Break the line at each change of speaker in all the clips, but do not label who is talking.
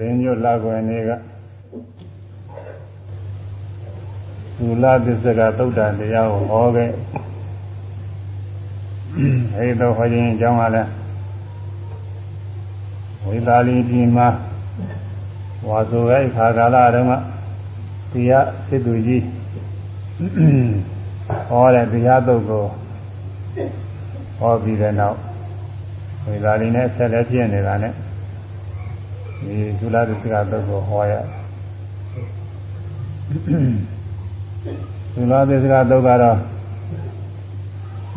ရင်းညွတ်လာကွယ်နေကသုလသစ္စကသုတ်တန်တရားကိုဟောခဲ့အဲဒီတော့ဟောခြင်းအကြောင်းကလည်းဝိသာလီပြည်မှာဝါဆိုရဲ့ခါကာလတုန်းကတရားစစ်သူကြီးဟောတဲ့တရားတုတ်ကိုဟောပြီးတဲ့နောက်ဝိသာလီနဲ့ဆက်လက်ပြည့်နေတာနဲ့ ဒီသုလသစ္စကသုတ်ကိုဟောရသုလသစ္စကသုတ်ကတော့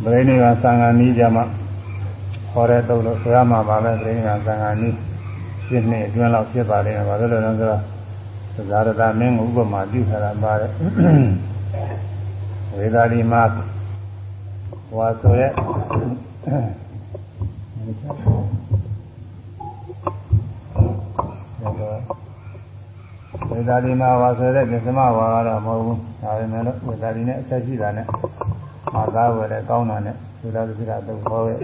ဗိနိဗ္ဗာန်သံဃာနည်းကြမှာဟောတဲ့တုတ်လို့ဆိုရမှာပါပဲဗိနိဗ္ဗာန်သံဃာနည်းရှင်းနှစ်အတွင်းလောက်ဖြစ်ပါလိမ့်မယ်ဘာလို့လဲဆိုတော့သာရတမင်းကိုဥပမာပြုထားတာပါတယ်ဝေသာလီမှာဟွာဆိုရဲ့ ဝေသာလီမှာဟွာဆိုတဲ့ပြသမဝါကတော့မဟုတ်ဘူးဒါပေမဲ့လို့ဝေသာလီနဲ့အဆက်ရှိတာနဲ့မာသားဝယ်တဲ့ကောင်းတာနဲ့သုလာသစ္စကတော့ဟောရဲ့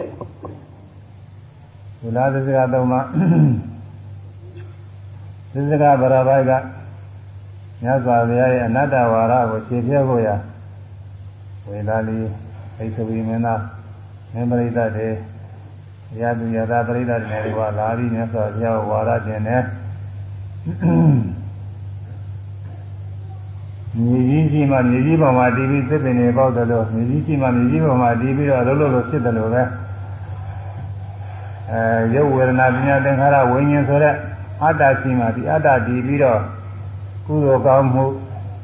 သုလာသစ္စကတော့မှသစ္စကဗရပိုက်ကမြတ်စွာဘုရားရဲ့အနတ္တဝါဒကိုခြေပြဖို့ရဝေလာလီအိသဝီမင်းသားမင်းပရိသတ်တွေရသူရသာပရိသတ်တွေနဲ့ကလာပြီးမြတ်စွာဘုရားဝါဒတင်တယ် မြေကြီးရှိမှမြေကြီးပေါ်မှာတည်ပြီးသစ်ပင်တွေပေါက်တယ်လို့မြေကြီးရှိမှမြေကြီးပေါ်မှာတည်ပြီးတော့လုံးလုံးလို့ဖြစ်တယ်လို့ပဲအဲရုပ်ဝေဒနာပညာသင်္ခါရဝိညာဉ်ဆိုတဲ့အတ္တရှိမှဒီအတ္တတည်ပြီးတော့ကုသိုလ်ကောင်းမှု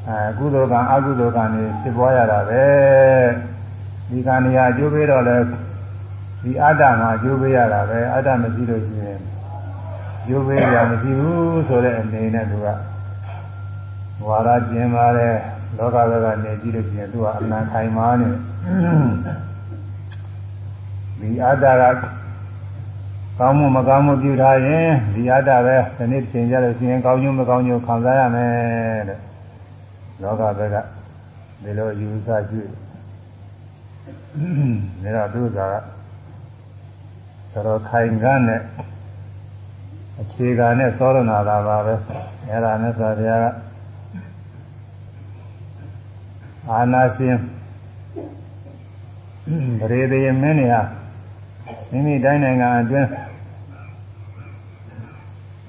အဲကုသိုလ်ကံအကုသိုလ်ကံတွေဖြစ်ပွားရတာပဲဒီကံနေရာအကျိုးပေးတော့လဲဒီအတ္တမှာအကျိုးပေးရတာပဲအတ္တမရှိလို့ရှိရင်အကျိုးပေးရမရှိဘူးဆိုတဲ့အနေနဲ့သူက ဝါရကျင်ပါတယ်လောကဘက်ကနေကြည့်လို့ရှိရင်သူကအမှန်ခိုင်မာနေဒီအတ္တကကောင်းမှုမကောင်းမှုပြုထားရင်ဒီအတ္တပဲဒီနေ့သင်ကြလို့ရှိရင်ကောင်းကျိုးမကောင်းကျိုးခံစားရမယ်တဲ့လောကဘက်ကဒီလိုယူဆရှိနေတော့သူကတော်ခိုင်ကန်းနဲ့အခြေခံနဲ့သောရဏတာပါပဲအဲ့ဒါနဲ့ဆိုတရားက အာနာရှင်ဗရေတရမင်းနေဟာမိမိတိုင်းနိုင်ငံအတွင်း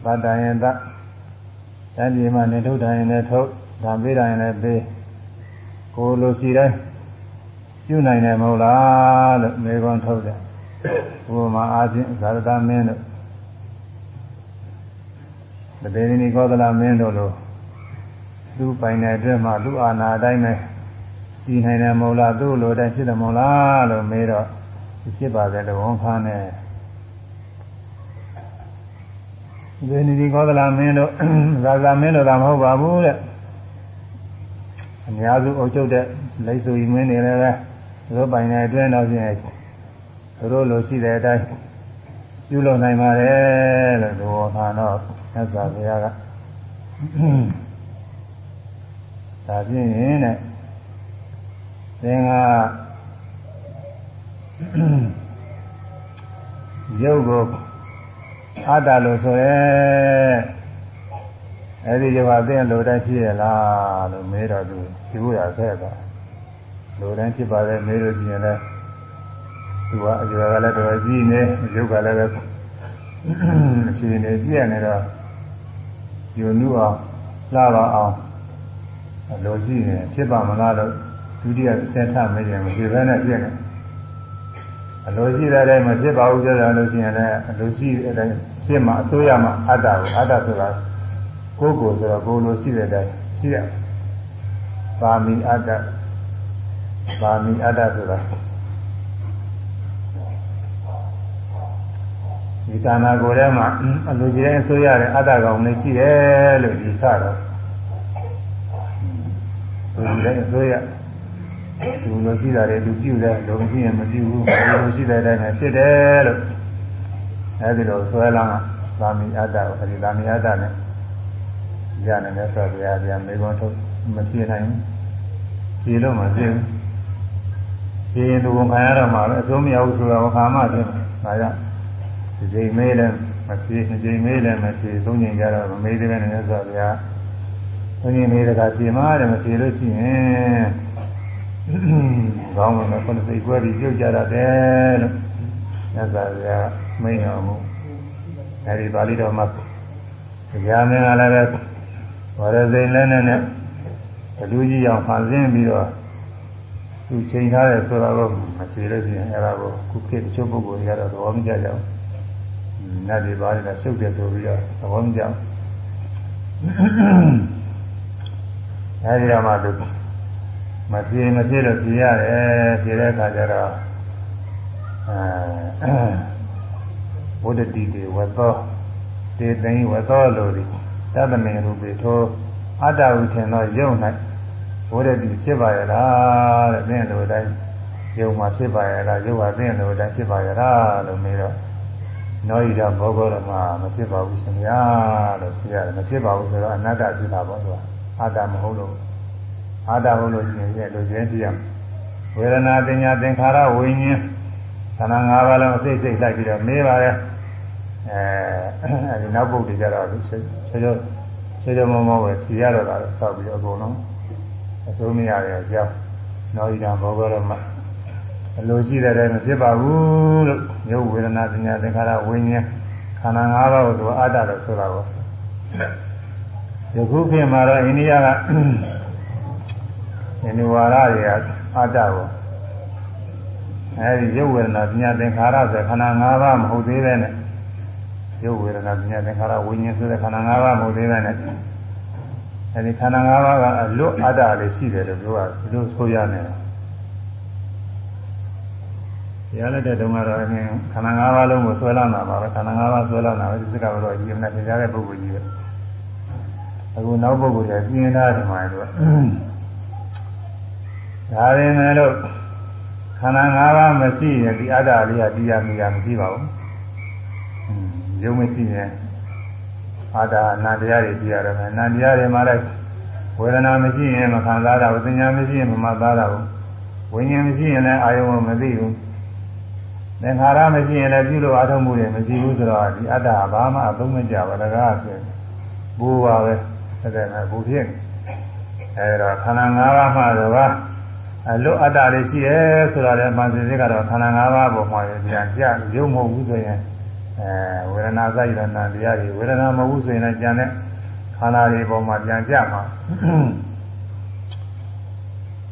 ဗတ္တယင်သတန်ဒီမှာနေထုတ်တိုင်းနဲ့ထုတ်ဒါပေးတိုင်းလည်းပေးကိုလိုစီတိုင်းပြုနိုင်တယ်မဟုတ်လားလို့မေခွန်းထုတ်တယ်ဘုမာအားဖြင့်ဇာရတမင်းတို့တပေနိကောသလမင်းတို့လိုသူပိုင်တဲ့အတွက်မှသူအာနာတိုင်းပဲ ကြည်နိုင်တယ်မဟုတ်လားသူ့လိုတိုင်းဖြစ်တယ်မဟုတ်လားလို့မေးတော့ဖြစ်ပါတယ်လို့ဝန်ခံတယ်ဒီနိဒီကောသလမင်းတို့ဇာဇာမင်းတို့သာမဟုတ်ပါဘူးတဲ့အများစုအုပ်ချုပ်တဲ့လိတ်ဆူကြီးမင်းတွေလည်းပဲသူတို့ပိုင်တဲ့အတွင်းတော့ဖြင့်သူတို့လိုရှိတဲ့အတိုင်းပြုလုပ်နိုင်ပါတယ်လို့ဒီဝန်ခံတော့သက်သာဘုရားကဒါဖြင့်တဲ့ သင်္ဃရုပ်ကိုအတ္တလို့ဆိုရဲအဲ့ဒီရုပ်ဟာသင်လိုတိုင်းဖြစ်ရလားလို့မေးတော့သူရှိဖို့ရခဲ့သွားလိုတိုင်းဖြစ်ပါလေမေးလို့ရှိရင်လည်းသူကအကျွာကလည်းတော်ကြီးနေရုပ်ကလည်းပဲအခြေအနေပြည့်နေတော့ယုံနုအောင်လှပါအောင်လိုရှိရင်ဖြစ်ပါမလားလို့ ဒုတိယစက်ထမရင်မဖြစ်ဘဲနဲ့ပြည့်နေအလိုရှိတဲ့အတိုင်းမဖြစ်ပါဘူးပြောကြလို့ရှိရင်လည်းအလိုရှိတဲ့အတိုင်းဖြစ်မှအစိုးရမှအတ္တကိုအတ္တဆိုတာကိုယ်ကိုယ်ဆိုတော့ကိုယ်လိုရှိတဲ့အတိုင်းရှိရပါမီအတ္တပါမီအတ္တဆိုတာဒီကာနာကိုယ်ထဲမှာအလိုရှိတဲ့အစိုးရတဲ့အတ္တကောင်လေးရှိတယ်လို့ယူဆတော့ဒီတဲ့အစိုးရ သူလိုရှိတာတွေသူပြုတယ်လိုမရှိရင်မပြုဘူးလိုရှိတဲ့အတိုင်းနဲ့ဖြစ်တယ်လို့အဲဒီလိုဆွဲလာတာသာမီအတ္တကိုအဲဒီသာမီအတ္တနဲ့ရနိုင်တဲ့ဆိုပြရပြန်မေခွန်းထုတ်မပြနိုင်ဘူးဖြေလို့မပြည့်ဘူးဖြေရင်သူဝန်ခံရတော့မှာပဲအစိုးမရဘူးဆိုတော့ခါမှပြည့်မှာဒါကြောင့်ဒီစိတ်မေးတယ်မဖြေနှစ်ချိန်မေးလည်းမဖြေသုံးချိန်ကြတော့မမေးသေးပဲနဲ့ဆိုတော့ဗျာသုံးချိန်မေးတဲ့ကပြင်မာတယ်မဖြေလို့ရှိရင် ကောင်းတယ်ခုနစိတ်ကွဲပြီးပြုတ်ကြတာတယ်လို့ညဇာဗျာမိန်တော်မူအဲဒီပါဠိတော်မှာကြာမင်းကလည်းပဲဘောရစိန်လည်းနဲ့ဘလူကြီးအောင်ဖန်ဆင်းပြီးတော့သူချိန်ထားတယ်ဆိုတော့မဖြေလို့ရှိရင်အဲ့ဒါကိုခုခေတ်တချို့ပုဂ္ဂိုလ်တွေကတော့သဘောမကျကြဘူးနတ်တွေပါးနေတာရှုပ်တယ်ဆိုပြီးတော့သဘောမကျဘူးအဲဒီတော့မှသူ မဖြေမဖြေလို့ဖြေရတယ်ဖြေတဲ့အခါကျတော့အဲဘုဒ္ဓတိတွေဝသောတေသိဝသောလို့ဒီသတ္တမေရူပေသောအတ္တဝိထင်သောယုံ၌ဘုဒ္ဓတိဖြစ်ပါရဲ့လားတဲ့သင်လိုတိုင်းယုံမှာဖြစ်ပါရဲ့လားယုံဟာသင်လိုတိုင်းဖြစ်ပါရဲ့လားလို့မေးတော့နောဣဒဘောဂောရမမဖြစ်ပါဘူးရှင်ဗျာလို့ပြရတယ်မဖြစ်ပါဘူးဆိုတော့အနတ္တဖြစ်တာပေါ့သူကအတ္တမဟုတ်လို့ အတ္တဟုတ်လို့ရှင်ရဲ့လူချင်းပြရဝေဒနာပညာသင်္ခါရဝိညာဉ်ခန္ဓာ၅ပါးလုံးအစိတ်စိတ်လိုက်ပြီးတော့မေးပါရဲ့အဲအဲဒီနောက်ပုဒ်တွေကြတော့ချေချေချေချေမောမောပဲဖြေရတော့တာဆောက်ပြီးအကုန်လုံးအစိုးမရတဲ့အကြောင်းနောဣဒဘောဂောရမအလိုရှိတဲ့တည်းမဖြစ်ပါဘူးလို့ရုပ်ဝေဒနာပညာသင်္ခါရဝိညာဉ်ခန္ဓာ၅ပါးကိုသူအတ္တလို့ဆိုတာကိုယခုခေတ်မှာတော့အိန္ဒိယက ဉာဏ်ဝါရတွေကအတ္တကိုအဲဒီရုပ်ဝေဒနာပညာသင်္ခါရဆိုခန္ဓာ၅ပါးမဟုတ်သေးတဲ့နဲ့ရုပ်ဝေဒနာပညာသင်္ခါရဝိညာဉ်ဆိုတဲ့ခန္ဓာ၅ပါးမဟုတ်သေးတဲ့နဲ့အဲဒီခန္ဓာ၅ပါးကအလွတ်အတ္တလေးရှိတယ်လို့ပြောတာဒီလိုဆိုရနေတယ်ရလက်တဲ့တုန်းကတော့အရင်ခန္ဓာ၅ပါးလုံးကိုဆွဲလာတာပါပဲခန္ဓာ၅ပါးဆွဲလာတာပဲဒီစကားတော့ဒီအမှန်တရားတဲ့ပုဂ္ဂိုလ်ကြီးပဲအခုနောက်ပုဂ္ဂိုလ်ကြီးပြင်းသားတယ်မှာလို့ ဒါရင်လည်းခန္ဓာ၅ပါးမရှိရင်ဒီအတ္တလေးကတရားမိတာမရှိပါဘူးရုံမရှိရင်အာတာနာတရားတွေကြည့်ရတယ်မယ်နာတရားတွေမှာလည်းဝေဒနာမရှိရင်မခံစားတာဘူးသင်ညာမရှိရင်မမှတ်သားတာဘူးဝိညာဉ်မရှိရင်လည်းအာယုံမသိဘူးသင်္ခါရမရှိရင်လည်းပြုလို့အားထုတ်မှုတွေမရှိဘူးဆိုတော့ဒီအတ္တဘာမှအသုံးမကျပါလကားဆိုရင်ဘူပါပဲတဲ့ကဘူဖြစ်အဲဒါခန္ဓာ၅ပါးမှတော့ အလွတ်အတ္တတွေရှိရဲဆိုတာလည်းမှန်စင်စစ်ကတော့ခန္ဓာ၅ပါးပေါ်မှာပြန်ကြရုံမဟုတ်ဘူးဆိုရင်အဲဝေဒနာစိုက်ရနာတရားတွေဝေဒနာမဟုတ်ဘူးဆိုရင်လည်းကြံတဲ့ခန္ဓာတွေပေါ်မှာပြန်ကြမှာ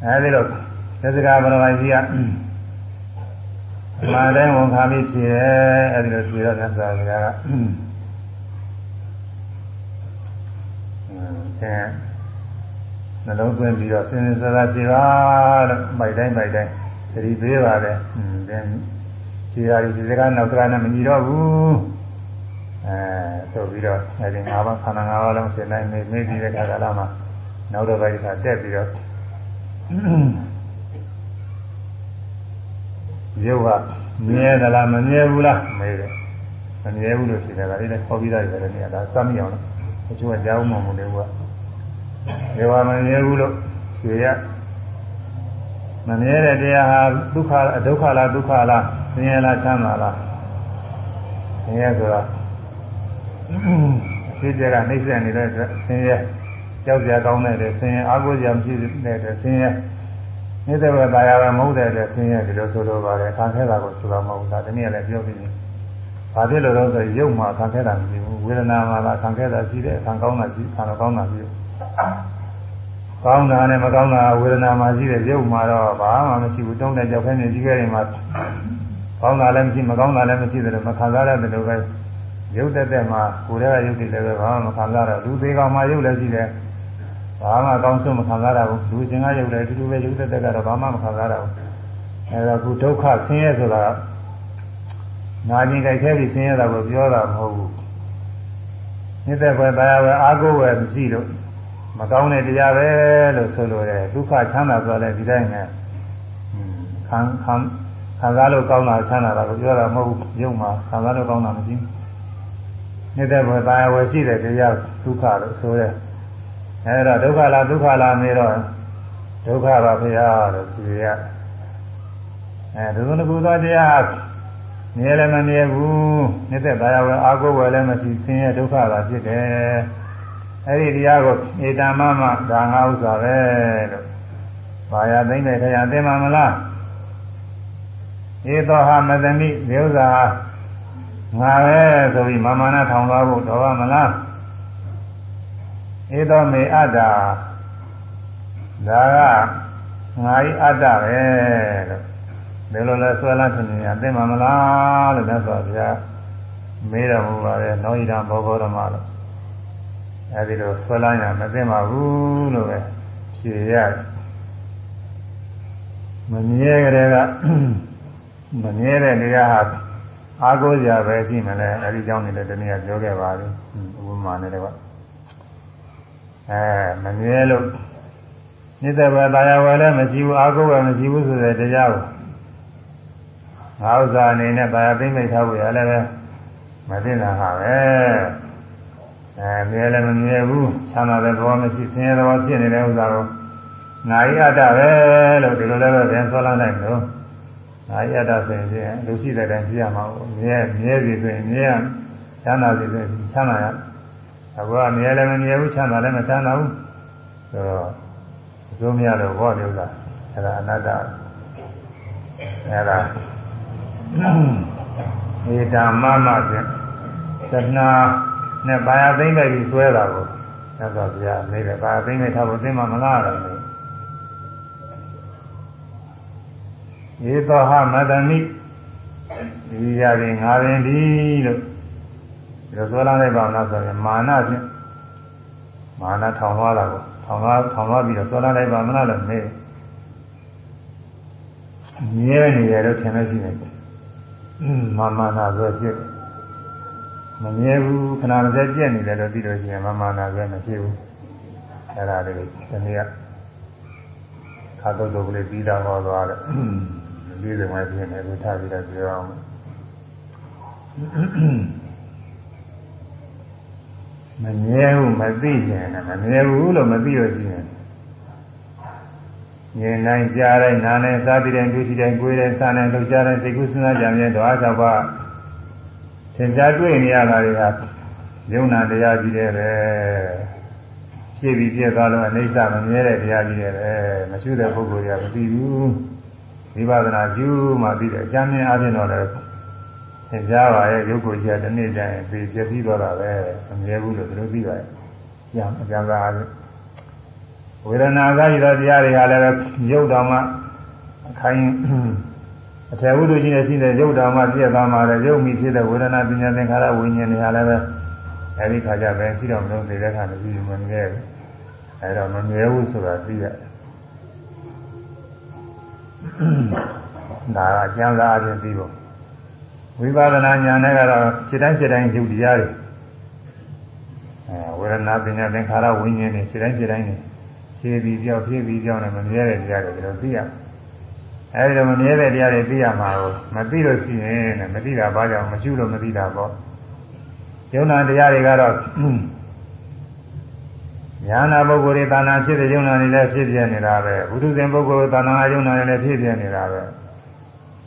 အဲဒီလိုသစ္စကာဗရမကြီးကမာတိုင်းဝန်ခံပြီးဖြစ်တယ်အဲဒီလိုဖြေတော့သစ္စာကအဲ နှလုံးသွင်းပြီးတော့စဉ်းစားစားဖြေပါလို့မိုက်တိုင်းမိုက်တိုင်းသတိပေးပါတယ်ဟင်း then ခြေရာကြီးခြေစကားနောက်စကားနဲ့မညီတော့ဘူးအဲဆိုပြီးတော့အဲဒီ၅ပါးခန္ဓာ၅ပါးလုံးစဉ်းနိုင်မေးမေးပြီးတဲ့အခါကလာမှနောက်တော့ဘက်ကတက်ပြီးတော့ရုပ်ကမြဲသလားမမြဲဘူးလားမေးတယ်မမြဲဘူးလို့ရှိတယ်ဒါလေးလည်းခေါ်ပြီးသားရတယ်နေရာဒါစမ်းမိအောင်လို့အချို့ကကြားဦးမှမလို့က ရုပ်ကမမြဲဘူးလို့ဖြေရမမြဲတဲ့တရားဟာဒုက္ခဒုက္ခလားဒုက္ခလားဆင်းရဲလားချမ်းသာလားဆင်းရဲဆိုတာအဖြစ်ကျကနှိမ့်ဆက်နေတဲ့ဆင်းရဲကြောက်ကြကောင်းတဲ့ဆင်းရဲအာကိုကြမရှိတဲ့ဆင်းရဲနေတဲ့ဘက်တရားပဲမဟုတ်တဲ့အတွက်ဆင်းရဲဒီလိုဆိုလိုပါတယ်ခံခဲတာကိုဆိုတာမဟုတ်တာဒီနေ့လည်းပြောပြီးဘာဖြစ်လို့လဲဆိုရုပ်မှာခံခဲတာမရှိဘူးဝေဒနာမှာခံခဲတာရှိတယ်ခံကောင်းတာရှိခံကောင်းတာရှိတယ် ကောင်းတာနဲ့မကောင်းတာဝေဒနာမှာရှိတဲ့ရုပ်မှာတော့ဘာမှမရှိဘူးတုံးတဲ့ကြောက်ခဲနေကြီးခဲ့ရင်မှကောင်းတာလည်းမရှိမကောင်းတာလည်းမရှိတယ်မခံစားရတယ်လို့ပဲရုပ်တက်တက်မှာကိုယ်တည်းကရုပ်တွေလည်းပဲဘာမှမခံစားရဘူးလူသေးကောင်မှရုပ်လည်းရှိတယ်ဘာမှကောင်းဆုံးမခံစားရဘူးလူရှင်ကရုပ်လည်းအတူတူပဲရုပ်တက်တက်ကတော့ဘာမှမခံစားရဘူးအဲဒါကုဒုက္ခဆင်းရဲဆိုတာနာကျင်ကြိုက်ခဲပြီးဆင်းရဲတာကိုပြောတာမဟုတ်ဘူးမြစ်တဲ့ဘယ်တရားပဲအာကိုပဲမရှိလို့ မကောင်းတဲ့တရားပဲလို့ဆိုလိုတယ်ဒုက္ခချမ်းသာဆိုလည်းဒီတိုင်းနဲ့ခံခံခံစားလို့ကောင်းတာချမ်းသာတာကိုပြောတာမဟုတ်ဘူးရုပ်မှာခံစားလို့ကောင်းတာမရှိဘူးနေတဲ့ဘဝတရားဝယ်ရှိတဲ့တရားဒုက္ခလို့ဆိုရဲအဲဒါဒုက္ခလားဒုက္ခလားမေးတော့ဒုက္ခပါဖေဟာလို့ဖြေရအဲဒုက္ခကုသောတရားမြဲလည်းမမြဲဘူးနှစ်သက်တရားဝယ်အာကိုဝယ်လည်းမရှိဆင်းရဲဒုက္ခသာဖြစ်တယ် အဲ့ဒီတရားကိုဧတမမဒါငါဥစ္စာပဲလို့ဘာယာသိမ့်တဲ့တရားသိမှမလားဧသောဟာမသမိဒီဥစ္စာငါပဲဆိုပြီးမာမနာထောင်သွားဖို့တော်ပါမလားဧသောမေအတ္တာဒါကငါဤအတ္တပဲလို့ဘယ်လိုလဲဆွဲလန်းထင်နေရသိမှာမလားလို့မြတ်စွာဘုရားမေးတော်မူပါတယ်နောဣဒံဘောဂောဓမလို့ အဲဒီလိုဆွဲလန်းရမသိမှာဘူးလို့ပဲဖြေရတယ်မမြဲကြတဲ့ကမမြဲတဲ့တရားဟာအာကိုးစရာပဲရှိမလဲအဲဒီကြောင့်နေလည်းတနည်းပြောခဲ့ပါပြီဥပမာနဲ့တော့အဲမမြဲလို့နိစ္စဘတရားဝယ်လည်းမရှိဘူးအာကိုးဝယ်မရှိဘူးဆိုတဲ့တရားကိုငါဥစ္စာအနေနဲ့ဗာသိမ့်မိတ်ထားဖို့ရလည်းပဲမသိတာဟာပဲ အဲမြဲလည်းမမြဲဘူးချမ်းသာတဲ့ဘောမရှိဆင်းရဲတဲ့ဘောဖြစ်နေတဲ့ဥစ္စာကိုငါဤအတ္တပဲလို့ဒီလိုလည်းပဲပြန်ဆွဲလာနိုင်လို့ငါဤအတ္တဆိုရင်လူရှိတဲ့တိုင်းကြည့်ရမှာမြဲမြဲစီဆိုရင်မြဲချမ်းသာစီဆိုရင်ချမ်းသာရအခုကမြဲလည်းမမြဲဘူးချမ်းသာလည်းမချမ်းသာဘူးဆိုတော့အစိုးမရလို့ဘောလို့ကအဲဒါအနတ္တအဲဒါဧတမမဖြင့်သနာ နဲ့ဘာယာသိမ့်ပဲပြီးဆွဲတာကိုသက်တော်ဘုရားနေတယ်ဘာယာသိမ့်ပဲထားဖို့သိမှမလားတယ်ဧသောဟမတမိဒီရရင်ငါရင်ဒီလို့ဒီလိုဆွဲလာလိုက်ပါမလားဆိုရင်မာနဖြင့်မာနထောင်သွားတာကိုထောင်သွားထောင်သွားပြီးတော့ဆွဲလာလိုက်ပါမလားလို့နေမြဲနေတယ်လို့ထင်လို့ရှိတယ်မမနာဆိုဖြစ် မမြဲဘူးခဏတစ်ချက်ပြက်နေတယ်လို့ပြီးလို့ရှိရင်မမနာဆိုမဖြစ်ဘူးအဲ့ဒါလေးဒီနေ့ကခါတော့တော့ကလေးပြီးတာဟောသွားတယ်ပြီးတယ်မှပြင်တယ်ကိုထားပြီးတော့ပြောအောင်မမြဲဘူးမသိကျင်တယ်မမြဲဘူးလို့မသိလို့ရှိရင်မြင်နိုင်ကြားတိုင်းနားနိုင်စားပြီးတိုင်းတွေ့ရှိတိုင်းကိုယ်တိုင်းစားနိုင်လှုပ်ရှားတိုင်းစိတ်ကူးစဉ်းစားကြမြဲတော့အား၆ပါး သင်္ချာတွေ့နေရတာတွေဟာယုံနာတရားကြီးတယ်ပဲဖြစ်ပြီးပြည့်သွားလို့အိဋ္ဌမမြဲတဲ့တရားကြီးတယ်ပဲမရှိတဲ့ပုဂ္ဂိုလ်တွေကမသိဘူးဝိပဿနာကျူးမှပြီးတယ်အကျမ်းမြင်အပြင်တော့လည်းသင်္ချာပါရဲ့ရုပ်ကိုကြီးကတနေ့ကျရင်ပြီးပြည့်ပြီးသွားတာပဲမမြဲဘူးလို့သူတို့သိပါရဲ့ကျမ်းအကျမ်းသာအပြင်ဝေဒနာကရတဲ့တရားတွေကလည်းရုပ်တော်မှအခိုင် အထေဝုဒ္ဓကြီးနဲ့ရှိတဲ့ရုပ်တော်မှပြည့်သွားမှာလေရုပ်မိဖြစ်တဲ့ဝေဒနာပညာသင်္ခါရဝိညာဉ်တွေကလည်းပဲအဲဒီခါကျပဲရှိတော်မလို့နေတဲ့ခါမရှိမမြဲဘူးအဲတော့မမြဲဘူးဆိုတာသိရတယ်ဒါကကျမ်းစာအချင်းပြီးဖို့ဝိပဿနာဉာဏ်နဲ့ကတော့စိတ်တိုင်းစိတ်တိုင်းရုပ်တရားတွေအဲဝေဒနာပညာသင်္ခါရဝိညာဉ်တွေစိတ်တိုင်းစိတ်တိုင်းတွေဖြည့်ပြီးကြောက်ဖြည့်ပြီးကြောက်နေမမြဲတဲ့တရားတွေတော့သိရ အဲဒီတော့မမြဲတဲ့တရားတွေသိရမှာကိုမသိလို့ရှိရင်မသိတာဘာကြောင့်မရှိလို့မသိတာပေါ့ယုံနာတရားတွေကတော့ညာနာပုဂ္ဂိုလ်တွေတာနာဖြစ်တဲ့ယုံနာတွေလည်းဖြစ်ပြနေတာပဲဘုသူဇင်ပုဂ္ဂိုလ်တာနာယုံနာတွေလည်းဖြစ်ပြနေတာပဲ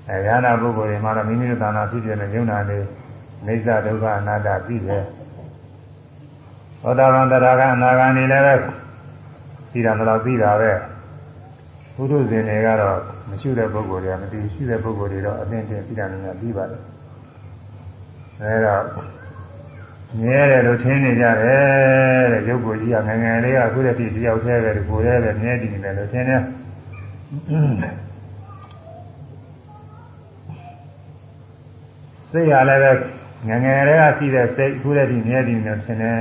အဲညာနာပုဂ္ဂိုလ်တွေမှာတော့မိမိတို့တာနာဖြစ်ပြတဲ့ယုံနာတွေနေသဒုက္ခအနာတ္တပြီးတယ်သောတာပန်တရားကအနာဂါနေလည်းပဲသိတာတော့သိတာပဲဘုရုဇင်တွေကတော့ မရှိတဲ့ပုဂ္ဂိုလ်တွေကမသိရှိတဲ့ပုဂ္ဂိုလ်တွေတော့အသိတင်သိတာများပြီးပါတယ်အဲတော့မြဲတယ်လို့ထင်နေကြတယ်တဲ့ရုပ်ကိုကြီးကငငယ်လေးကအခုတည်းတယောက်တည်းပဲကိုယ်တည်းပဲမြဲတည်နေတယ်လို့ထင်တယ်စိတ်ရလည်းပဲငငယ်လေးကရှိတဲ့စိတ်အခုတည်းမြဲတည်နေတယ်ထင်တယ်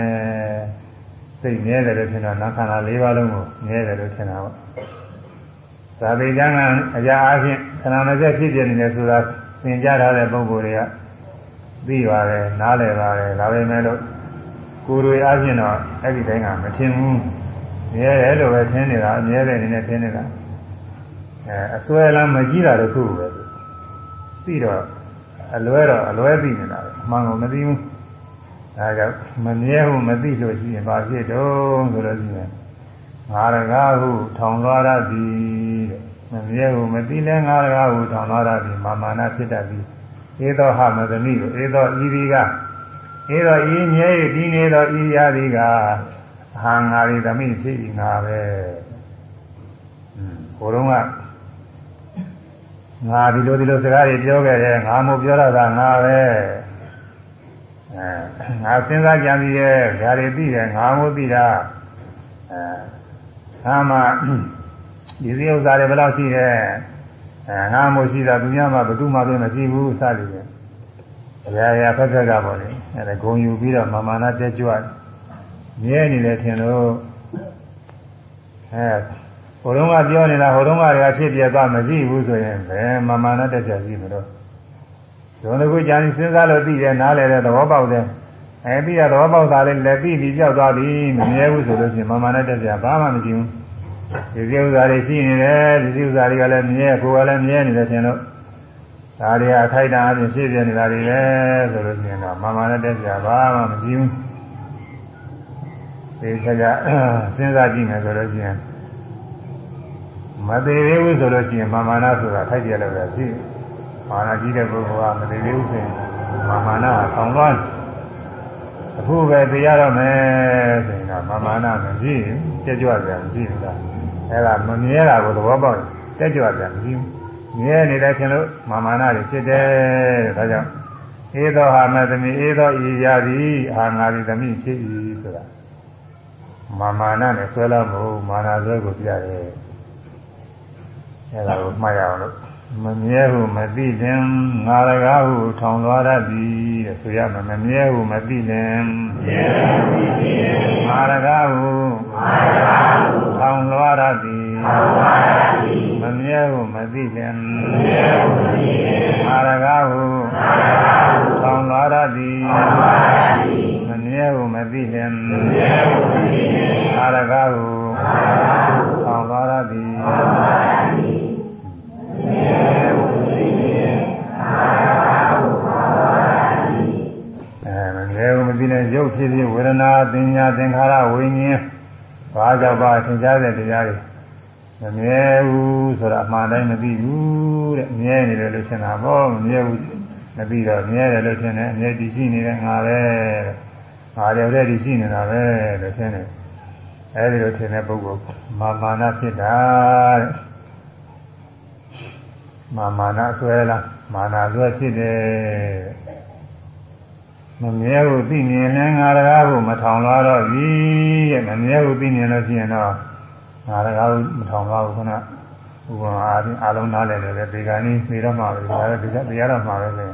စိတ်မြဲတယ်လို့ထင်တော့နာခန္ဓာ၄ပါးလုံးကိုမြဲတယ်လို့ထင်တာပေါ့ သာဝေကျမ်းကအရာအချင်းခန္ဓာမစက်ဖြစ်ပြနေတယ်ဆိုတာသင်ကြားထားတဲ့ပုဂ္ဂိုလ်တွေကသိပါတယ်နားလည်ပါတယ်ဒါပေမဲ့လို့ကိုယ်တွေအချင်းတော့အဲ့ဒီတိုင်းကမထင်ဘူးမြဲတယ်လို့ပဲထင်နေတာအမြဲတဲ့အနေနဲ့ထင်နေတာအဲအစွဲလမ်းမကြည့်တာတခုပဲသိတော့အလွဲတော့အလွဲသိနေတာပဲအမှန်ကိုမသိဘူးဒါကြောင့်မမြဲဘူးမသိလို့ရှိရင်ဘာဖြစ်တော့ဆိုလို့ရှိရင် ငါရကားဟုထောင်သွားရသည်တဲ့မမြဲဘူးမသိလဲငါရကားဟုထောင်သွားရသည်မာမာနဖြစ်တတ်သည်ဧသောဟမသမိကိုဧသောဤဒီကဧသောဤမြဲဤနေသောဤရာဒီကဟာငါရီသမိဖြစ်ဤငါပဲဟိုတော့ကငါဒီလိုဒီလိုစကားတွေပြောခဲ့တယ်ငါမို့ပြောရတာငါပဲအဲငါစဉ်းစားကြံပြီးရဲ့ဒါတွေသိတယ်ငါမို့သိတာအဲ ငါမှဒီစည်းဥစ္စာတွေဘယ်လောက်ရှိတယ်အဲငါမို့ရှိတာသူများမှဘယ်သူမှလည်းမရှိဘူးစသည်ဖြင့်အရာရာဖက်ဖက်ကပေါ့လေအဲဒါဂုံယူပြီးတော့မာမာနာတက်ကြွမြဲနေတယ်ထင်လို့အဲဟိုတုန်းကပြောနေတာဟိုတုန်းကတည်းကဖြစ်ပြသွားမရှိဘူးဆိုရင်ဘယ်မာမာနာတက်ကြရှိမလို့ဒုံတကူကြာရင်စဉ်းစားလို့သိတယ်နားလည်တယ်သဘောပေါက်တယ် အဲပြီးရသဘောပေါက်တာလေးလက်ပြီးပြီးကြောက်သွားပြီမမြဲဘူးဆိုလို့ရှိရင်မာမာနာတက်ကြဘာမှမရှိဘူးဒီစည်းဥစ္စာတွေရှိနေတယ်ဒီစည်းဥစ္စာတွေကလည်းမြဲကိုယ်ကလည်းမြဲနေတယ်ထင်လို့ဒါတွေအခိုက်အတန့်အပြင်ဖြစ်ပြနေတာတွေပဲဆိုလို့ရှိရင်တော့မာမာနာတက်ကြဘာမှမရှိဘူးဒီချက်ကြစဉ်းစားကြည့်မယ်ဆိုလို့ရှိရင်မသေးသေးဘူးဆိုလို့ရှိရင်မာမာနာဆိုတာထိုက်ပြလည်းပဲရှိမာနာကြီးတဲ့ပုဂ္ဂိုလ်ကမသေးသေးဘူးဆိုရင်မာမာနာကဆောင်းသွား အခုပဲသိရတော့မယ်ဆိုရင်တော့မာမာနာမရှိဘူးကြွကြွကြမရှိဘူးလားအဲ့ဒါမမြဲတာကိုသဘောပေါက်ကြွကြွကြမရှိဘူးမြဲနေတယ်ခင်လို့မာမာနာတွေဖြစ်တယ်ဒါကြောင့်ဧသောဟာမသမီဧသောဤရာသည်အာငါသည်သမီးဖြစ်၏ဆိုတာမာမာနာနဲ့ဆွဲလာမို့မာနာဆွဲကိုပြရတယ်အဲဒါကိုမှတ်ရအောင်လို့ မမြဲဟုမသိရင်ငါရကားဟုထောင်လွားတတ်သည်တဲ့ဆိုရမယ်မမြဲဟုမသိရင်ငါရကားဟုထောင်လွားတတ်သည်မမြဲဟုမသိရင်ငါရကားဟုထောင်လွားတတ်သည်မမြဲဟုမသိရင်ငါရကားဟုထောင်လွားတတ်သည် ပ်ဖြစ်ဖြစ်ဝေဒနာသင်ညာသင်္ခါရဝိညာဉ်ဘာကြောင့်ပါသင်ကြားတဲ့တရားတွေမမြဲဘူးဆိုတာအမှန်တိုင်းမသိဘူးတဲ့မြဲနေတယ်လို့ရှင်းတာပေါ့မမြဲဘူးမသိတော့မြဲတယ်လို့ရှင်းတယ်အမြဲတည်ရှိနေတဲ့ငါပဲငါတယ်တဲ့တည်ရှိနေတာပဲလို့ရှင်းတယ်အဲဒီလိုထင်တဲ့ပုဂ္ဂိုလ်မာမာနဖြစ်တာတဲ့မာမာနဆွဲလားမာနာဆွဲဖြစ်တယ် မမြဲဘူးသိမြင်လဲငါတကားကိုမထောင်လာတော့ပြီတဲ့မမြဲဘူးသိမြင်လို့ရှိရင်တော့ငါတကားကိုမထောင်လာဘူးခဏဥပမာအားဖြင့်အလုံးနားလည်တယ်လေဒီကနေ့နေတော့မှာပဲဒါလည်းဒီကတရားတော့မှာပဲလေ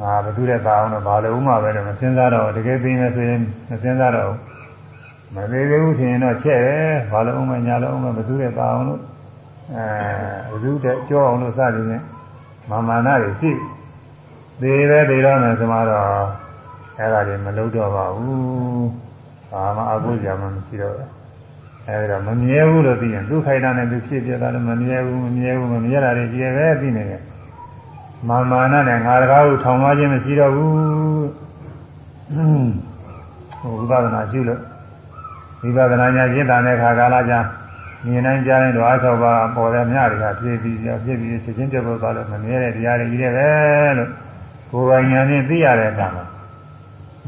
ငါဘသူတဲ့ပါအောင်တော့ဘာလို့ဥမှာပဲတော့မစဉ်းစားတော့တကယ်သိနေဆိုရင်မစဉ်းစားတော့မသေးသေးဘူးထင်ရင်တော့ချက်တယ်ဘာလို့ဥမညာလို့ဥမဘသူတဲ့ပါအောင်လို့အဲဘသူတဲ့ကြောအောင်လို့စသည်ဖြင့်မာမာနာတွေရှိ သေးပဲသေးတော့မယ်ဆိုမှတော့အဲ့ဒါတွေမလုပ်တော့ပါဘူးဘာမှအကုသိုလ်မှမရှိတော့ဘူးအဲ့ဒါမမြဲဘူးလို့သိရင်သူခိုက်တာနဲ့သူဖြစ်ပြတာလည်းမမြဲဘူးမမြဲဘူးမမြဲတာတွေကြည့်ပဲသိနေတယ်မာမာနနဲ့ငါတကားကိုထောင်သွားခြင်းမရှိတော့ဘူးဟိုဝိပဿနာရှိလို့ဝိပဿနာညာရှင်းတာတဲ့ခါကာလကြာမြင်နိုင်ကြတဲ့ဓဝါ၆ပါးပေါ်တဲ့မြတွေကဖြည့်ပြီးဖြည့်ပြီးချက်ချင်းပြတ်သွားလို့မမြဲတဲ့တရားတွေကြီးတယ်ပဲလို့ ကိုယ်ပိုင်ဉာဏ်နဲ့သိရတဲ့အခါမှာ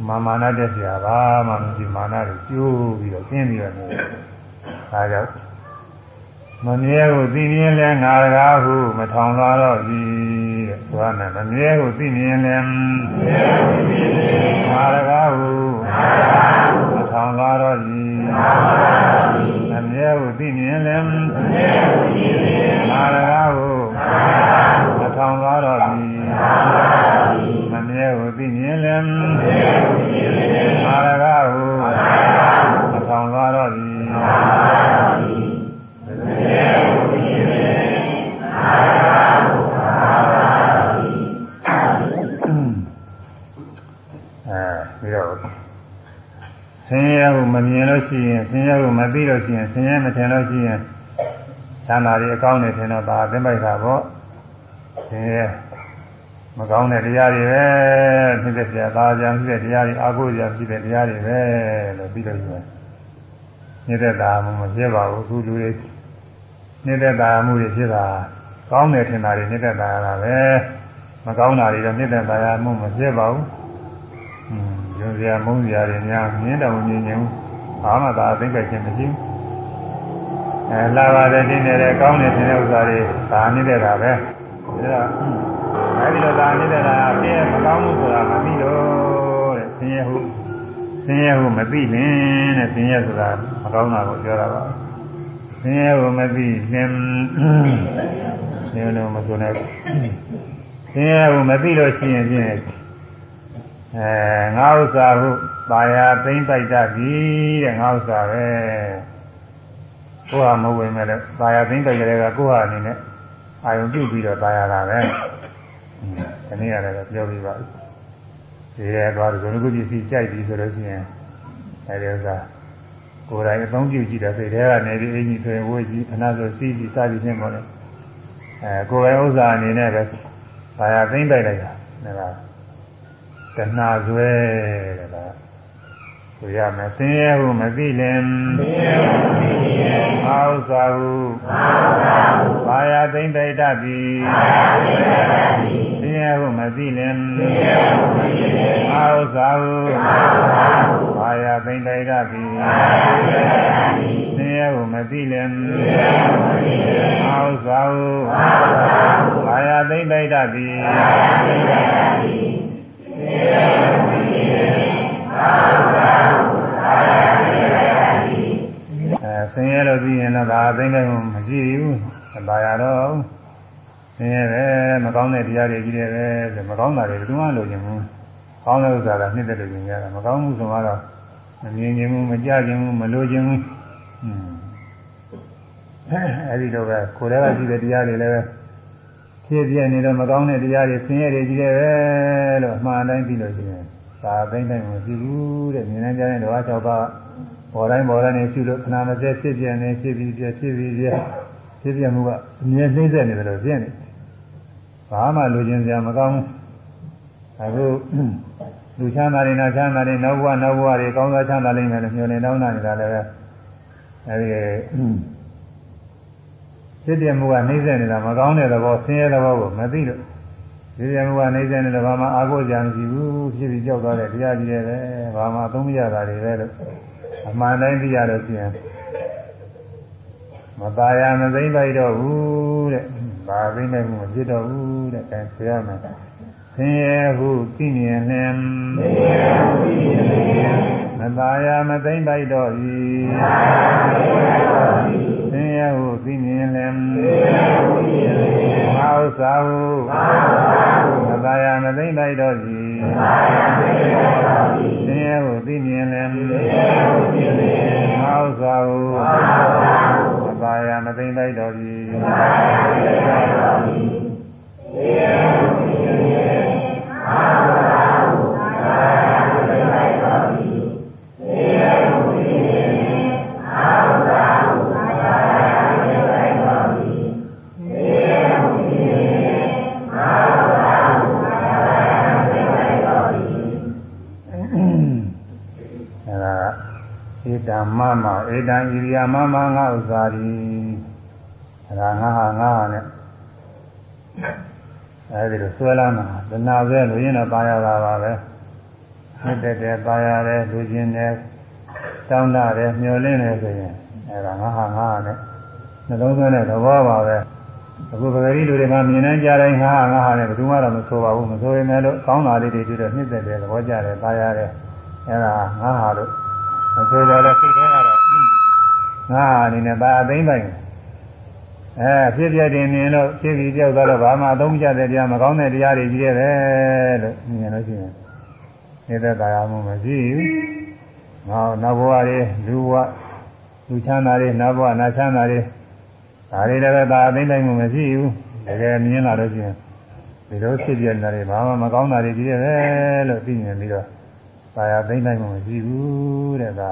မာမာနတက်เสียပါမှမရှိမာနတွေကျိုးပြီးတော့ကျင်းပြီးတော့နေတယ်။ဒါကြောင့်မမြဲကိုသိမြင်လဲငါတကားဟုမထောင်လာတော့ပြီတဲ့။သွားမယ်မမြဲကိုသိမြင်လဲငါတကားဟုမထောင်လာတော့ပြီ။မမြဲကိုသိမြင်လဲငါတကားဟုမထောင်လာတော့ပြီ။မမြဲကိုသိ မြင်လဲငါတကားဟုမထောင်လာတော့ပြီအဲဒီတော့ဆင်းရဲကိုမမြင်လို့ရှိရင်ဆင်းရဲကိုမသိလို့ရှိရင်ဆင်းရဲမထင်လို့ရှိရင်ချမ်းသာတွေအကောင်းတွေထင်တော့ဒါအသိပိုက်တာပေါ့ဆင်းရဲ မကောင်းတဲ့တရားတွေပဲဖြစ်တဲ့တရားသာကြံဖြစ်တဲ့တရားတွေအာဟုကြံဖြစ်တဲ့တရားတွေပဲလို့ပြီးလို့ရှိရင်နေတဲ့တာမှမဖြစ်ပါဘူးအခုလူတွေနေတဲ့တာမှုတွေဖြစ်တာကောင်းတယ်ထင်တာတွေနေတဲ့တာရတာပဲမကောင်းတာတွေတော့နှစ်သက်သာယာမှုမဖြစ်ပါဘူး။อืมညွန်စရာမုန်းစရာတွေများမြင်းတော်မြင်ခြင်းဘာမှသာအသိပဲခြင်းမရှိဘူး။အဲလာပါတယ်ဒီနေတဲ့ကောင်းတဲ့သင်တဲ့ဥစ္စာတွေဒါနေတဲ့တာပဲ။ဒါတော့ အဲဒီလိုဒါနေတဲ့တာအပြည့်မကောင်းမှုဆိုတာမသိလို့တဲ့ဆင်းရဲဟုဆင်းရဲဟုမသိလင်တဲ့ဆင်းရဲဆိုတာမကောင်းတာကိုပြောတာပါ။ဆင်းရဲဟုမသိလင်ဆင်းရဲလို့မဆိုနဲ့ဆင်းရဲဟုမသိလို့ရှိရင်ဖြင့်အဲငါဥစ္စာဟုပါရသိမ့်ပိုက်တတ်ပြီတဲ့ငါဥစ္စာပဲကိုယ်ဟာမဟုတ်ဝင်မဲ့လည်းပါရသိမ့်ပိုက်ကြတဲ့ကကိုယ်ဟာအနေနဲ့အာယုံပြုပြီးတော့ပါရတာပဲ ဒီနေ့ရတယ်ပြောပြပါဒီရဲသွားတယ်ဇုံကုပစ္စည်းကြိုက်ပြီဆိုလို့ရှိရင်အဲဒီဥစ္စာကိုယ်တိုင်အသုံးပြုကြည့်တဲ့စိတ်ထဲကနေပြီးအင်းကြီးဆိုရင်ဝိကြီးခဏဆိုစီးပြီးစားပြီးနှင်းပေါ်တယ်အဲကိုယ်ပိုင်ဥစ္စာအနေနဲ့ပဲဘာယာသိမ့်ပိုက်လိုက်တာဒါကတဏှာဆွဲတဲ့ဒါ ဆိုရမယ်ဆင်းရဲဟုမသိလင်ဆင်းရဲဟုမသိလင်အာဥစ္စာဟုအာဥစ္စာဟုဘာယာသိမ့်ပိုက်တတ်သည်ဘာယာသိမ့်ပိုက်တတ်သည်ဆင်းရဲဟုမသိလင်ဆင်းရဲဟုမသိလင်အာဥစ္စာဟုအာဥစ္စာဟုဘာယာသိမ့်ပိုက်တတ်သည်ဘာယာသိမ့်ပိုက်တတ်သည်ဆင်းရဲဟုမသိလင်ဆင်းရဲဟုမသိလင်အာဥစ္စာဟုအာဥစ္စာဟုဘာယာသိမ့်ပိုက်တတ်သည်ဘာယာသိမ့်ပိုက်တတ်သည်ဆင်းရဲဟုမသိလင်အာဥစ္စာအဲ ဆင်းရဲလို့ပြီးရင်တော့ဒါအသိဉာဏ်မရှိဘူး။ဘာရတော့ဆင်းရဲပဲမကောင်းတဲ့တရားတွေကြီးတယ်ပဲဆိုမကောင်းတာတွေဘယ်သူမှလိုချင်ဘူး။ကောင်းတဲ့ဥစ္စာကနှစ်သက်လို့ကျင်ရတာမကောင်းမှုဆိုတော့မမြင်ခြင်းဘူးမကြခြင်းဘူးမလိုခြင်းဘူး။อืมအဲဒီတော့ပဲကိုယ်တည်းကရှိတဲ့တရားတွေလည်းပဲဖြစ်ပြနေတော့မကောင်းတဲ့တရားတွေဆင်းရဲတွေကြီးတယ်ပဲလို့အမှန်တိုင်းပြီးလို့ရှိရင် ဒါအသိဉာဏ်မရှိဘူးတဲ့မြင်နေကြတဲ့ဓဝါ၆ပါးပေါ်တိုင်းပေါ်တိုင်းနေရှိလို့ခဏမစဲဖြစ်ပြနေဖြစ်ပြီးပြဖြစ်ပြီးပြဖြစ်ပြမှုကအမြဲနှိမ့်ဆက်နေတယ်လို့ဖြစ်နေဘာမှလူချင်းစရာမကောင်းဘူးအခုလူချမ်းသာတွေနာချမ်းသာတွေနောက်ဘဝနောက်ဘဝတွေကောင်းသောချမ်းသာလိမ့်မယ်လို့ညွှန်နေတောင်းတာနေတာလည်းအဲဒီဖြစ်ပြမှုကနှိမ့်ဆက်နေတာမကောင်းတဲ့သဘောဆင်းရဲသဘောကိုမသိလို့ ဖြစ်ပြမှုကနှိမ့်ဆက်နေတဲ့ဘာမှအာကိုကြံမရှိဘူးဖြစ်ပြီးကြောက်သွားတဲ့တရားကြီးတွေပဲဘာမှအသုံးမရတာတွေပဲလို့အမှန်တိုင်းသိရလို့ရှိရင်မตายာမသိမ့်လိုက်တော့ဘူးတဲ့။ဘာသိမ့်နိုင်မှုမဖြစ်တော့ဘူးတဲ့။အဲဆိုရမယ်။ ဆင်းရဲဟုသိမြင်လျင်ဆင်းရဲဟုသိမြင်လျင်မသာယာမသိမ့်ပိုက်တော့၏ဆင်းရဲဟုသိမြင်လျင်မဟုတ်သာဟုမသာယာမသိမ့်ပိုက်တော့၏ဆင်းရဲဟုသိမြင်လျင်မဟုတ်သာဟုမသာယာမသိမ့်ပိုက်တော့၏ဆင်းရဲဟုသိမြင်လျင် မမဧတံဣရိယာမမငါဥစ္စာရီအဲဒါငါဟာငါဟာနဲ့ အဲဒီလိုဆွဲလာမှာတဏှာပဲလူရင်းတော့ပါရတာပါပဲဖြစ်တဲ့တဲ့ပါရတယ်လူချင်းတဲ့တောင်းတာတယ်မျောလင်းတယ်ဆိုရင်အဲဒါငါဟာငါဟာနဲ့နှလုံးသွင်းတဲ့သဘောပါပဲအခုပဂရီလူတွေကမြင်နေကြတိုင်းငါဟာငါဟာနဲ့ဘယ်သူမှတော့မဆိုပါဘူးမဆိုရင်လည်းကောင်းတာလေးတွေတွေ့တော့နှစ်သက်တယ်သဘောကျတယ်ပါရတယ်အဲဒါငါဟာလို့မဆိုကြတဲ့စိတ်ထဲကတော့ငါဟာအနေနဲ့ပါအသိမ့်ပိုင် အဲဖြစ်ပြတင်မြင်လို့ဖြစ်ပြီးကြောက်သွားတော့ဘာမှအသုံးမကျတဲ့တရားမကောင်းတဲ့တရားတွေကြီးရတယ်လို့မြင်လို့ရှိရင်နေတဲ့တရားမှမရှိဘူး။နောက်နောက်ဘဝတွေလူဘဝလူချမ်းသာတွေနောက်ဘဝနာချမ်းသာတွေဒါတွေလည်းသာအသိမ့်တိုင်းမှမရှိဘူး။တကယ်မြင်လာလို့ရှိရင်ဒီလိုဖြစ်ပြနေတာတွေဘာမှမကောင်းတာတွေကြီးရတယ်လို့သိမြင်ပြီးတော့သာယာသိမ့်တိုင်းမှမရှိဘူးတဲ့ဒါ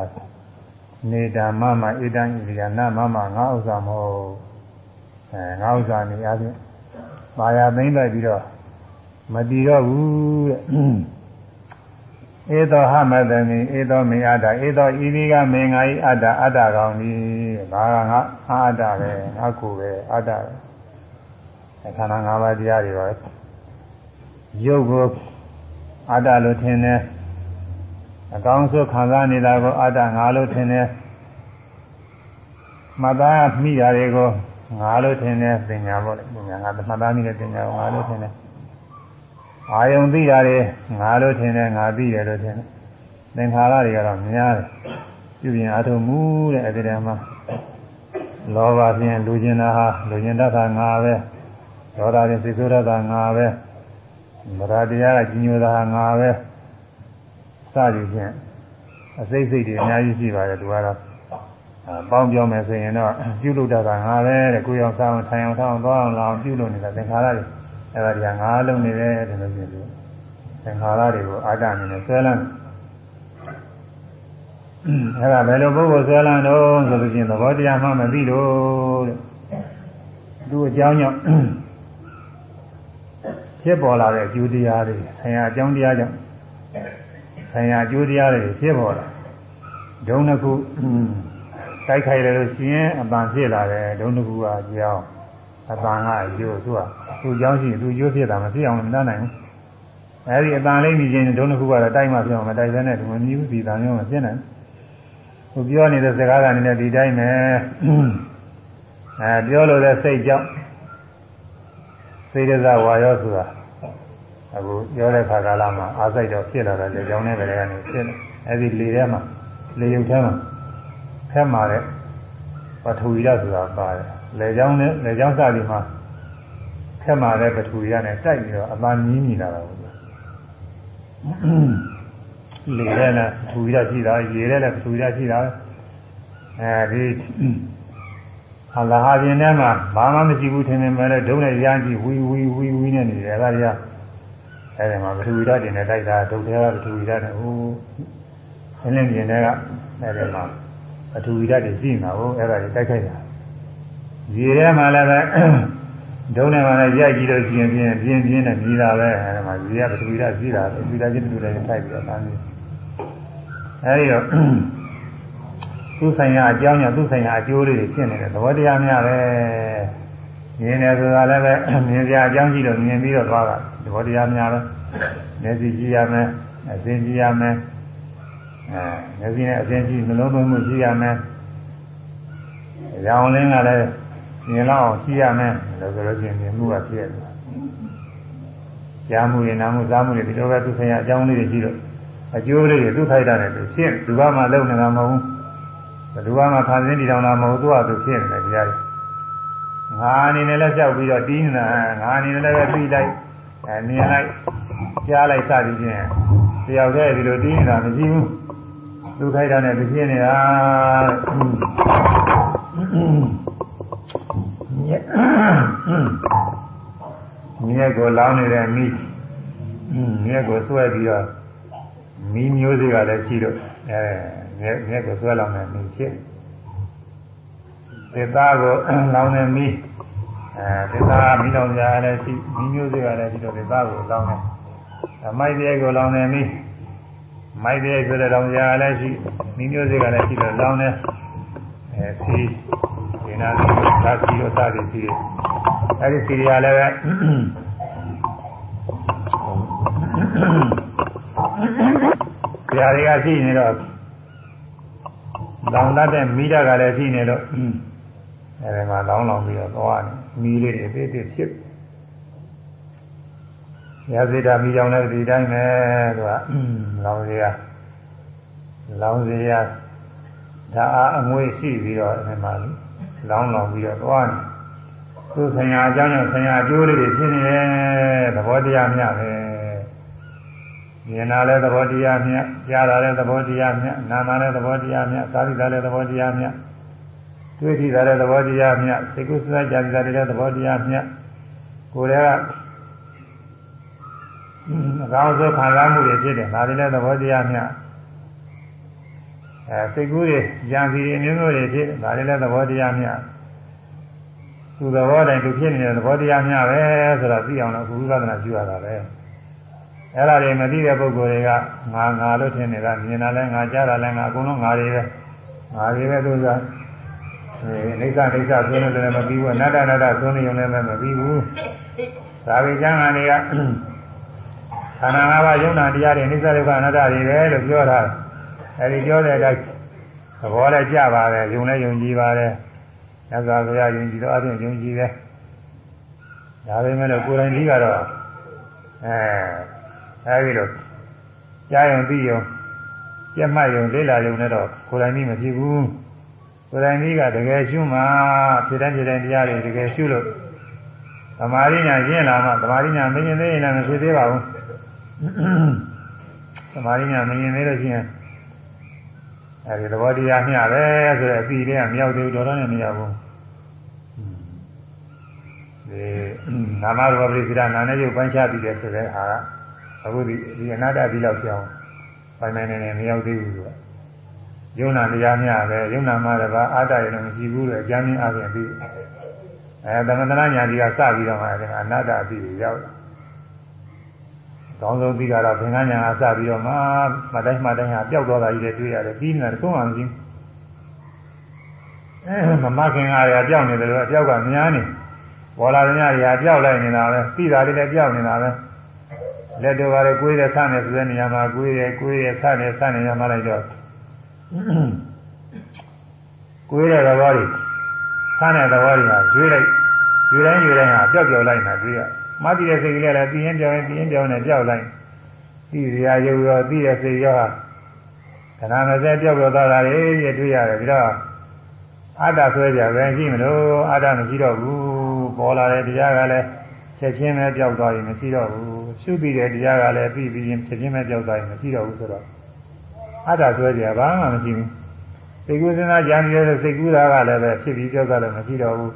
နေတာမမဣဒံဣရိယာနမမငါဥစ္စာမဟုတ် အဲငါဥစ္စာနေအချင်းမာယာသိမ့်လိုက်ပြီးတော့မတည်တော့ဘူးတဲ့ဧသောဟမတမိဧသောမေအတ္တဧသောဤဒီကမေငါဤအတ္တအတ္တကောင်ဒီဘာကငါအတ္တပဲငါကိုပဲအတ္တပဲခန္ဓာ၅ပါးတရားတွေပါရုပ်ကိုအတ္တလို့ထင်တယ်အကောင်းဆုံးခံစားနေတာကိုအတ္တငါလို့ထင်တယ်မှတ်သားမိတာတွေကို ငါလို့ထင်တယ်ပညာပေါ့လေပညာငါမှတ်သားမိတဲ့ပညာကိုငါလို့ထင်တယ်အာယုံသိတာတွေငါလို့ထင်တယ်ငါသိတယ်လို့ထင်တယ်သင်္ခါရတွေကတော့များတယ်ပြုပြင်အထုံးမှုတဲ့အဲဒီတည်းမှာလောဘဖြင့်လူကျင်တာဟာလူကျင်တတ်တာငါပဲဒေါသဖြင့်စိတ်ဆိုးတတ်တာငါပဲမရတရားကကြီးညိုတာဟာငါပဲစသည်ဖြင့်အစိတ်စိတ်တွေအများကြီးရှိပါတယ်သူကတော့ ပေါင်းပြောမယ်ဆိုရင်တော့ပြုလုပ်တတ်တာငါပဲတဲ့ကိုယ်ရောက်စားအောင်ထိုင်အောင်ထောင်းအောင်သွားအောင်လာအောင်ပြုလုပ်နေတာသင်္ခါရတွေအဲဒါတွေကငါလုံးနေတယ်တဲ့လို့ပြောလို့သင်္ခါရတွေကိုအာတအနေနဲ့ဆွဲလန်းအဲ့ဒါဘယ်လိုပုဂ္ဂိုလ်ဆွဲလန်းတော့ဆိုလို့ရှိရင်သဘောတရားမှမသိလို့တဲ့သူအကြောင်းကြောင့်ဖြစ်ပေါ်လာတဲ့အကျိုးတရားတွေဆရာအကြောင်းတရားကြောင့်ဆရာအကျိုးတရားတွေဖြစ်ပေါ်လာဒုံတစ်ခု တိုက်ခိုက်တယ်လို့ရှိရင်အပန်ဖြစ်လာတယ်ဒုံတစ်ခုကအကြောင်းအပန်ကအကျိုးသူကသူအကြောင်းရှိရင်သူအကျိုးဖြစ်တာမဖြစ်အောင်မတတ်နိုင်ဘူးအဲဒီအပန်လေးမြည်ခြင်းဒုံတစ်ခုကတော့တိုက်မှဖြစ်အောင်မတိုက်ဘဲနဲ့သူမမြည်ဘူးဒီတန်မျိုးမဖြစ်နိုင်ဘူးသူပြောနေတဲ့စကားကနေလည်းဒီတိုင်းပဲအဲပြောလို့တဲ့စိတ်ကြောင့်စိတ်ရဇဝါရောဆိုတာအခုပြောတဲ့ခါကာလမှာအာစိတ်တော့ဖြစ်လာတယ်လေကြောင်းနဲ့ပဲကနေဖြစ်တယ်အဲဒီလေထဲမှာလေရုပ်ထဲမှာ ထဲမှာတဲ့ပထဝီရဆိုတာပါတယ်လေကြောင်းနဲ့လေကြောင်းစသည်မှာထဲမှာတဲ့ပထဝီရနဲ့တိုက်ပြီးတော့အမှန်ကြီးနေလာတာပေါ့လေထဲနဲ့ပထဝီရရှိတာရေထဲနဲ့ပထဝီရရှိတာအဲဒီအလာဟာပြင်းထဲမှာဘာမှမရှိဘူးထင်နေမယ်လေဒုံနဲ့ရမ်းကြည့်ဝီဝီဝီဝီနဲ့နေတယ်ဒါကအဲဒီမှာပထဝီရတင်နဲ့တိုက်တာဒုံထဲကပထဝီရနဲ့ဟိုအလင်းပြင်းထဲကအဲဒီမှာ ပထဝီဓာတ်တွေရှိနေတာဟိုအဲဒါတွေတိုက်ခိုက်တာရေထဲမှာလည်းပဲဒုံနဲ့မှလည်းရိုက်ကြည့်လို့ရှိရင်ပြင်းပြင်းပြင်းနဲ့မြည်တာပဲအဲဒီမှာရေကပထဝီဓာတ်ရှိတာပထဝီဓာတ်ချင်းတူတယ်ထိုက်ပြီးတော့တန်းပြီးအဲဒီတော့သူဆိုင်ရာအကြောင်းကြောင့်သူဆိုင်ရာအကျိုးလေးတွေဖြစ်နေတယ်သဘောတရားများပဲမြင်တယ်ဆိုတာလည်းပဲမြင်ပြအကြောင်းရှိတော့မြင်ပြီးတော့သွားတာသဘောတရားများပဲမျက်စိကြည့်ရမယ်အစဉ်ကြည့်ရမယ် အဲမျက်စိနဲ့အစဉ်ကြည့်နှလုံးသွင်းမှုကြည့်ရမယ်ရောင်လင်းကလည်းမြင်လောက်အောင်ကြည့်ရမယ်လို့ဆိုလို့ရှိရင်မြင်မှုကဖြစ်ရတယ်ကြားမှုရင်နားမှုစားမှုတွေဒီလိုပဲသူဆိုင်ရာအကြောင်းလေးတွေရှိတော့အကျိုးလေးတွေသူ့ထိုက်တာနဲ့သူဖြစ်သူကမှလုံနေတာမဟုတ်ဘူးဘယ်သူမှခံစင်းတည်တောင်တာမဟုတ်သူ့ဟာသူဖြစ်နေတယ်ကြားတယ်ငါအနေနဲ့လည်းလျှောက်ပြီးတော့တီးနေတာငါအနေနဲ့လည်းပဲပြီးလိုက်အဲမြင်လိုက်ကြားလိုက်စသည်ဖြင့်တယောက်တည်းဒီလိုတီးနေတာမရှိဘူး သူခိုက်တာနဲ့သူဖြစ်နေတာမြက်ကိုလောင်းနေတဲ့မိမြက်ကိုဆွဲပြီးတော့မီးမျိုးစေ့ကလည်းရှိတော့အဲမြက်မြက်ကိုဆွဲလောင်းတဲ့မိဖြစ်သေသားကိုလောင်းတဲ့မီးအဲသေသားမီးလောင်ကြလည်းရှိမီးမျိုးစေ့ကလည်းရှိတော့သေသားကိုလောင်းတယ်အမိုက်ပြဲကိုလောင်းတဲ့မီး မိုက်ပြဲဆိုတဲ့လောင်ကြလည်းရှိမီးမျိုးစေ့ကလည်းရှိတော့လောင်းတယ်အဲစီဒီနာသာစီလို့စသည်ရှိတယ်အဲဒီစီရလည်းပဲဆရာတွေကရှိနေတော့လောင်တတ်တဲ့မိဓာကလည်းရှိနေတော့အဲဒီမှာလောင်းလောင်ပြီးတော့သွားတယ်မီးလေးတွေအသေးသေးဖြစ် ရစေတာမိကြောင်လည်းဒီတိုင်းပဲသူကလောင်စေရလောင်စေရဒါအားအငွေရှိပြီးတော့အဲဒီမှာလောင်းလောင်ပြီးတော့သွားတယ်သူဆင်ညာအကြောင်းကြောင့်ဆင်ညာအကျိုးလေးတွေဖြစ်နေတယ်သဘောတရားများပဲမြင်တာလည်းသဘောတရားမြတ်ကြားတာလည်းသဘောတရားမြတ်နားတာလည်းသဘောတရားမြတ်သာသီတာလည်းသဘောတရားမြတ်တွေ့ထိတာလည်းသဘောတရားမြတ်သိကုသစကြာတိတာလည်းသဘောတရားမြတ်ကိုယ်တည်းက အကောင်းဆုံးခံစားမှုတွေဖြစ်တယ်ဒါတွေလည်းသဘောတရားမြတ်အဲစိတ်ကူးတွေဉာဏ်စီအမျိုးမျိုးတွေဖြစ်ဒါတွေလည်းသဘောတရားမြတ်သူသဘောတိုင်းသူဖြစ်နေတဲ့သဘောတရားများပဲဆိုတော့သိအောင်လို့ဘုရားသနာပြုရတာပဲအဲ့ဒါတွေမသိတဲ့ပုဂ္ဂိုလ်တွေကငါငါလို့ထင်နေတာမြင်တာလဲငါကြားတာလဲငါအကုန်လုံးငါတွေပဲငါတွေပဲသူကအဲအိဋ္ဌအိဋ္ဌသွင်းလို့လည်းမပြီးဘူးအနတ္တအနတ္တသွင်းနေုံလည်းမပြီးဘူးဒါပေကျမ်းဂန်တွေက ခန္ဓာ၅ပါးယုံနာတရားတွေအနိစ္စဒုက္ခအနတ္တတွေပဲလို့ပြောတာအဲဒီပြောတဲ့အတိုင်းသဘောလည်းကြပါတယ်ယုံလည်းယုံကြည်ပါတယ်ညဇာဘုရားယုံကြည်တော့အပြင်ယုံကြည်တယ်ဒါပေမဲ့လို့ကိုယ်တိုင်ကြီးကတော့အဲအဲဒီလိုကြားယုံသိယုံပြတ်မှတ်ယုံလေးလာယုံနဲ့တော့ကိုယ်တိုင်ကြီးမဖြစ်ဘူးကိုယ်တိုင်ကြီးကတကယ်ရှုမှဖြစ်တဲ့ဖြစ်တဲ့တရားတွေတကယ်ရှုလို့သမာဓိညာရင့်လာမှသမာဓိညာမရင်သေးရင်လည်းမဖြစ်သေးပါဘူး သမာဓိညာမရင်သေးလို့ရှိရင်အဲဒီသဘောတရားမျှပဲဆိုတဲ့အပြီးတည်းကမရောက်သေးဘူးတော်တော်နဲ့မရောက်ဘူးဒီနာမရူပပရိစ္ဆေဒနာနဲ့ရုပ်ပိုင်းခြားပြီးတယ်ဆိုတဲ့ဟာကအခုဒီဒီအနာတ္တဒီလောက်ကြောင်းပိုင်းပိုင်းနေနေမရောက်သေးဘူးသူကယုံနာတရားမျှပဲယုံနာမှလည်းပါအာတ္တရလည်းမရှိဘူးလေအကျမ်းင်းအပြင်ပြီးအဲသမထနာညာကြီးကစပြီးတော့မှအဲဒီအနာတ္တအပြီးရောက်တယ် ကောင်းဆုံးပြီးတော့ဘင်္ဂညာကစပြီးတော့မှမတိုင်းမတိုင်းဟာပျောက်သွားတာကြီးတွေတွေ့ရတယ်ပြီးနေတာသုံးအောင်ကြီးအဲမမခင်ကရပျောက်နေတယ်လို့အပျောက်ကများနေပေါ်လာတဲ့ညတွေဟာပျောက်လိုက်နေတာပဲပြီးတာတွေလည်းပျောက်နေတာပဲလက်တော်ကလည်းကိုယ်ရဲ့ဆန့်နေဆိုတဲ့နေရာမှာကိုယ်ရဲ့ကိုယ်ရဲ့ဆန့်နေဆန့်နေရမှလိုက်တော့ကိုယ်ရဲ့သဘောတွေဆန့်တဲ့သဘောတွေဟာရွေးလိုက်ရွေးတိုင်းရွေးတိုင်းဟာပျောက်ပျောက်လိုက်နေတာတွေ့ရတယ် မှတ်တည်တဲ့စိတ်ကလေးလည်းပြီးရင်ပြောင်းရင်ပြီးရင်ပြောင်းနေပြောက်လိုက်ပြီးစရာရုပ်ရောပြီးတဲ့စိတ်ရောခဏမစဲပြောက်ပြောက်သွားတာလေပြတွေ့ရတယ်ပြီးတော့အတ္တဆွဲကြပဲရှိမလို့အတ္တမရှိတော့ဘူးပေါ်လာတဲ့တရားကလည်းချက်ချင်းပဲပြောက်သွားရင်မရှိတော့ဘူးရှုပြီးတဲ့တရားကလည်းပြီးပြီးရင်ချက်ချင်းပဲပြောက်သွားရင်မရှိတော့ဘူးဆိုတော့အတ္တဆွဲကြဘာမှမရှိဘူးစိတ်ကူးစဉ်းစားကြံနေတဲ့စိတ်ကူးတာကလည်းပဲဖြစ်ပြီးပြောက်သွားလို့မရှိတော့ဘူး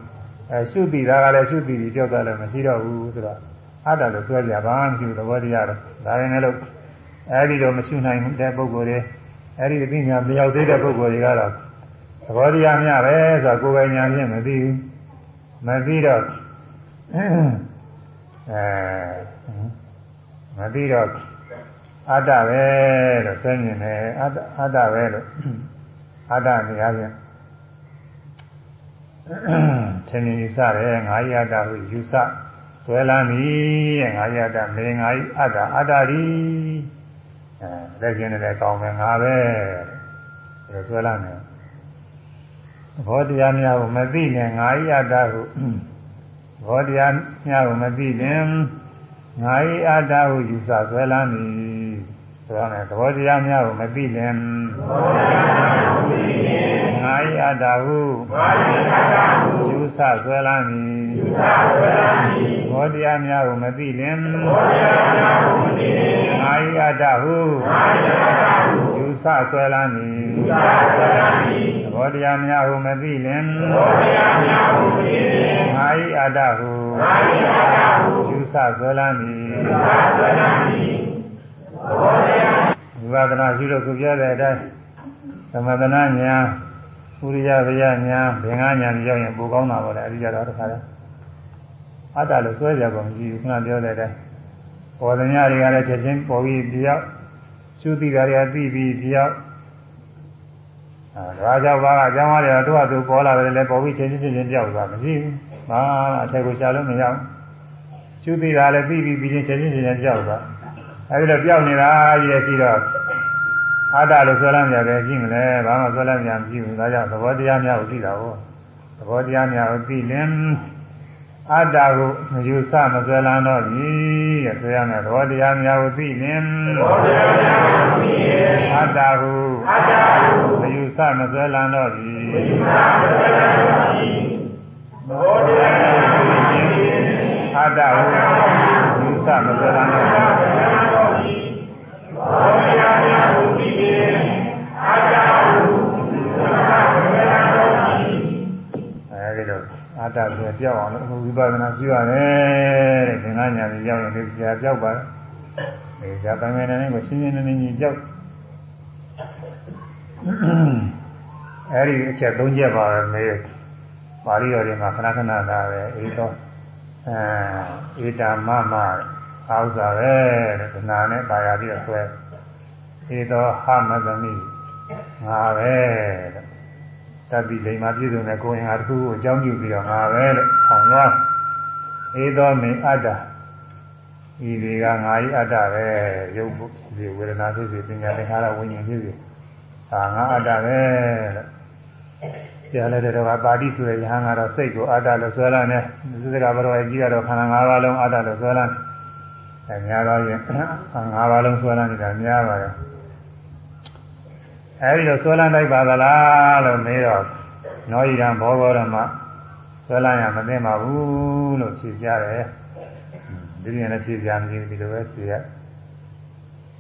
အဲရှုတိတာကလည်းရှုတိပြီးပြောက်သွားလည်းမရှိတော့ဘူးဆိုတော့အတ္တလို့ပြောကြဘာမှမရှိဘူးသဘောတရားတော့ဒါရင်လည်းအဲဒီတော့မရှုနိုင်တဲ့ပုဂ္ဂိုလ်တွေအဲဒီအသိဉာဏ်မရောက်သေးတဲ့ပုဂ္ဂိုလ်တွေကတော့သဘောတရားများပဲဆိုတော့ကိုယ်ပိုင်ဉာဏ်ဖြင့်မသိဘူးမသိတော့အဲမသိတော့အတ္တပဲလို့ဆွဲမြင်တယ်အတ္တအတ္တပဲလို့အတ္တနေရာချင်း သင်္နေစတယ်ငါးရတာဟုယူဆဆွဲလန်းပြီတဲ့ငါးရတာမေငါးအတ္တအတ္တဒီအဲလက်ကျင်တယ်ကောင်းမယ်ငါပဲတဲ့ဆွဲလန်းတယ်ဘောတရားများကိုမသိနဲ့ငါးရတာဟုဘောတရားများကိုမသိရင်ငါဤအတ္တဟုယူဆဆွဲလန်းပြီဆိုရမယ် သဘောတရားများကိုမသိရင်သဘောတရားများကိုမသိရင်ငါဤအတ္တဟုငါဤအတ္တဟုယူဆဆွဲလန်းပြီယူဆဆွဲလန်းပြီသဘောတရားများကိုမသိရင်သဘောတရားများကိုမသိရင်ငါဤအတ္တဟုငါဤအတ္တဟုယူဆဆွဲလန်းပြီယူဆဆွဲလန်းပြီသဘောတရားများကိုမသိရင်သဘောတရားများကိုမသိရင်ငါဤအတ္တဟုငါဤအတ္တဟုယူဆဆွဲလန်းပြီ ဝိပဿနာရှိလို့ခုပြောတဲ့အတိုင်းသမထနာညာဥရိယဗျာညာဘင်္ဂညာကြောင့်ရင်ပိုကောင်းတာပေါ့လေအရိယတော့တခါလဲအတ္တလို့ဆွဲကြကုန်မရှိဘူးခဏပြောတဲ့အတိုင်းပေါ်သညာတွေကလည်းချက်ချင်းပေါ်ပြီးပြောက်ရှုတိတာတွေကသိပြီးပြောက်အဲဒါကြောင့်ဘာကအကြောင်းအရာတွေတော့သူပေါ်လာတယ်လည်းပေါ်ပြီးချက်ချင်းချင်းပြောက်သွားမရှိဘူးဘာအထက်ကိုရှာလို့မရဘူးရှုတိတာလည်းသိပြီးပြီးချင်းချက်ချင်းချင်းပြောက်သွား အဲဒီတော့ပြောက်နေတာကြီးရရှိတော့အာတလို့ဆွဲလမ်းမြတယ်ရှိမလဲဘာမှဆွဲလမ်းမြမရှိဘူးဒါကြောင့်သဘောတရားများကိုသိတာကိုသဘောတရားများကိုသိရင်အတ္တကိုမယူဆမဆွဲလန်းတော့ဘူးရဆွဲရမယ်သဘောတရားများကိုသိရင်သဘောတရားများကိုသိရင်အတ္တကိုအတ္တကိုမယူဆမဆွဲလန်းတော့ဘူးမယူဆမဆွဲလန်းတော့ဘူးသဘောတရားများကိုသိရင်အတ္တကို ပြောက်အောင်လို့ဝိပဿနာရှိရတယ်တဲ့သင်္ကညာကြီးရောက်ရင်ဒီဆရာပြောက်ပါတယ်ဒီဇာပိုင်းပိုင်းနဲ့ကိုရှင်းရှင်းလင်းလင်းကြီးပြောက်အဲဒီအချက်၃ချက်ပါပဲမေးပါဠိတော်တွေမှာခဏခဏလာပဲအေးတော့အဲဧတာမမအာဥစ္စာပဲတဲ့ဒနာနဲ့ပါရပြီးတော့ဆွဲဧသောဟမသမိငါပဲတဲ့ တတိလိမ္မာပြည့်စုံတဲ့ကိုယ်ရင်ဟာတစ်ခုကိုအကြောင်းပြုပြီးတော့ငါပဲတဲ့ထောင်သွားဧသောမင်အတ္တဤတွေကငါဤအတ္တပဲရုပ်ဒီဝေဒနာဖြစ်ဖြစ်ပညာသင်္ခါရဝိညာဉ်ဖြစ်ဖြစ်ဒါငါအတ္တပဲလို့ကြားလိုက်တဲ့တော့ပါဠိဆိုတဲ့ယဟန်ကတော့စိတ်ကိုအတ္တလို့ဆွဲလာတယ်သစ္စကဘရောကြီးကတော့ခန္ဓာ၅ပါးလုံးအတ္တလို့ဆွဲလာတယ်အဲများတော့ရင်၅ပါးလုံးဆွဲလာနေတာများပါတယ် အဲဒီတော့ဆွဲလန်းလိုက်ပါသလားလို့မေးတော့နောဣဒံဘောဂောရမဆွဲလန်းရမသိပါဘူးလို့ဖြေကြတယ်ဒီရင်လည်းဖြေကြမလို့ဒီလိုပဲဖြေရ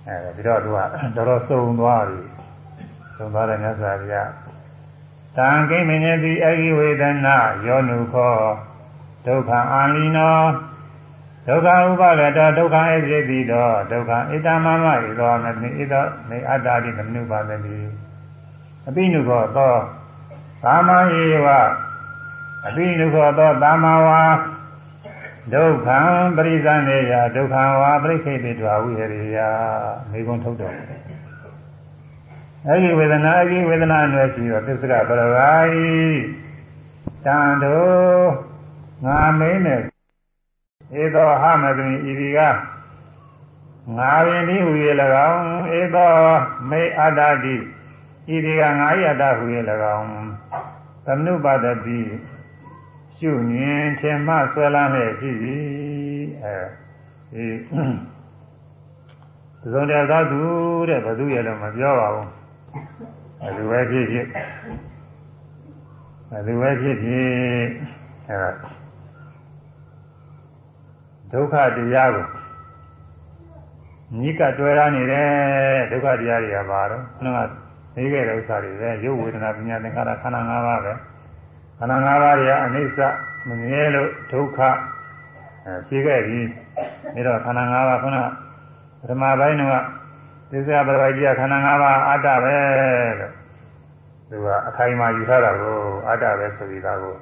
အဲဒီတော့သူကတော်တော်စုံသွားပြီစုံသွားတဲ့မြတ်စွာဘုရားတံကိမင်းတိအဂိဝေဒနာယောနုခောဒုက္ခအာလီနော ဒုက္ခဥပါကတောဒုက္ခအဖြစ်ပြီးတော့ဒုက္ခဣတမမဣသောမတိဣသောမေအတ္တာတိသမနုပါဒတိအပိနုခောသောသာမယေဝအပိနုခောသောသာမဝါဒုက္ခံပရိသန္နေယဒုက္ခံဝါပရိခိတိတဝဝိဟရိယမိဂုံထုတ်တော်အဲဒီဝေဒနာအဲဒီဝေဒနာအနွယ်ရှိတော့သစ္စကပရဝါယိတန်တို့ငါမင်းနဲ့ ဧသောဟမတိဤဒီကငါပင်ဒီဟူ၍၎င်းဧသောမေအတ္တတိဤဒီကငါယတ္တဟူ၍၎င်းသမနုပါဒတိရှုမြင်ထင်မှဆွဲလန်းတဲ့ဖြစ်ပြီအဲဒီသုံးတဲ့သာသူတဲ့ဘသူရဲ့လို့မပြောပါဘူးဘသူပဲဖြစ်ဖြစ်ဘသူပဲဖြစ်ဖြစ်အဲ ဒုက္ခတရားကိုညိကတွဲရနေတယ်ဒုက္ခတရားတွေကပါတော့ခဏကနေခဲ့တဲ့ဥစ္စာတွေပဲရုပ်ဝေဒနာပညာသင်္ခါရခန္ဓာ၅ပါးပဲခန္ဓာ၅ပါးတွေကအနိစ္စမမြဲလို့ဒုက္ခအဲရှိခဲ့ပြီဒါတော့ခန္ဓာ၅ပါးခုနပထမပိုင်းကသစ္စာပရဝိကြီးကခန္ဓာ၅ပါးအတ္တပဲလို့သူကအခိုင်အမာယူထားတာကိုအတ္တပဲဆိုပြီးသားကို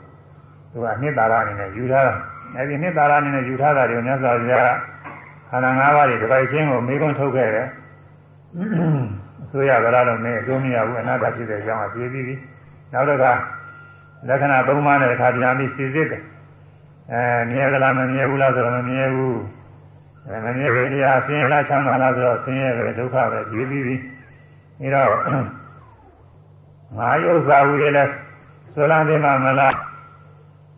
သူကနှစ်သာရအနေနဲ့ယူထားတာ အဲဒီနှစ်သာရအနေနဲ့ယူထားတာတွေကိုမြတ်စွာဘုရားခန္ဓာ၅ပါးတွေတစ်ပိုက်ချင်းကိုမေးခွန်းထုတ်ခဲ့တယ်အစိုးရကလားတော့မင်းအကျိုးမရဘူးအနာတ္တဖြစ်တဲ့အကြောင်းအပြေးပြီးပြီနောက်တစ်ခါလက္ခဏာသုံးပါးနဲ့တစ်ခါပြန်ပြီးစီစစ်တယ်အဲမြဲကလားမမြဲဘူးလားဆိုတော့မမြဲဘူးအဲမမြဲဘူးတရားဆင်းရဲလားချမ်းသာလားဆိုတော့ဆင်းရဲပဲဒုက္ခပဲပြေးပြီးပြီဒါတော့ငါရုပ်စာဝိရလဲဆိုလာသေးမှာမလား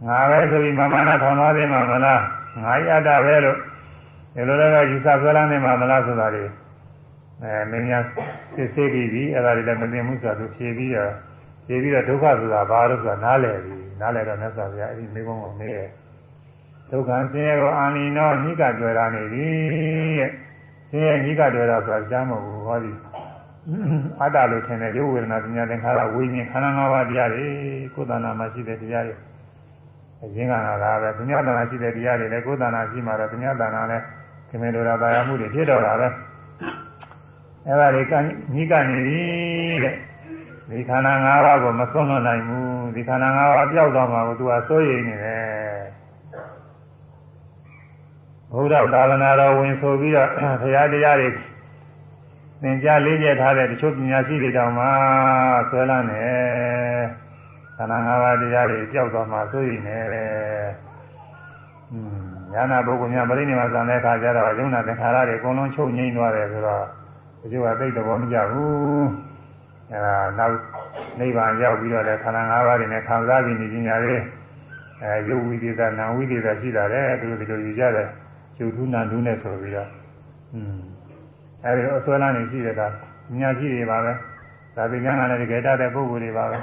ငါပဲဆိုပြီးမမနာထောင်သွားသေးမှာမလားငါရတာပဲလို့ဒီလိုလည်းယူဆဆွဲလန်းနေမှာမလားဆိုတာလေအဲမင်းများစစ်ဆေးပြီးပြီအဲ့ဒါတွေလည်းမသိမှုဆိုတာသူဖြေပြီးတော့ဖြေပြီးတော့ဒုက္ခဆိုတာဘာလို့ဆိုတာနားလည်ပြီနားလည်တော့မြတ်စွာဘုရားအဲ့ဒီမိဘကိုမေးတယ်ဒုက္ခဆင်းရဲကိုအာနိနောညိကတွေ့တာနေပြီတဲ့ဆင်းရဲညိကတွေ့တာဆိုတာကြားမဟုတ်ဘူးဟောဒီအတ္တလို့ထင်တဲ့ရုပ်ဝေဒနာပညာသင်္ခါရဝိညာဉ်ခန္ဓာ၅ပါးတရားတွေကိုယ်တဏ္ဍာမှာရှိတဲ့တရားတွေ အရင်ကလာပဲပညာတဏ္ဍာရှိတဲ့တရားတွေလည်းကိုယ်တဏ္ဍာရှိမှတော့ပညာတဏ္ဍာလည်းခင်မင်တို့ရာပါရမှုတွေဖြစ်တော့တာပဲအဲဒါတွေကညိကနေပြီတဲ့ဒီခန္ဓာ၅ပါးကိုမဆုံးလွတ်နိုင်ဘူးဒီခန္ဓာ၅ပါးပြောက်သွားမှာကိုသူကစိုးရိမ်နေတယ်ဘုရားသာသနာတော်ဝင်ဆိုပြီးတော့ဘုရားတရားတွေသင်ကြားလေးကျက်ထားတဲ့တချို့ပညာရှိတွေတောင်မှဆွဲလန်းနေ ခန္ဓာ၅ပါးတရားတွေကြောက်သွားမှဆိုရင်လည်းอืมညာနာပုဂ္ဂိုလ်များပရိနိဗ္ဗာန်ဆံတဲ့အခါကျတော့ယုံနာသင်္ခါရတွေအကုန်လုံးချုပ်ငြိမ်းသွားတယ်ဆိုတော့တချို့ကသိတဲ့ဘောမကြဘူးအဲဒါနောက်နိဗ္ဗာန်ရောက်ပြီးတော့လည်းခန္ဓာ၅ပါးတွေနဲ့ခံစားပြီးနေခြင်းညာလေးအဲယုတ်ဝိသေသနာဝိသေသရှိတာလေသူတို့ဒီလိုယူကြတယ်ယုတ်ထုနာထုနဲ့ဆိုပြီးတော့อืมအဲဒီအစွဲလန်းနေရှိတဲ့ကညာရှိတွေပါပဲဒါပညာကလည်းတကယ်တတ်တဲ့ပုဂ္ဂိုလ်တွေပါပဲ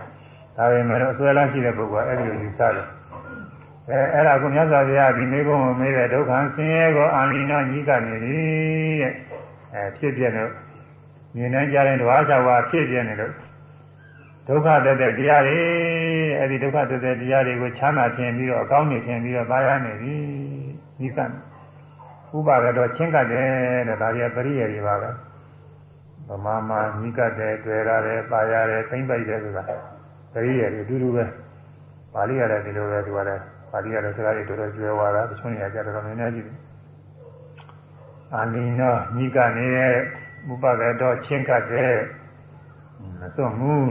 ဒါပေမဲ့အစွဲလန်းရှိတဲ့ပုဂ္ဂိုလ်ကအဲဒီလိုယူဆတယ်အဲအဲ့ဒါကိုမြတ်စွာဘုရားဒီမိဘုံကိုမေးတဲ့ဒုက္ခဆင်းရဲကိုအာမိနောညီကနေပြီတဲ့အဲဖြစ်ပြလို့မြင်နိုင်ကြတဲ့ဓဝါ၆ပါးဖြစ်ပြနေလို့ဒုက္ခတည်းတဲ့တရားတွေအဲ့ဒီဒုက္ခတည်းတဲ့တရားတွေကိုချမ်းသာခြင်းပြီးတော့အကောင်းနေခြင်းပြီးတော့ပါရနေပြီညီကဥပါဒတော့ချင်းကတ်တယ်တဲ့ဒါကြီးပရိယေတွေပါပဲဗမာမှာညီကတ်တယ်တွေ့ရတယ်ပါရတယ်သိမ့်ပိုက်တယ်ဆိုတာ ပရိယေတွေအတူတူပဲပါဠိရတယ်ဒီလိုပဲသူကလည်းပါဠိရတယ်စကားတွေတော်တော်ကျွဲသွားတာတချို့နေရာကြတော်တော်များများကြည့်တယ်အာလင်းတော့ညီကနေဥပါဒတော့ချင်းကတ်တယ်မစွန့်ဘူး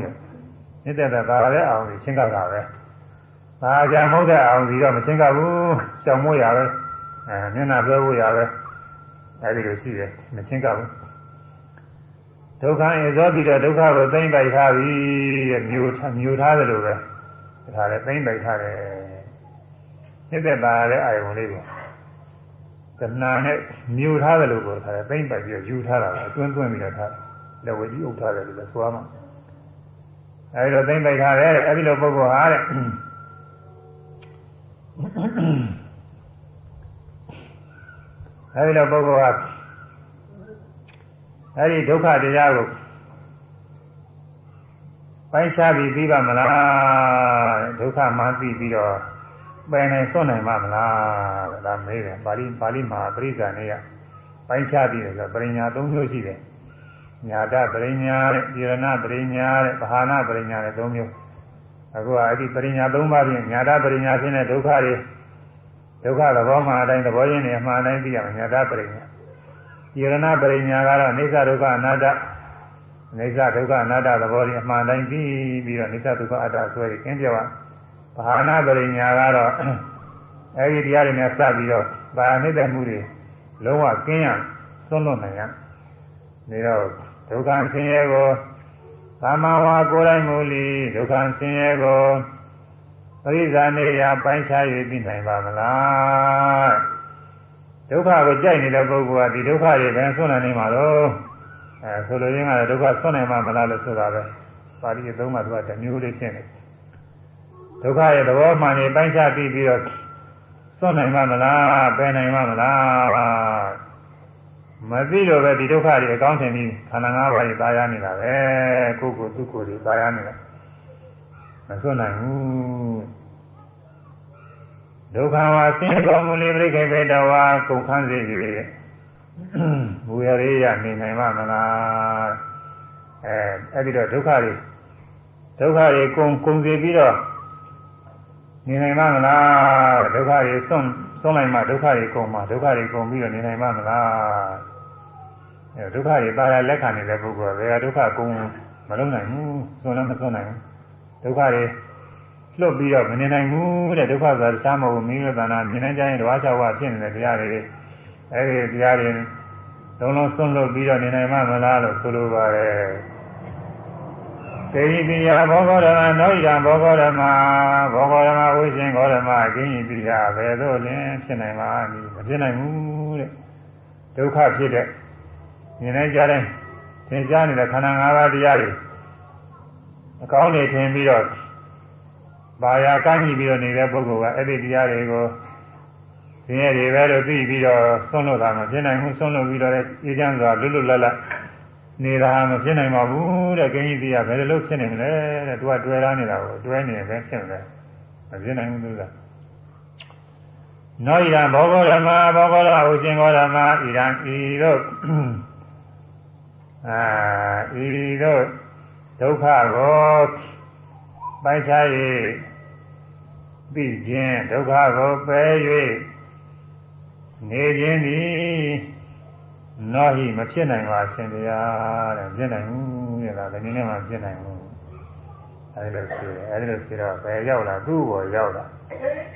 နေတဲ့တဲ့ဒါလည်းအောင်ချင်းကတ်တာပဲဒါကြမဟုတ်တဲ့အောင်စီတော့မချင်းကတ်ဘူးကြောင်မိုးရပဲအဲမျက်နှာပြောဖို့ရပဲအဲဒီလိုရှိတယ်မချင်းကဘူး ဒုက္ခအဇောပြီးတော့ဒုက္ခကိုသိမ့်ပိုက်ထားပြီတဲ့မျိုးမျိုးထားတယ်လို့ပဲဒါလည်းသိမ့်ပိုက်ထားတယ်နှစ်သက်ပါတဲ့အာယုံလေးကိုတဏှာနဲ့မျိုးထားတယ်လို့ကိုဒါလည်းသိမ့်ပိုက်ပြီးယူထားတာအတွင်းသွင်းပြီးတော့ထားလက်ဝဲကြီးအုပ်ထားတယ်လို့လည်းဆိုရမှာအဲဒီတော့သိမ့်ပိုက်ထားတယ်အဲဒီလိုပုဂ္ဂိုလ်ဟာတဲ့အဲဒီလိုပုဂ္ဂိုလ်ဟာ အဲဒီဒုက္ခတရားကိုပိုင်းခြားပြီးပြီးပါမလားဒုက္ခမှသိပြီးတော့ပယ်နိုင်စွန့်နိုင်မှာမလားဒါမေးတယ်ပါဠိပါဠိမှာပရိစ္ဆာနေရပိုင်းခြားပြီးတယ်ဆိုပရိညာ၃မျိုးရှိတယ်ညာတပရိညာတဲ့ပြရဏပရိညာတဲ့ဗဟာနာပရိညာတဲ့၃မျိုးအခုကအဲ့ဒီပရိညာ၃ပါးပြင်ညာတပရိညာဖြစ်တဲ့ဒုက္ခတွေဒုက္ခသဘောမှအတိုင်းသဘောရင်းနေအမှန်တိုင်းသိရမယ်ညာတပရိညာ ယရဏပရိညာကတော့အိဋ္ဌဒုက္ခအနတ္တအိဋ္ဌဒုက္ခအနတ္တသဘောကြီးအမှန်တိုင်းပြီးပြီးတော့အိဋ္ဌဒုက္ခအတ္တဆွဲပြီးကျင်းပြောပါဘာနာပရိညာကတော့အဲဒီတရားတွေနဲ့စပ်ပြီးတော့ဗာနိတ္တမှုတွေလုံးဝကျင်းရသွန်းလွတ်နိုင်ရနေတော့ဒုက္ခဆင်းရဲကိုသမ္မာဝါကိုယ်တိုင်မူလီဒုက္ခဆင်းရဲကိုပရိဇာနေရပိုင်းခြား၍သိနိုင်ပါမလား ဒုက္ခကိုကြိုက်နေတဲ့ပုဂ္ဂိုလ်ကဒီဒုက္ခတွေပဲဆွနိုင်နေမှာတော့အဲဆိုလိုရင်းကဒုက္ခဆွနိုင်မှာမလားလို့ဆိုတာပဲပါဠိသုံးမှာသူကတမျိုးလေးရှင်းတယ်ဒုက္ခရဲ့သဘောမှန်နေပိုင်းခြားပြီးပြီးတော့ဆွနိုင်မှာမလားပယ်နိုင်မှာမလားမသိတော့ပဲဒီဒုက္ခတွေအကောင်းထင်ပြီးခန္ဓာ၅ပါးကြီးသာယာနေတာပဲကိုယ်ကိုယ်သူ့ကိုယ်ကြီးသာယာနေတာမဆွနိုင်ဘူး ဒုက္ခဝါဆင်းရဲကောင်းမှုလေးပြိခေပေတဝါကုန်ခန်းစေ၍မူရရေးရနေနိုင်မှာမလားအဲအဲ့ဒီတော့ဒုက္ခတွေဒုက္ခတွေကုန်ကုန်စေပြီးတော့နေနိုင်မှာမလားဒုက္ခတွေစွန့်စွန့်လိုက်မှဒုက္ခတွေကုန်မှဒုက္ခတွေကုန်ပြီးတော့နေနိုင်မှာမလားအဲဒုက္ခတွေပါရလက်ခံနေတဲ့ပုဂ္ဂိုလ်ကဘယ်ကဒုက္ခကုန်မလုံးနိုင်ဘူးစွန့်လည်းမစွန့်နိုင်ဘူးဒုက္ခတွေ လွတ်ပြီးတော့မနေနိုင်ဘူးတဲ့ဒုက္ခဆိုတာတခြားမဟုတ်ဘူးမိမိသနာမြင်နိုင်ကြရင်ဓဝါချဝဖြစ်နေတဲ့တရားတွေအဲဒီတရားတွေလုံးလုံးဆွန့်လွတ်ပြီးတော့နေနိုင်မှမလားလို့ဆိုလိုပါတယ်သေယိပိယဘောဂောဓမ္မနောဣဒံဘောဂောဓမ္မဘောဂောဓမ္မဝိရှင်ဂောဓမ္မအကင်းဤပိယဘယ်သို့လင်းဖြစ်နိုင်မှာမဖြစ်နိုင်ဘူးတဲ့ဒုက္ခဖြစ်တဲ့မြင်နိုင်ကြတဲ့သင်ကြားနေတဲ့ခန္ဓာ၅ပါးတရားတွေအကောင်းနေထင်ပြီးတော့ ဘာယာကန့်ညှိပြီးတော့နေတဲ့ပုဂ္ဂိုလ်ကအဲ့ဒီတရားတွေကိုသင်ရတွေပဲလို့သိပြီးတော့ဆွန့်လွတ်တာမဖြစ်နိုင်ဘူးဆွန့်လွတ်ပြီးတော့အေးချမ်းစွာလွတ်လွတ်လပ်လပ်နေတာမဖြစ်နိုင်ပါဘူးတဲ့ကိန်းကြီးတရားဘယ်လိုဖြစ်နေမလဲတဲ့သူကတွေ့ရနေတာကိုတွဲနေပဲဖြစ်နေတယ်မဖြစ်နိုင်ဘူးသူကနောဣရံဘောဂောဓမ္မဘောဂောရဟုရှင်ဂောဓမ္မဣရံဤတို့အာဤတို့ဒုက္ခကို ပိုင်းခြား၍သိခြင်းဒုက္ခကိုပယ်၍နေခြင်းသည်နောဟိမဖြစ်နိုင်ပါရှင်တရားတဲ့ဖြစ်နိုင်ဘူးတဲ့ဒါလည်းနည်းနည်းမှဖြစ်နိုင်ဘူးအဲဒီလိုဆိုတယ်အဲဒီလိုဆိုတော့ဘယ်ရောက်လာသူ့ကိုရောက်လာ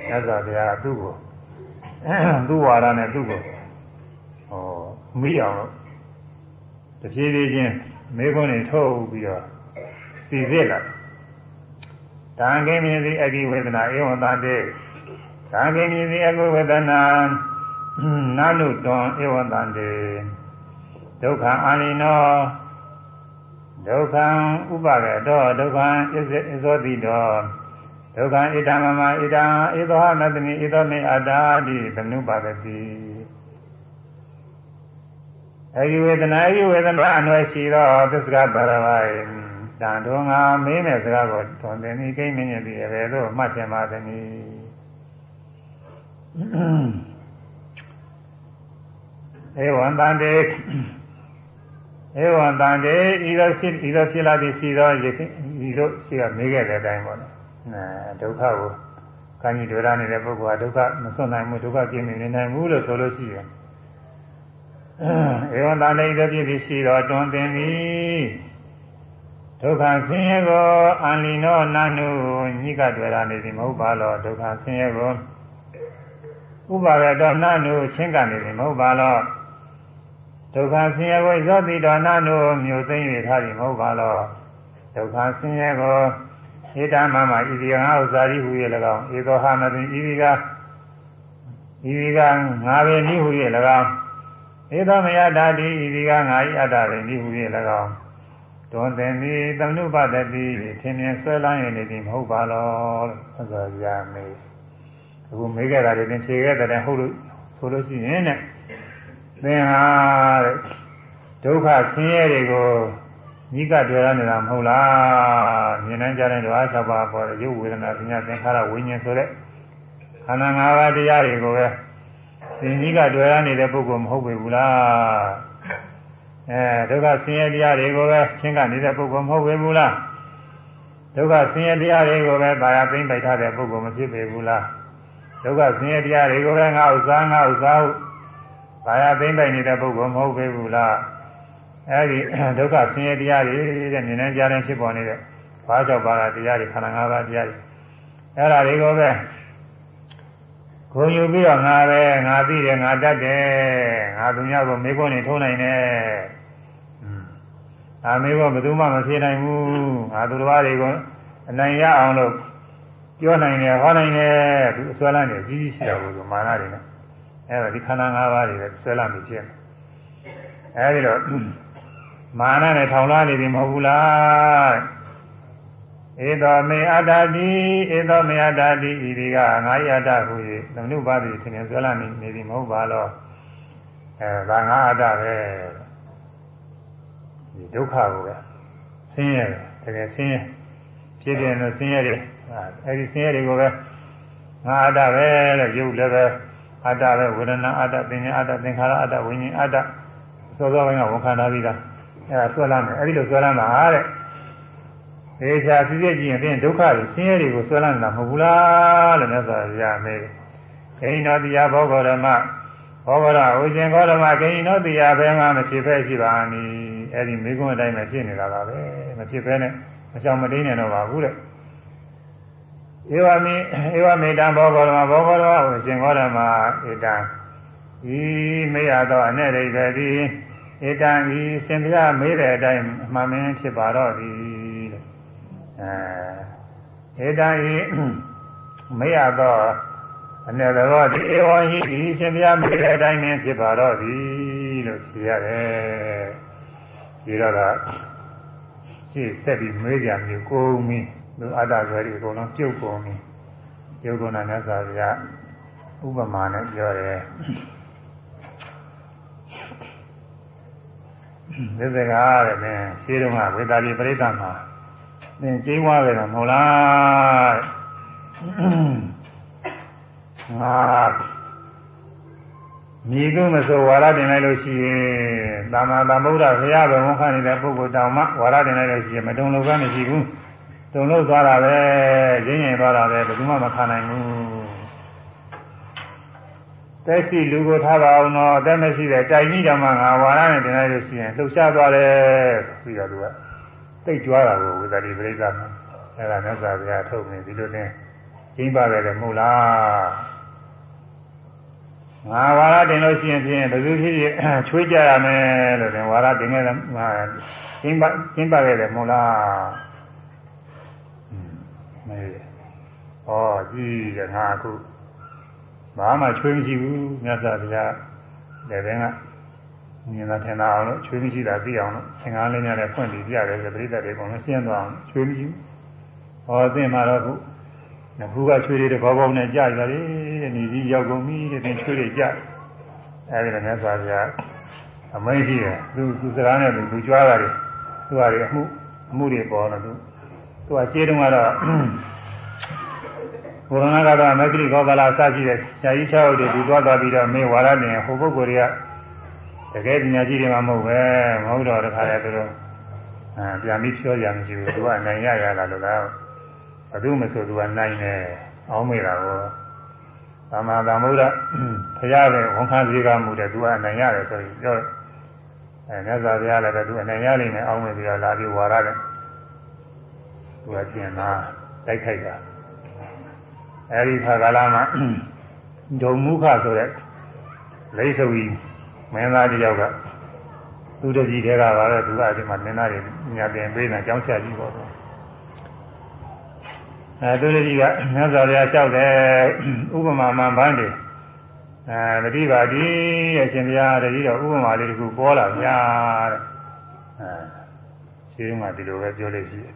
မြတ်စွာဘုရားသူ့ကိုသူ့ဝါဒနဲ့သူ့ကိုဟောမိအောင်လို့တဖြည်းဖြည်းချင်းမေခွန်းတွေထုတ်ပြီးတော့စီစစ်လာ တံကိမြင်သည်အကိဝေဒနာဧဝံတတေတံကိမြင်သည်အကုဝေဒနာနာနုတွန်ဧဝံတတေဒုက္ခအာနိနောဒုက္ခံဥပကေတောဒုက္ခံဣဇောတိတောဒုက္ခံဣဒံမမဣဒံဣသောနတမိဣသောမေအတ္တာတိသနုပါဒတိအယဝေဒနာအယဝေဒနာအနွယ်ရှိသောသစ္စကပါရဝါယ တန်တော်ငါမင်းတဲ့စကားကိုသွန်သင်ပြီးကိမင်းရပြီပဲလို့မှတ်ချင်ပါသည်နီဧဝံတန်တေဧဝံတန်တေဤသောရှိဤသောဖြစ်လာသည်ရှိသောယခင်ဤသို့ရှိကမေးခဲ့တဲ့အတိုင်းပေါ့လေအဲဒုက္ခကိုကံကြီးတွေ့ရနေတဲ့ပုဂ္ဂိုလ်ကဒုက္ခမစွန့်နိုင်ဘူးဒုက္ခကျင်းနေနိုင်ဘူးလို့ဆိုလို့ရှိရင်ဧဝံတန်တေဤသောဖြစ်သည်ရှိသောတွန်သင်သည် ဒုက္ခဆင်းရဲကိုအန္လီနောနာနုညိကတွေ့တာနေသည်မဟုတ်ပါလောဒုက္ခဆင်းရဲကိုဥပါရတော်နာနုချင်းကနေသည်မဟုတ်ပါလောဒုက္ခဆင်းရဲကိုဇောတိတော်နာနုမျိုးသိမ့်၍ထားပြီမဟုတ်ပါလောဒုက္ခဆင်းရဲကိုဧတမမဣတိယငါဥဇာတိဟူ၍၎င်းဧသောဟာမသိဣတိကဣတိကငါပင်ဤဟူ၍၎င်းဧသောမယတာတိဣတိကငါဤအတ္တပင်ဤဟူ၍၎င်း တွန်တင်သည်တမနုပတတိထင်မြင်ဆွဲလန်းရနေသည်မဟုတ်ပါလောလို့ဆိုကြရမယ်အခုမေးခဲ့တာတွေသင်ဖြေခဲ့တဲ့ဟုတ်လို့ဆိုလို့ရှိရင်တဲ့သင်ဟာတဲ့ဒုက္ခဆင်းရဲတွေကိုနိကတွေ့ရနေတာမဟုတ်လားမြင်နိုင်ကြတဲ့ဓဝါ၆ပါးပေါ်တဲ့ရုပ်ဝေဒနာပညာသင်္ခါရဝိညာဉ်ဆိုတဲ့ခန္ဓာ၅ပါးတရားတွေကိုပဲသင်နိကတွေ့ရနေတဲ့ပုဂ္ဂိုလ်မဟုတ်ပေဘူးလား အဲဒုက္ခဆင်းရဲတရားတွေကိုပဲချင်းကနေတဲ့ပုဂ္ဂိုလ်မဟုတ်ပေဘူးလားဒုက္ခဆင်းရဲတရားတွေကိုပဲပါရသိမ့်ပိုက်ထားတဲ့ပုဂ္ဂိုလ်မဖြစ်ပေဘူးလားဒုက္ခဆင်းရဲတရားတွေကိုပဲငါဥစ္စာငါဥစ္စာဟုပါရသိမ့်ပိုက်နေတဲ့ပုဂ္ဂိုလ်မဟုတ်ပေဘူးလားအဲဒီဒုက္ခဆင်းရဲတရားတွေတဲ့မြင်နေကြတဲ့ဖြစ်ပေါ်နေတဲ့ဘာကြောင့်ပါတာတရားတွေခန္ဓာ၅ပါးတရားတွေအဲဒါတွေကိုပဲကိုယူပြီးတော့ငါပဲငါသိတယ်ငါတတ်တယ်ငါသူများကိုမေးခွန်းနေထုံးနိုင်တယ် အာမေးခွန်းဘယ်သူမှမဖြေနိုင်ဘူးငါသူတော်တွေကိုအနိုင်ရအောင်လို့ပြောနိုင်တယ်ဟောနိုင်တယ်သူအစွဲလန်းနေကြီးကြီးရှိတာကိုမာနတွေနဲ့အဲဒါဒီခန္ဓာ၅ပါးတွေပဲဆွဲလန်းပြီးဖြစ်တယ်အဲဒီတော့မာနနဲ့ထောင်လာနေပြီမဟုတ်ဘူးလားဧသောမေအတ္တတိဧသောမေအတ္တတိဤဒီကငါယတ္တဟူ၍သမနုပါတိသင်္ကေဆွဲလာနေနေပြီမဟုတ်ပါလောအဲဒါငါအတ္တပဲ ဒီဒုက္ခကိုပဲဆင်းရဲတယ်တကယ်ဆင်းရဲဖြစ်တယ်လို့ဆင်းရဲတယ်အဲဒီဆင်းရဲတွေကိုပဲငါအတ္တပဲလို့ရုပ်လည်းပဲအတ္တပဲဝေဒနာအတ္တသင်္ညာအတ္တသင်္ခါရအတ္တဝိညာဉ်အတ္တသောသောပိုင်းကဝန်ခံထားပြီးသားအဲဒါဆွဲလမ်းတယ်အဲဒီလိုဆွဲလမ်းတာတဲ့ဒေချာဖြစ်ဖြစ်ကြည့်ရင်ဒုက္ခတွေဆင်းရဲတွေကိုဆွဲလမ်းနေတာမဟုတ်ဘူးလားလို့မြတ်စွာဘုရားမေးဂိဏောတိယဘောဂရမဘောဂရဝိရှင်ဘောရမဂိဏောတိယဘယ်မှာမဖြစ်ဖဲရှိပါမည် အဲဒီမိကုံးအတိုင်းပဲဖြစ်နေတာပါပဲမဖြစ်ဖဲနဲ့မချောင်မတင်းနေတော့ပါဘူးတဲ့ဧဝမေဧဝမေတံဘောဂရမဘောဂရမဝိရှင်ဘောရမဧတံဤမေရသောအ내ရိပဲသည်ဧတံဤရှင်ဘုရားမေးတဲ့အတိုင်းအမှန်မင်းဖြစ်ပါတော့သည်အဲဧတံဤမရတော့အနေတော်ဒီဧဝံဟိဒီရှင်ဘုရားမေးတဲ့အတိုင်းနဲ့ဖြစ်ပါတော့သည်လို့ဖြေရတယ် ဒီတော့ကရှေ့ဆက်ပြီးမေးကြမျိုးကိုုံမင်းသူအတ္တဇွဲတွေအကုန်လုံးပြုတ်ကုန်ပြီပြုတ်ကုန်တာနဲ့ဆိုကြဥပမာနဲ့ပြောတယ်ဒီစကားတဲ့နဲ့ရှင်းတော့ကဝေသာလီပရိသတ်မှာသင်ကျင်းသွားတယ်တော့မဟုတ်လားငါ မြေကုမဆိုဝါရတင်လိုက်လို့ရှိရင်သာမန်သမုဒ္ဒဘုရားဘုံခန့်နေတဲ့ပုဂ္ဂိုလ်တောင်မှဝါရတင်လိုက်လို့ရှိရင်မတုံလို့ကမရှိဘူးတုံလို့သွားတာပဲရင်းရင်သွားတာပဲဘယ်သူမှမခံနိုင်ဘူးတက်ရှိလူကိုထားပါအောင်တော့အသက်မရှိတဲ့တိုင်ကြီးတောင်မှငါဝါရနဲ့တင်လိုက်လို့ရှိရင်လှုပ်ရှားသွားတယ်ပြီးတော့သူကသိကြွားတာကိုဝိသတိပရိသတ်မှာအဲ့ဒါမြတ်စွာဘုရားထုတ်နေဒီလိုနဲ့ကျင်းပါခဲ့တယ်မဟုတ်လား ငါဝါရတင်လို့ရှိရင်ဖြင့်ဘယ်သူဖြစ်ဖြစ်ချွေးကြရမယ်လို့တင်ဝါရတင်ခဲ့တယ်ငါကျင်းပါကျင်းပါခဲ့တယ်မဟုတ်လားမေးဩကြည့်တယ်ငါအခုဘာမှချွေးမရှိဘူးမြတ်စွာဘုရားလည်းပဲကမြင်တာထင်တာအောင်လို့ချွေးမရှိတာသိအောင်လို့သင်္ကားလေးများလည်းဖွင့်ပြီးပြတယ်ဆိုပြိတ္တတွေကတော့ရှင်းသွားအောင်ချွေးမရှိဘူးဟောသိမှတော့ခု ငခုကချွေးတွေတဘောပေါင်းနဲ့ကြာကြတယ်ညီကြီးရောက်ကုန်ပြီတဲ့သင်ချွေးတွေကြာအဲဒီလည်းမြတ်စွာဘုရားအမိန့်ရှိတယ်သူသူစကားနဲ့သူကြွားတာတွေသူဟာတွေအမှုအမှုတွေပေါ်တော့သူသူကရှင်းတုန်းကတော့ဘုရားကတော့မဂ္ဂရိကောကလာစရှိတဲ့ဆရာကြီး၆ယောက်တွေဒီသွားသွားပြီးတော့မေဝါရတင်ဟိုပုဂ္ဂိုလ်တွေကတကယ်ပညာရှိတွေမှမဟုတ်ပဲမဟုတ်တော့တခါတည်းသူတို့အဲပြန်ပြီးပြောကြမရှိဘူးသူကနိုင်ရရလာလို့လား ဘသူမဆိုသူကနိုင်တယ်အောင်းမေတာကိုသမ္မာသမ္ဗုဒ္ဓဘုရားပဲဝန်ခံစည်းကမှုတဲ့သူကနိုင်ရတယ်ဆိုပြီးပြောအဲမြတ်စွာဘုရားလည်းသူအနိုင်ရလိမ့်မယ်အောင်းမေပြီးတော့လာပြီးဝါရတယ်သူကကျင်လာတိုက်ခိုက်တာအဲဒီခါကာလမှာဒုံမုခဆိုတဲ့လိစ္ဆဝီမင်းသားတယောက်ကသူတကြီးတဲကပါပဲသူကဒီမှာနင်္နာတွေညာပြင်ပေးတာကြောင်းချကြီးပေါ့ အဲသူတကြီးကမြတ်စွာဘုရားလျှောက်တယ်ဥပမာမှန်ပန်းတယ်အဲတတိပါတိရဲ့ရှင်ဘုရားတတိတော့ဥပမာလေးတခုပေါ်လာညာတဲ့အဲရှိမှဒီလိုပဲပြောလို့ရှိတယ်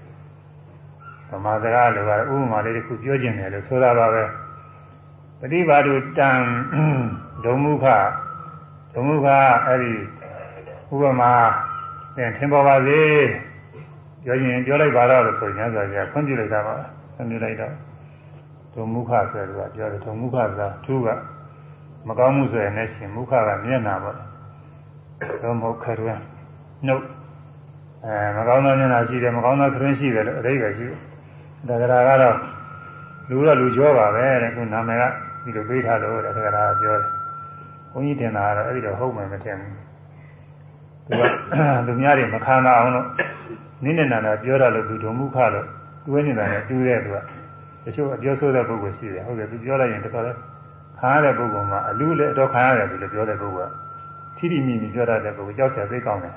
ဗမာစကားလိုကဥပမာလေးတခုပြောခြင်းတယ်လို့ဆိုတာပါပဲပฏิပါဒုတံဒုံမုခဒုံမုခအဲ့ဒီဥပမာသင်ထင်ပေါ်ပါစေပြောရင်ပြောလိုက်ပါတော့လို့ဆိုရင်ညဆိုကြခွင့်ပြုလိုက်တာပါ ခွင့်ပြုလိုက်တော့ဒုံမုခဆိုတဲ့ကပြောတယ်ဒုံမုခဆိုတာသူကမကောင်းမှုဆိုရင်လည်းရှင်မုခကမျက်နာပေါ့ဒုံမုခရွန်းနှုတ်အဲမကောင်းသောမျက်နာရှိတယ်မကောင်းသောခရွန်းရှိတယ်လို့အဓိပ္ပာယ်ရှိတယ်ဒါကြတာကတော့လူတော့လူကြောပါပဲတဲ့ခုနာမည်ကဒီလိုပေးထားလို့တဲ့ဒါကြတာပြောတယ်ဘုန်းကြီးတင်တာကတော့အဲ့ဒီတော့ဟုတ်မယ်မထင်ဘူးသူကလူများတွေမခံနာအောင်လို့နိနေနာနာပြောတာလို့သူဒုံမှုခလို့ တွဲနေတာနဲ့တူးတဲ့သူကတချို့အပြောဆိုတဲ့ပုဂ္ဂိုလ်ရှိတယ်ဟုတ်တယ်သူပြောလိုက်ရင်တော်တော်လေးခံရတဲ့ပုဂ္ဂိုလ်မှာအလူလည်းအတော့ခံရတယ်သူလည်းပြောတဲ့ပုဂ္ဂိုလ်ကထိတိမိမိပြောတတ်တဲ့ပုဂ္ဂိုလ်ကြောက်ကြသိကောင်းတယ်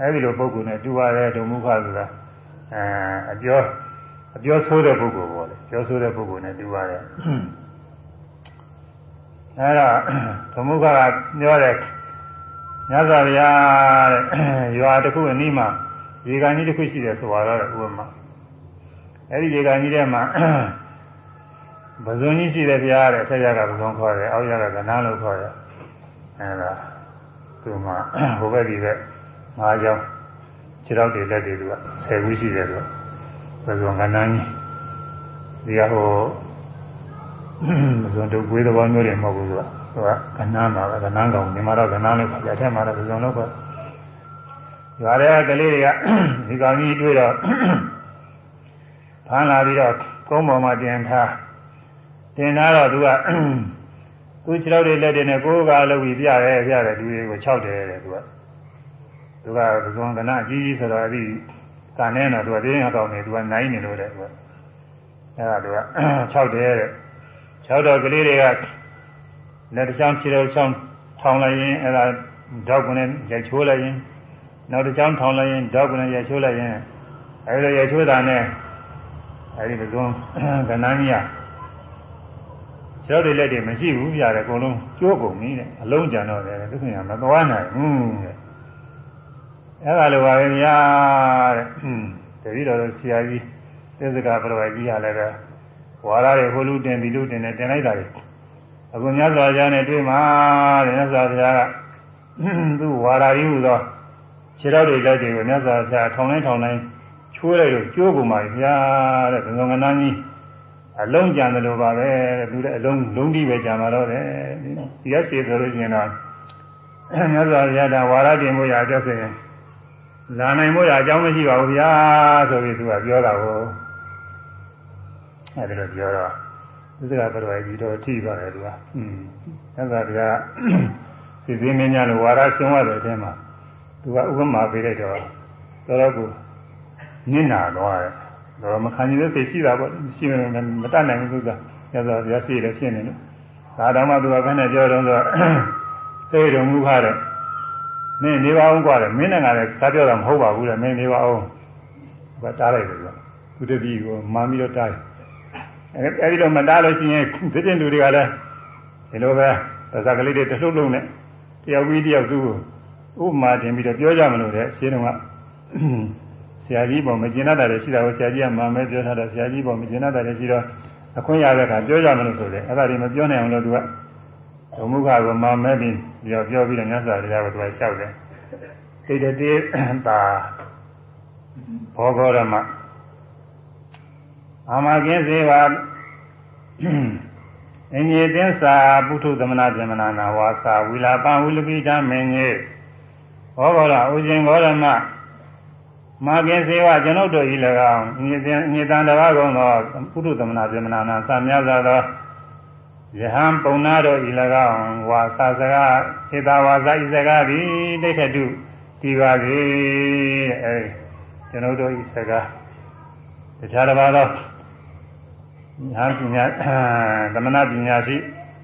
အဲဒီလိုပုဂ္ဂိုလ်နဲ့တူပါတဲ့ဒုံမှုခဆိုတာအဲအပြောအပြောဆိုးတဲ့ပုဂ္ဂိုလ်ပေါ့လေပြောဆိုးတဲ့ပုဂ္ဂိုလ်နဲ့တူပါတယ်အဲတော့ဒုံမှုခကပြောတဲ့ညဇာဗျာတဲ့ရွာတစ်ခုအနီးမှာရေကန်ကြီးတစ်ခုရှိတယ်ဆိုတော့ဥပမာ အဲ့ဒီရေကန်ကြီးထဲမှာပဇွန်ကြီးရှိတယ်ဗျာတဲ့ဆက်ရကပဇွန်ခေါ်တယ်အောက်ရကကနားလို့ခေါ်တယ်အဲ့ဒါသူမှဟိုဘက်ဒီဘက်ငါးကြောင်းခြေထောက်တွေလက်တွေသူက10ခုရှိတယ်သူကပဇွန်ကနားကြီးဒီကဟိုပဇွန်တို့ကွေးသဘောမျိုးတွေမဟုတ်ဘူးသူကသူကကနန်းပါပဲကနန်းကောင်ဒီမှာတော့ကနန်းလို့ခေါ်ကြတဲ့မှာတော့ပဇွန်လို့ခေါ်ရွာတဲ့ကလေးတွေကဒီကောင်ကြီးတွေ့တော့ ဖမ်းလာပြီးတော့ကုန်းပေါ်မှာတင်ထားတင်ထားတော့သူကသူခြေထောက်တွေလက်တွေနဲ့ကိုယ်ကလုပ်ပြီးပြရဲပြတယ်လူတွေကို၆တယ်တဲ့သူကသူကပဇွန်ကနအကြီးကြီးဆိုတော့အဲ့ဒီကနေတော့သူကတင်းဟောင်းနေသူကနိုင်နေလို့တဲ့သူကအဲ့ဒါသူက၆တယ်တဲ့၆တော့ကလေးတွေကလက်တစ်ချောင်းခြေတစ်ချောင်းထောင်လိုက်ရင်အဲ့ဒါဓာတ်ကနေရိုက်ချိုးလိုက်ရင်နောက်တစ်ချောင်းထောင်လိုက်ရင်ဓာတ်ကနေရိုက်ချိုးလိုက်ရင်အဲ့ဒါရိုက်ချိုးတာနဲ့ အဲ့ဒီဘုံကဏ္ဍကြီးကကျောက်တွေလက်တွေမရှိဘူးပြတယ်အကုန်လုံးကျိုးကုန်ပြီတဲ့အလုံးကြံတော့တယ်သူခင်ကမသွားနိုင်ဘူးတဲ့အဲ့ဒါလိုပါပဲများတဲ့တတိတော်ဆရာကြီးသစ္စကပရဝကြီးကလည်းပဲဝါရတွေဟိုလူတင်ဒီလူတင်နဲ့တင်လိုက်တာလေအခုမြတ်စွာဘုရားနဲ့တွေ့မှာတဲ့မြတ်စွာဘုရားကသူ့ဝါရာကြီးဟူသောခြေတော်တွေလက်တွေကိုမြတ်စွာဘုရားထောင်တိုင်းထောင်တိုင်း ချိုးလိုက်လို့ကျိုးကုန်ပါဗျာတဲ့ဘုံကနာကြီးအလုံးကြံတယ်လို့ပါပဲတဲ့သူလည်းအလုံးလုံးတိပဲကြံပါတော့တယ်ဒီရရှိဆိုလို့ရှိရင်တော့မြတ်စွာဘုရားကဝါရတင်မှုရအတွက်ဆိုရင်လာနိုင်မှုရအကြောင်းမရှိပါဘူးဗျာဆိုပြီးသူကပြောတာကိုအဲဒီလိုပြောတော့သစ္စာပရဝေကြီးတော့ထိပါတယ်သူကอืมသစ္စာတရားစီစင်းမင်းများလို့ဝါရရှင်းရတဲ့အထဲမှာသူကဥပမာပေးလိုက်တော့တော်တော်ကို နင့်နာတော့တယ်တော့မခံနိုင်တဲ့စိတ်ရှိတာပေါ့ရှိမမတတ်နိုင်ဘူးသူကရသော်ရရှိတယ်ဖြစ်နေလို့ဒါတော့မှသူကခနဲ့ပြောတော့ဆိုသိတော်မူခါတဲ့မင်းနေပါအောင်กว่าတယ်မင်းနဲ့ကလည်းသာပြောတာမဟုတ်ပါဘူးတဲ့မင်းနေပါအောင်ကတားလိုက်တယ်ကွာသူတပည့်ကိုမာပြီးတော့တားတယ်အဲဒီလိုမတားလို့ရှိရင်ဒီတင်လူတွေကလည်းဒီလိုပဲသဇကလေးတွေတလှုပ်လုံးနဲ့တယောက်ပြီးတယောက်သူ့ကိုဥပမာတင်ပြီးတော့ပြောကြမလို့တဲ့ရှင်းတော့က ဆရာကြီးပေါ်မကျင်တတ်တယ်ရှိတာကိုဆရာကြီးကမာမဲပြောထားတယ်ဆရာကြီးပေါ်မကျင်တတ်တယ်ရှိတော့အခွင့်ရတဲ့အခါပြောကြမလို့ဆိုတယ်အဲ့ဒါတွေမပြောနိုင်အောင်လို့သူကဘုံမုခကမာမဲပြီးပြောပြောပြီးတော့မြတ်စွာဘုရားကသူကလျှောက်တယ်တိတ်တေးတာဘောဂောရမအာမကင်းစေပါအင်ကြီးသင်္စာပုထုသမနာပြမနာနာဝါစာဝီလာပံဝိလပိတမင်းကြီးဟောဘောရဥရှင်ဂောရမ မာကင်းစေဝကျွန်ုပ်တို့ဤ၎င်းအင်ကြီးသင်အင်တန်တပါးကုန်သောပုထုသမနာပြမနာနာစာမြတ်စွာသောယဟံပုံနာတို့ဤ၎င်းဝါစာစကားဧတာဝါစာဤစကားသည်ဒိဋ္ဌတုဒီပါစေအဲကျွန်ုပ်တို့ဤစကားတခြားတစ်ပါးသောညာပညာသမဏပညာရှိ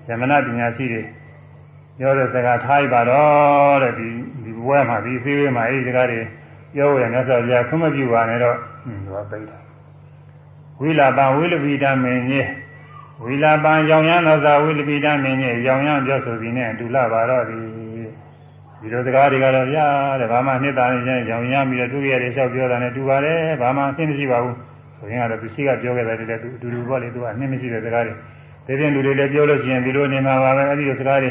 ယမနာပညာရှိတွေပြောတဲ့စကားထားရပါတော့တဲ့ဒီဒီဘွဲမှာဒီသေးသေးမှာအဲဒီစကားတွေ ပြောရမြတ်စွာဘုရားခွင့်မပြုပါနဲ့တော့ဟင်းသူကပိတ်တာဝိလာပဝိလပိတမင်းကြီးဝိလာပရောင်ရမ်းသောသာဝိလပိတမင်းကြီးရောင်ရမ်းပြောဆိုသည်နဲ့အတူလာပါတော့ဒီဒီလိုစကားတွေကတော့ဗျာတဲ့ဘာမှနှစ်သာနေချင်းရောင်ရမ်းပြီးတော့သူရည်ရလျှောက်ပြောတာနဲ့တူပါတယ်ဘာမှအသိမရှိပါဘူးဆိုရင်ကတော့သူရှိကပြောခဲ့တယ်တဲ့သူအတူတူပေါ့လေသူကအနှင်းမရှိတဲ့စကားတွေဒီပြင်လူတွေလည်းပြောလို့ရှိရင်ဒီလိုနေမှာပါပဲအဲ့ဒီလိုစကားတွေ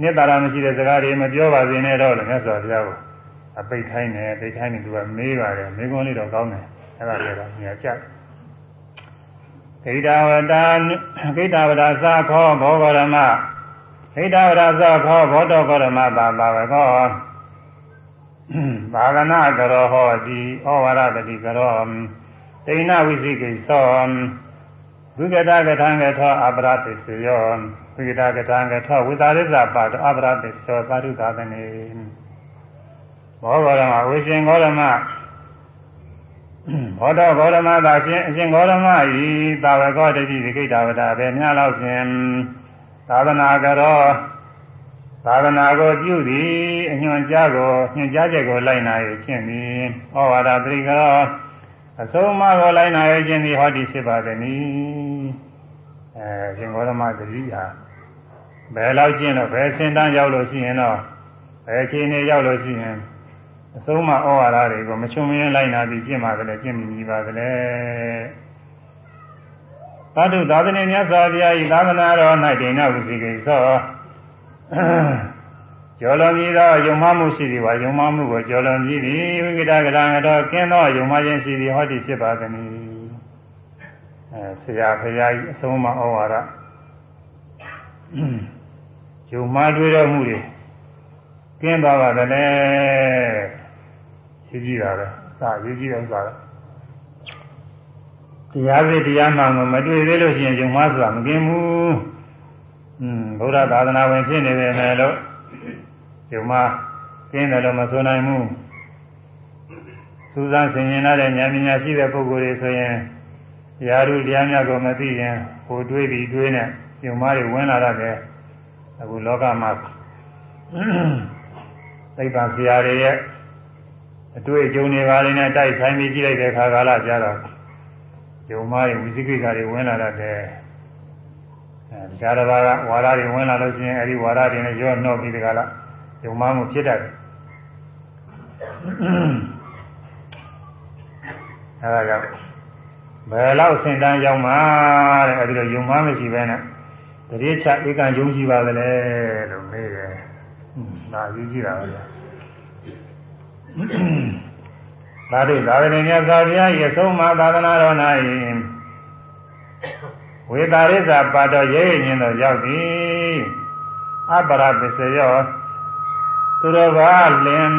နှစ်သာရမရှိတဲ့စကားတွေမပြောပါစေနဲ့တော့လည်းမြတ်စွာဘုရားက အပိတ်ထိုင်းတယ်ပိတ်ထိုင်းနေသူကမေးပါတယ်မေးခွန်းလေးတော့ကောင်းတယ်အဲ့ဒါလည်းတော့ညာကြဣဒဝတံဣဒဝရသာခောဘောဂရမဣဒဝရသာခောဘောတောဂရမသာသာဝခောဘာဂနာကရောဟောတိဩဝရတတိကရောတိဏဝိသိကိသောဝိကတကထံကထောအပရတိစယောဝိကတကထံကထောဝိတာရိဇပါတအပရတိစယောသာဓုသာသနေ ဘောဂရမဝိရှင်ဂောရမဘောဓဂေါရမသာရှင်အရှင်ဂေါရမဤသာဝကောတတိဒီခိတဝဒပဲမြလောက်ဖြင့်သာသနာကရောသာသနာကိုပြုသည်အညွန်ကြားကိုညွှန်ကြားချက်ကိုလိုက်နာ၍ရှင်းသည်ဩဝါဒပရိကရောအဆုံးအမကိုလိုက်နာ၍ရှင်းသည်ဟောဒီဖြစ်ပါသည်နီအဲရှင်ဂေါရမတတိဟာဘယ်လောက်ကျင့်တော့ဘယ်စင်တန်းရောက်လို့ရှိရင်တော့ဘယ်ချိန်နေရောက်လို့ရှိရင် အဆုံးမဩဝါဒတွေကိုမချုံမင်းလိုက်နာပြီးကျင့်ပါကလေးကျင့်မိပါကလေးသာဓုသာသနေမြတ်စွာဘုရားဤသာသနာတော်၌ဒိဏဝုစီကိသောကျော်လွန်ပြီးသောယုံမှမှုရှိသည်ပါယုံမှမှုကိုကျော်လွန်ပြီးသည်ဝိကတကရံတော်ကျင်းသောယုံမှခြင်းရှိသည်ဟောဒီဖြစ်ပါသည်အဲဆရာဘုရားဤအဆုံးမဩဝါဒယုံမှတွေ့တော်မူသည်ကျင်းသွားပါကလေး ရေးကြည့်တာပဲစာရေးကြည့်တဲ့ဥစ္စာတရားစစ်တရားမှန်ကိုမတွေ့သေးလို့ရှိရင်ယုံမဆိုတာမကင်းဘူးอืมဘုရားသာသနာဝင်ဖြစ်နေတယ်မယ်လို့ယုံမကင်းတယ်လို့မဆိုနိုင်ဘူးစူးစမ်းဆင်ခြင်ရတဲ့ဉာဏ်ပညာရှိတဲ့ပုဂ္ဂိုလ်တွေဆိုရင်တရားတို့တရားများကိုမသိရင်ဟိုတွေးပြီးတွေးနဲ့ယုံမတွေဝင်လာတယ်အခုလောကမှာသိပ္ပံဆရာတွေရဲ့ အတွေ့အကြုံတွေပါလေနဲ့တိုက်ဆိုင်ပြီးကြည့်လိုက်တဲ့ခါကာလကြာတော့ယုံမားတွေဝိသိကိစ္စတွေဝင်လာတတ်တယ်အဲတခြားတစ်ပါးကဝါဒတွေဝင်လာလို့ရှိရင်အဲဒီဝါဒတွေနဲ့ရောနှောပြီးဒီကလာယုံမားမှုဖြစ်တတ်တယ်အဲဒါကြောင့်ဘယ်လောက်စင်တန်းရောက်မှာတဲ့အဲဒီလိုယုံမားမရှိဘဲနဲ့တတိချဧကံယုံကြည်ပါသလဲလို့မေးတယ်။ဟွန်းဒါယူကြည့်တာပါဗျာ သာဓုသာသနေမြတ်စွာဘုရားရဲ့ဆုံးမသာသနာတော်၌ဝေတာရိစ္ဆာပါတော်ရဲရဲခြင်းတော်ရောက်သည်အပရပစ္စယောသူတော်ဘာလင်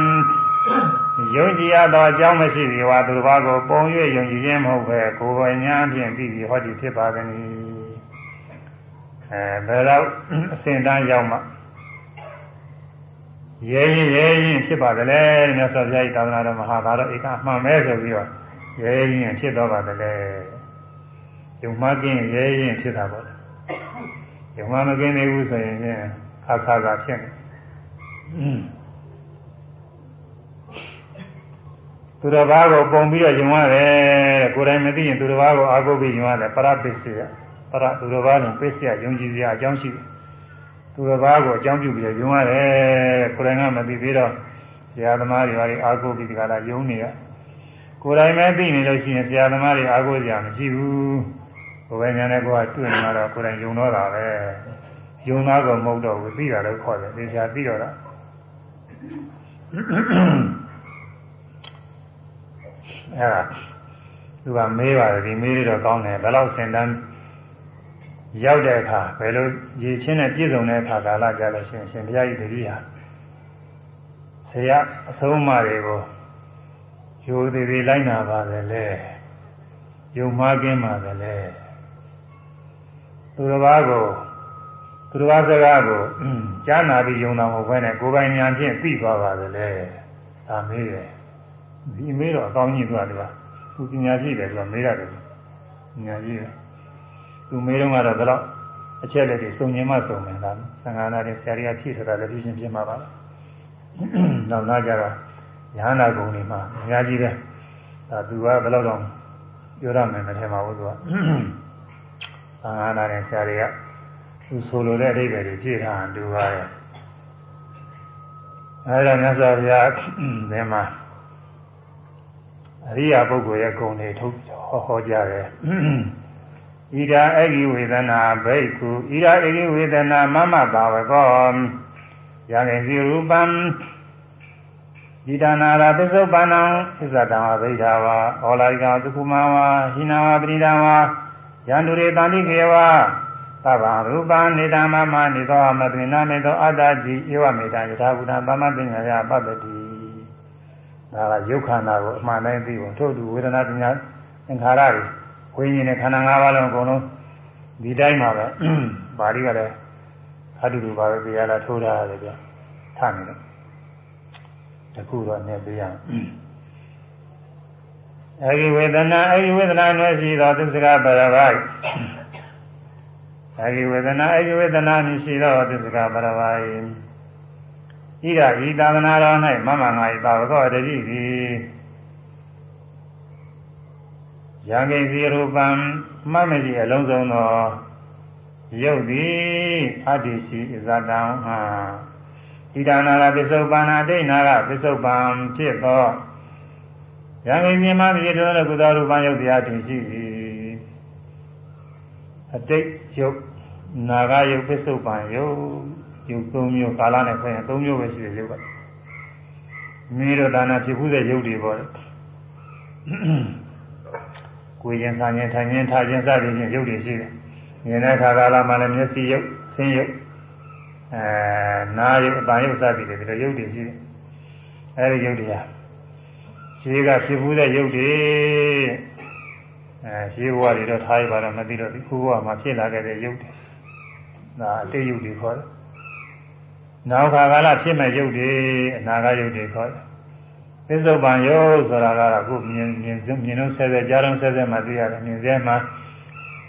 ယုံကြည်ရသောအကြောင်းမရှိသည်ဝါသူတော်ဘာကိုပုံ၍ယုံကြည်ခြင်းမဟုတ်ပဲကိုယ်ပိုင်ညာဖြင့်ပြီးပြီးဟောဒီဖြစ်ပါသည်အဲဘယ်တော့အစဉ်တန်းရောက်မှ ရဲရင်ရဲရင်ဖြစ်ပါသလဲမြတ်စွာဘုရားဤသာသနာတော်မဟာဒါတော့ဧကအမှန်ပဲဆိုပြီးတော့ရဲရင်ဖြစ်တော့ပါသလဲယုံမကင်းရဲရင်ဖြစ်တာပေါ့ယုံမမကင်းသေးဘူးဆိုရင်ဖြင့်ခါခါကဖြစ်နေသူတော်ဘာကိုပုံပြီးတော့ယုံရတယ်ကိုယ်တိုင်မသိရင်သူတော်ဘာကိုအာကိုပြီးယုံရတယ်ပရပစ္စယပရသူတော်ဘာကိုပစ္စယယုံကြည်စရာအကြောင်းရှိတယ် သူတစ်ပါးကိုအကြောင်းပြုပြီးယုံရတယ်ကိုယ်တိုင်ကမသိသေးတော့ဆရာသမားတွေဘာတွေအားကိုးပြီးဒီကလာယုံနေရကိုယ်တိုင်ပဲသိနေလို့ရှိရင်ဆရာသမားတွေအားကိုးကြမရှိဘူးကိုယ်ပဲညာနဲ့ကိုယ်ကတွေ့နေတော့ကိုယ်တိုင်ယုံတော့တာပဲယုံသားကိုမဟုတ်တော့ဘူးသိတာလည်းခေါ်တယ်သေချာသိတော့တာအဲဒါသူကမေးပါတယ်ဒီမေးရတော့ကောင်းတယ်ဘယ်လောက်စင်တန်း ရောက်တဲ့အခါဘယ်လိုရည်ချင်းနဲ့ပြည့်စုံတဲ့အခါကာလကြလို့ရှိရင်ရှင်ဘုရားကြီးတတိယဆရာအဆုံးအမတွေကိုယူသေးသေးလိုက်နာပါပဲလေယုံမှားကင်းပါပဲလေသူတစ်ပါးကိုသူတစ်ပါးစကားကိုကြားနာပြီးယုံတာမဟုတ်ဘဲနဲ့ကိုယ်ပိုင်ဉာဏ်ဖြင့်သိသွားပါပဲလေဒါမေးတယ်ဒီမေးတော့အကောင်းကြီးသွားတယ်ကသူပညာရှိတယ်သူကမေးရတယ်ပညာရှိတယ် သူမေးတော့ကတော့ဘယ်တော့အချက်လက်တွေစုံညင်မှစုံမယ်လားသံဃာနာတွေဆရာတွေကဖြည့်ထားတာလည်းပြင်းပြင်းမှာပါနောက်လာကြတော့ရဟန္တာဂုံတွေမှာအများကြီးပဲဒါသူကဘယ်လောက်တော့ပြောရမယ်မထင်ပါဘူးသူကသံဃာနာတွေဆရာတွေကသူဆိုလိုတဲ့အဓိပ္ပာယ်တွေဖြည့်ထားတူပါရဲ့အဲဒါမြတ်စွာဘုရားဒီမှာအရိယာပုဂ္ဂိုလ်ရဲ့ဂုဏ်တွေထုတ်ဟောကြားတယ် ဣဒာအဂိဝေဒနာဘိက္ခုဣဒာအဂိဝေဒနာမမဘာဝကောယံေစီရူပံဣဒနာရာပစ္စုပန္နံသစ္စာတံဝဗိဓာဝါဩလာရိကသုခုမဝါဟိနာဝပရိဒံဝါယန္တုရေတန္တိခေဝါသဗ္ဗရူပံနေတမမနေသောမသိနာမေသောအတ္တကြီးဧဝမေတ္တယထာဘုဒ္ဓသမပညာယပတ္တိဒါကယုတ်ခန္ဓာကိုအမှန်တိုင်းသိဖို့ထို့တူဝေဒနာပညာသင်္ခါရတွေ ဝိညာဉ်နဲ့ခန္ဓာ၅ပါးလုံးအကုန်လုံးဒီတိုင်းမှာပဲပါဠိကလည်းအတူတူပါပဲပြရတာထိုးထားရတယ်ဗျထနေတယ်တခုတော့နဲ့ပြရအောင်အဲဒီဝေဒနာအဲဒီဝေဒနာနဲ့ရှိသောသစ္စကပရပိုက်အဲဒီဝေဒနာအဲဒီဝေဒနာနဲ့ရှိသောသစ္စကပရပိုက်ဣဒဤသာသနာတော်၌မမငါ၏သာဝကောတတိသည် ယံကိစီရူပံမမရှိအလုံးစုံသောယုတ်သည်အတ္တိရှိဇတံဟာဣဒနာရပစ္စုပန်နာဒိဋ္ဌနာရပစ္စုပန်ဖြစ်သောယံကိမြင်မှမြည်တော်ကုသရူပံယုတ်တရားထင်ရှိသည်အတိတ်ယုတ်နာဂယုတ်ပစ္စုပန်ယုတ်ယုတ်သုံးမျိုးကာလနဲ့ခွဲရင်သုံးမျိုးပဲရှိတယ်ယုတ်ကမိတို့ဒါနာဖြစ်ခုတဲ့ယုတ်တွေပေါ့ ကိုယ်ရင်ဆံရင်ထိုင်ရင်ထားခြင်းစသည်ဖြင့်ယုတ်တွေရှိတယ်မြင်တဲ့အခါကာလမှာလည်းမျက်စိယုတ်ဆင်းယုတ်အဲနားယုတ်အပန်းယုတ်စသည်တွေဒီလိုယုတ်တွေရှိတယ်အဲဒီယုတ်တွေဟာရှိကဖြစ်ဘူးတဲ့ယုတ်တွေအဲရှိဘဝတွေတော့ထားရပါတော့မသိတော့ဒီခုဘဝမှာဖြစ်လာခဲ့တဲ့ယုတ်တွေဒါအတိတ်ယုတ်တွေခေါ်တယ်နောက်ခါကာလဖြစ်မဲ့ယုတ်တွေအနာဂတ်ယုတ်တွေခေါ်တယ် သစ္စုပန်ယုတ်ဆိုတာကတော့အခုမြင်မြင်မြင်လုံးဆဲဆဲကြားလုံးဆဲဆဲမှသိရတယ်မြင်ဆဲမှ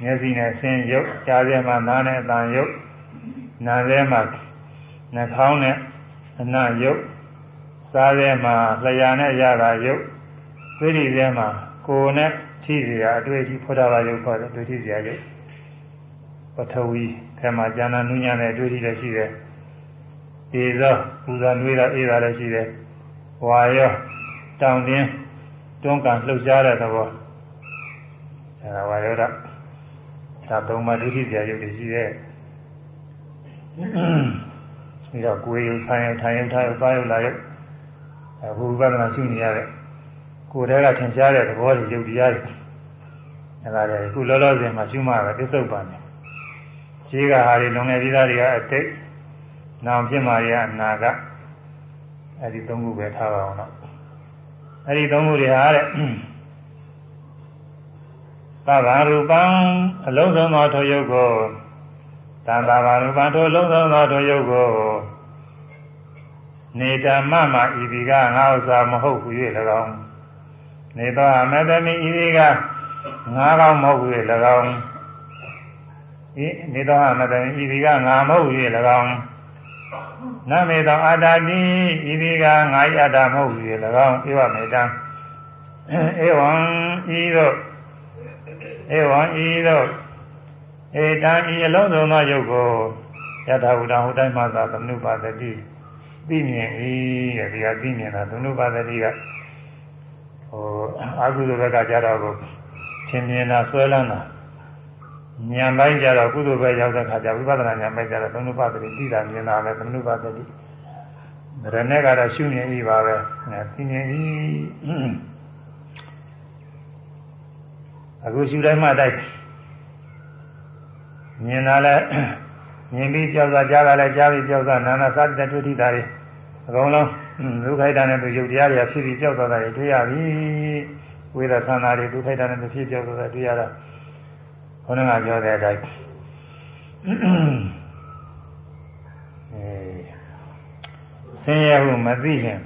မျက်စိနဲ့ဆင်းယုတ်ကြားဆဲမှနားနဲ့အတန်ယုတ်နားဆဲမှနှာခေါင်းနဲ့အနံ့ယုတ်စားဆဲမှလျှာနဲ့ရတာယုတ်သိတိဆဲမှကိုယ်နဲ့ထိစီရာအတွေ့အထိဖွတ်တာပါယုတ်ခေါ်တယ်တွေ့ထိစီရာယုတ်ပထဝီထဲမှာဉာဏ်နုညာနဲ့တွေ့ထိလည်းရှိတယ်ဒီသောပူဇာနွေးတာအေးတာလည်းရှိတယ် ဝါရောတောင်တင်းတွန်းကန်လှုပ်ရှားတဲ့သဘောအဲဒါဝါရောတာဒါသုံးပါးဒုတိယရုပ်တွေရှိတဲ့ပြီးတော့ကိုယ်ရုပ်ထိုင်ရုပ်ထိုင်ရုပ်ထားရုပ်ပါရုပ်လာရုပ်အခုဝိပဿနာရှုနေရတဲ့ကိုယ်တည်းကထင်ရှားတဲ့သဘောတွေရုပ်တရားတွေအဲဒါတွေအခုလောလောဆယ်မှာရှုမှပဲပြစ္ဆုတ်ပါနေရှိကဟာတွေလုံငယ်ပြီးသားတွေကအတိတ်နောင်ဖြစ်မှာရအနာက အဲ့ဒီသုံးခုပဲထားပါအောင်တော့အဲ့ဒီသုံးခုတွေဟာတဲ့သဗ္ဗရူပံအလုံးစုံသောထိုယုတ်ကိုသဗ္ဗရူပံထိုအလုံးစုံသောထိုယုတ်ကိုနေတမမဤဒီကငါဥစ္စာမဟုတ်ဘူး၍၎င်းနေသောအမတမိဤဒီကငါကောင်းမဟုတ်ဘူး၍၎င်းဤနေသောအမတမိဤဒီကငါမဟုတ်ဘူး၍၎င်း နမေတောအာတာတိဤဒီကငါယတာမဟုတ်ဘူး၎င်းဧဝမေတံဧဝံဤသို့ဧဝံဤသို့ဧတံဤအလုံးစုံသောယုတ်ကိုယထာဝုဒံဟူတိုင်းမှသာသမနုပါဒတိသိမြင်၏တဲ့ဒီကသိမြင်တာသမနုပါဒတိကဟိုအာဟုဇဘက်ကကြတော့ကိုသင်မြင်တာဆွဲလန်းတာ ဉာဏ်ပိုင်းကြတော့ကုသိုလ်ပဲရောက်တဲ့ခါကျဝိပဿနာဉာဏ်ပိုင်းကြတော့သမနုပါဒတိသိတာမြင်တာပဲသမနုပါဒတိရနဲ့ကတော့ရှုမြင်ဤပါပဲသိမြင်ဤအခုရှုတိုင်းမှတိုင်းမြင်တာလဲမြင်ပြီးကြောက်စားကြားတာလဲကြားပြီးကြောက်စားနာနာစတဲ့တွေ့ထိတာတွေအကုန်လုံးဒုက္ခိတနဲ့သူရုပ်တရားတွေဖြစ်ပြီးကြောက်သွားတာတွေတွေ့ရပြီဝိသသနာတွေဒုက္ခိတနဲ့သူဖြစ်ကြောက်သွားတာတွေ့ရတာ ခေါင်းကပြောတဲ့အတိုင်းအဲဆင်းရဲဟုမသိရင်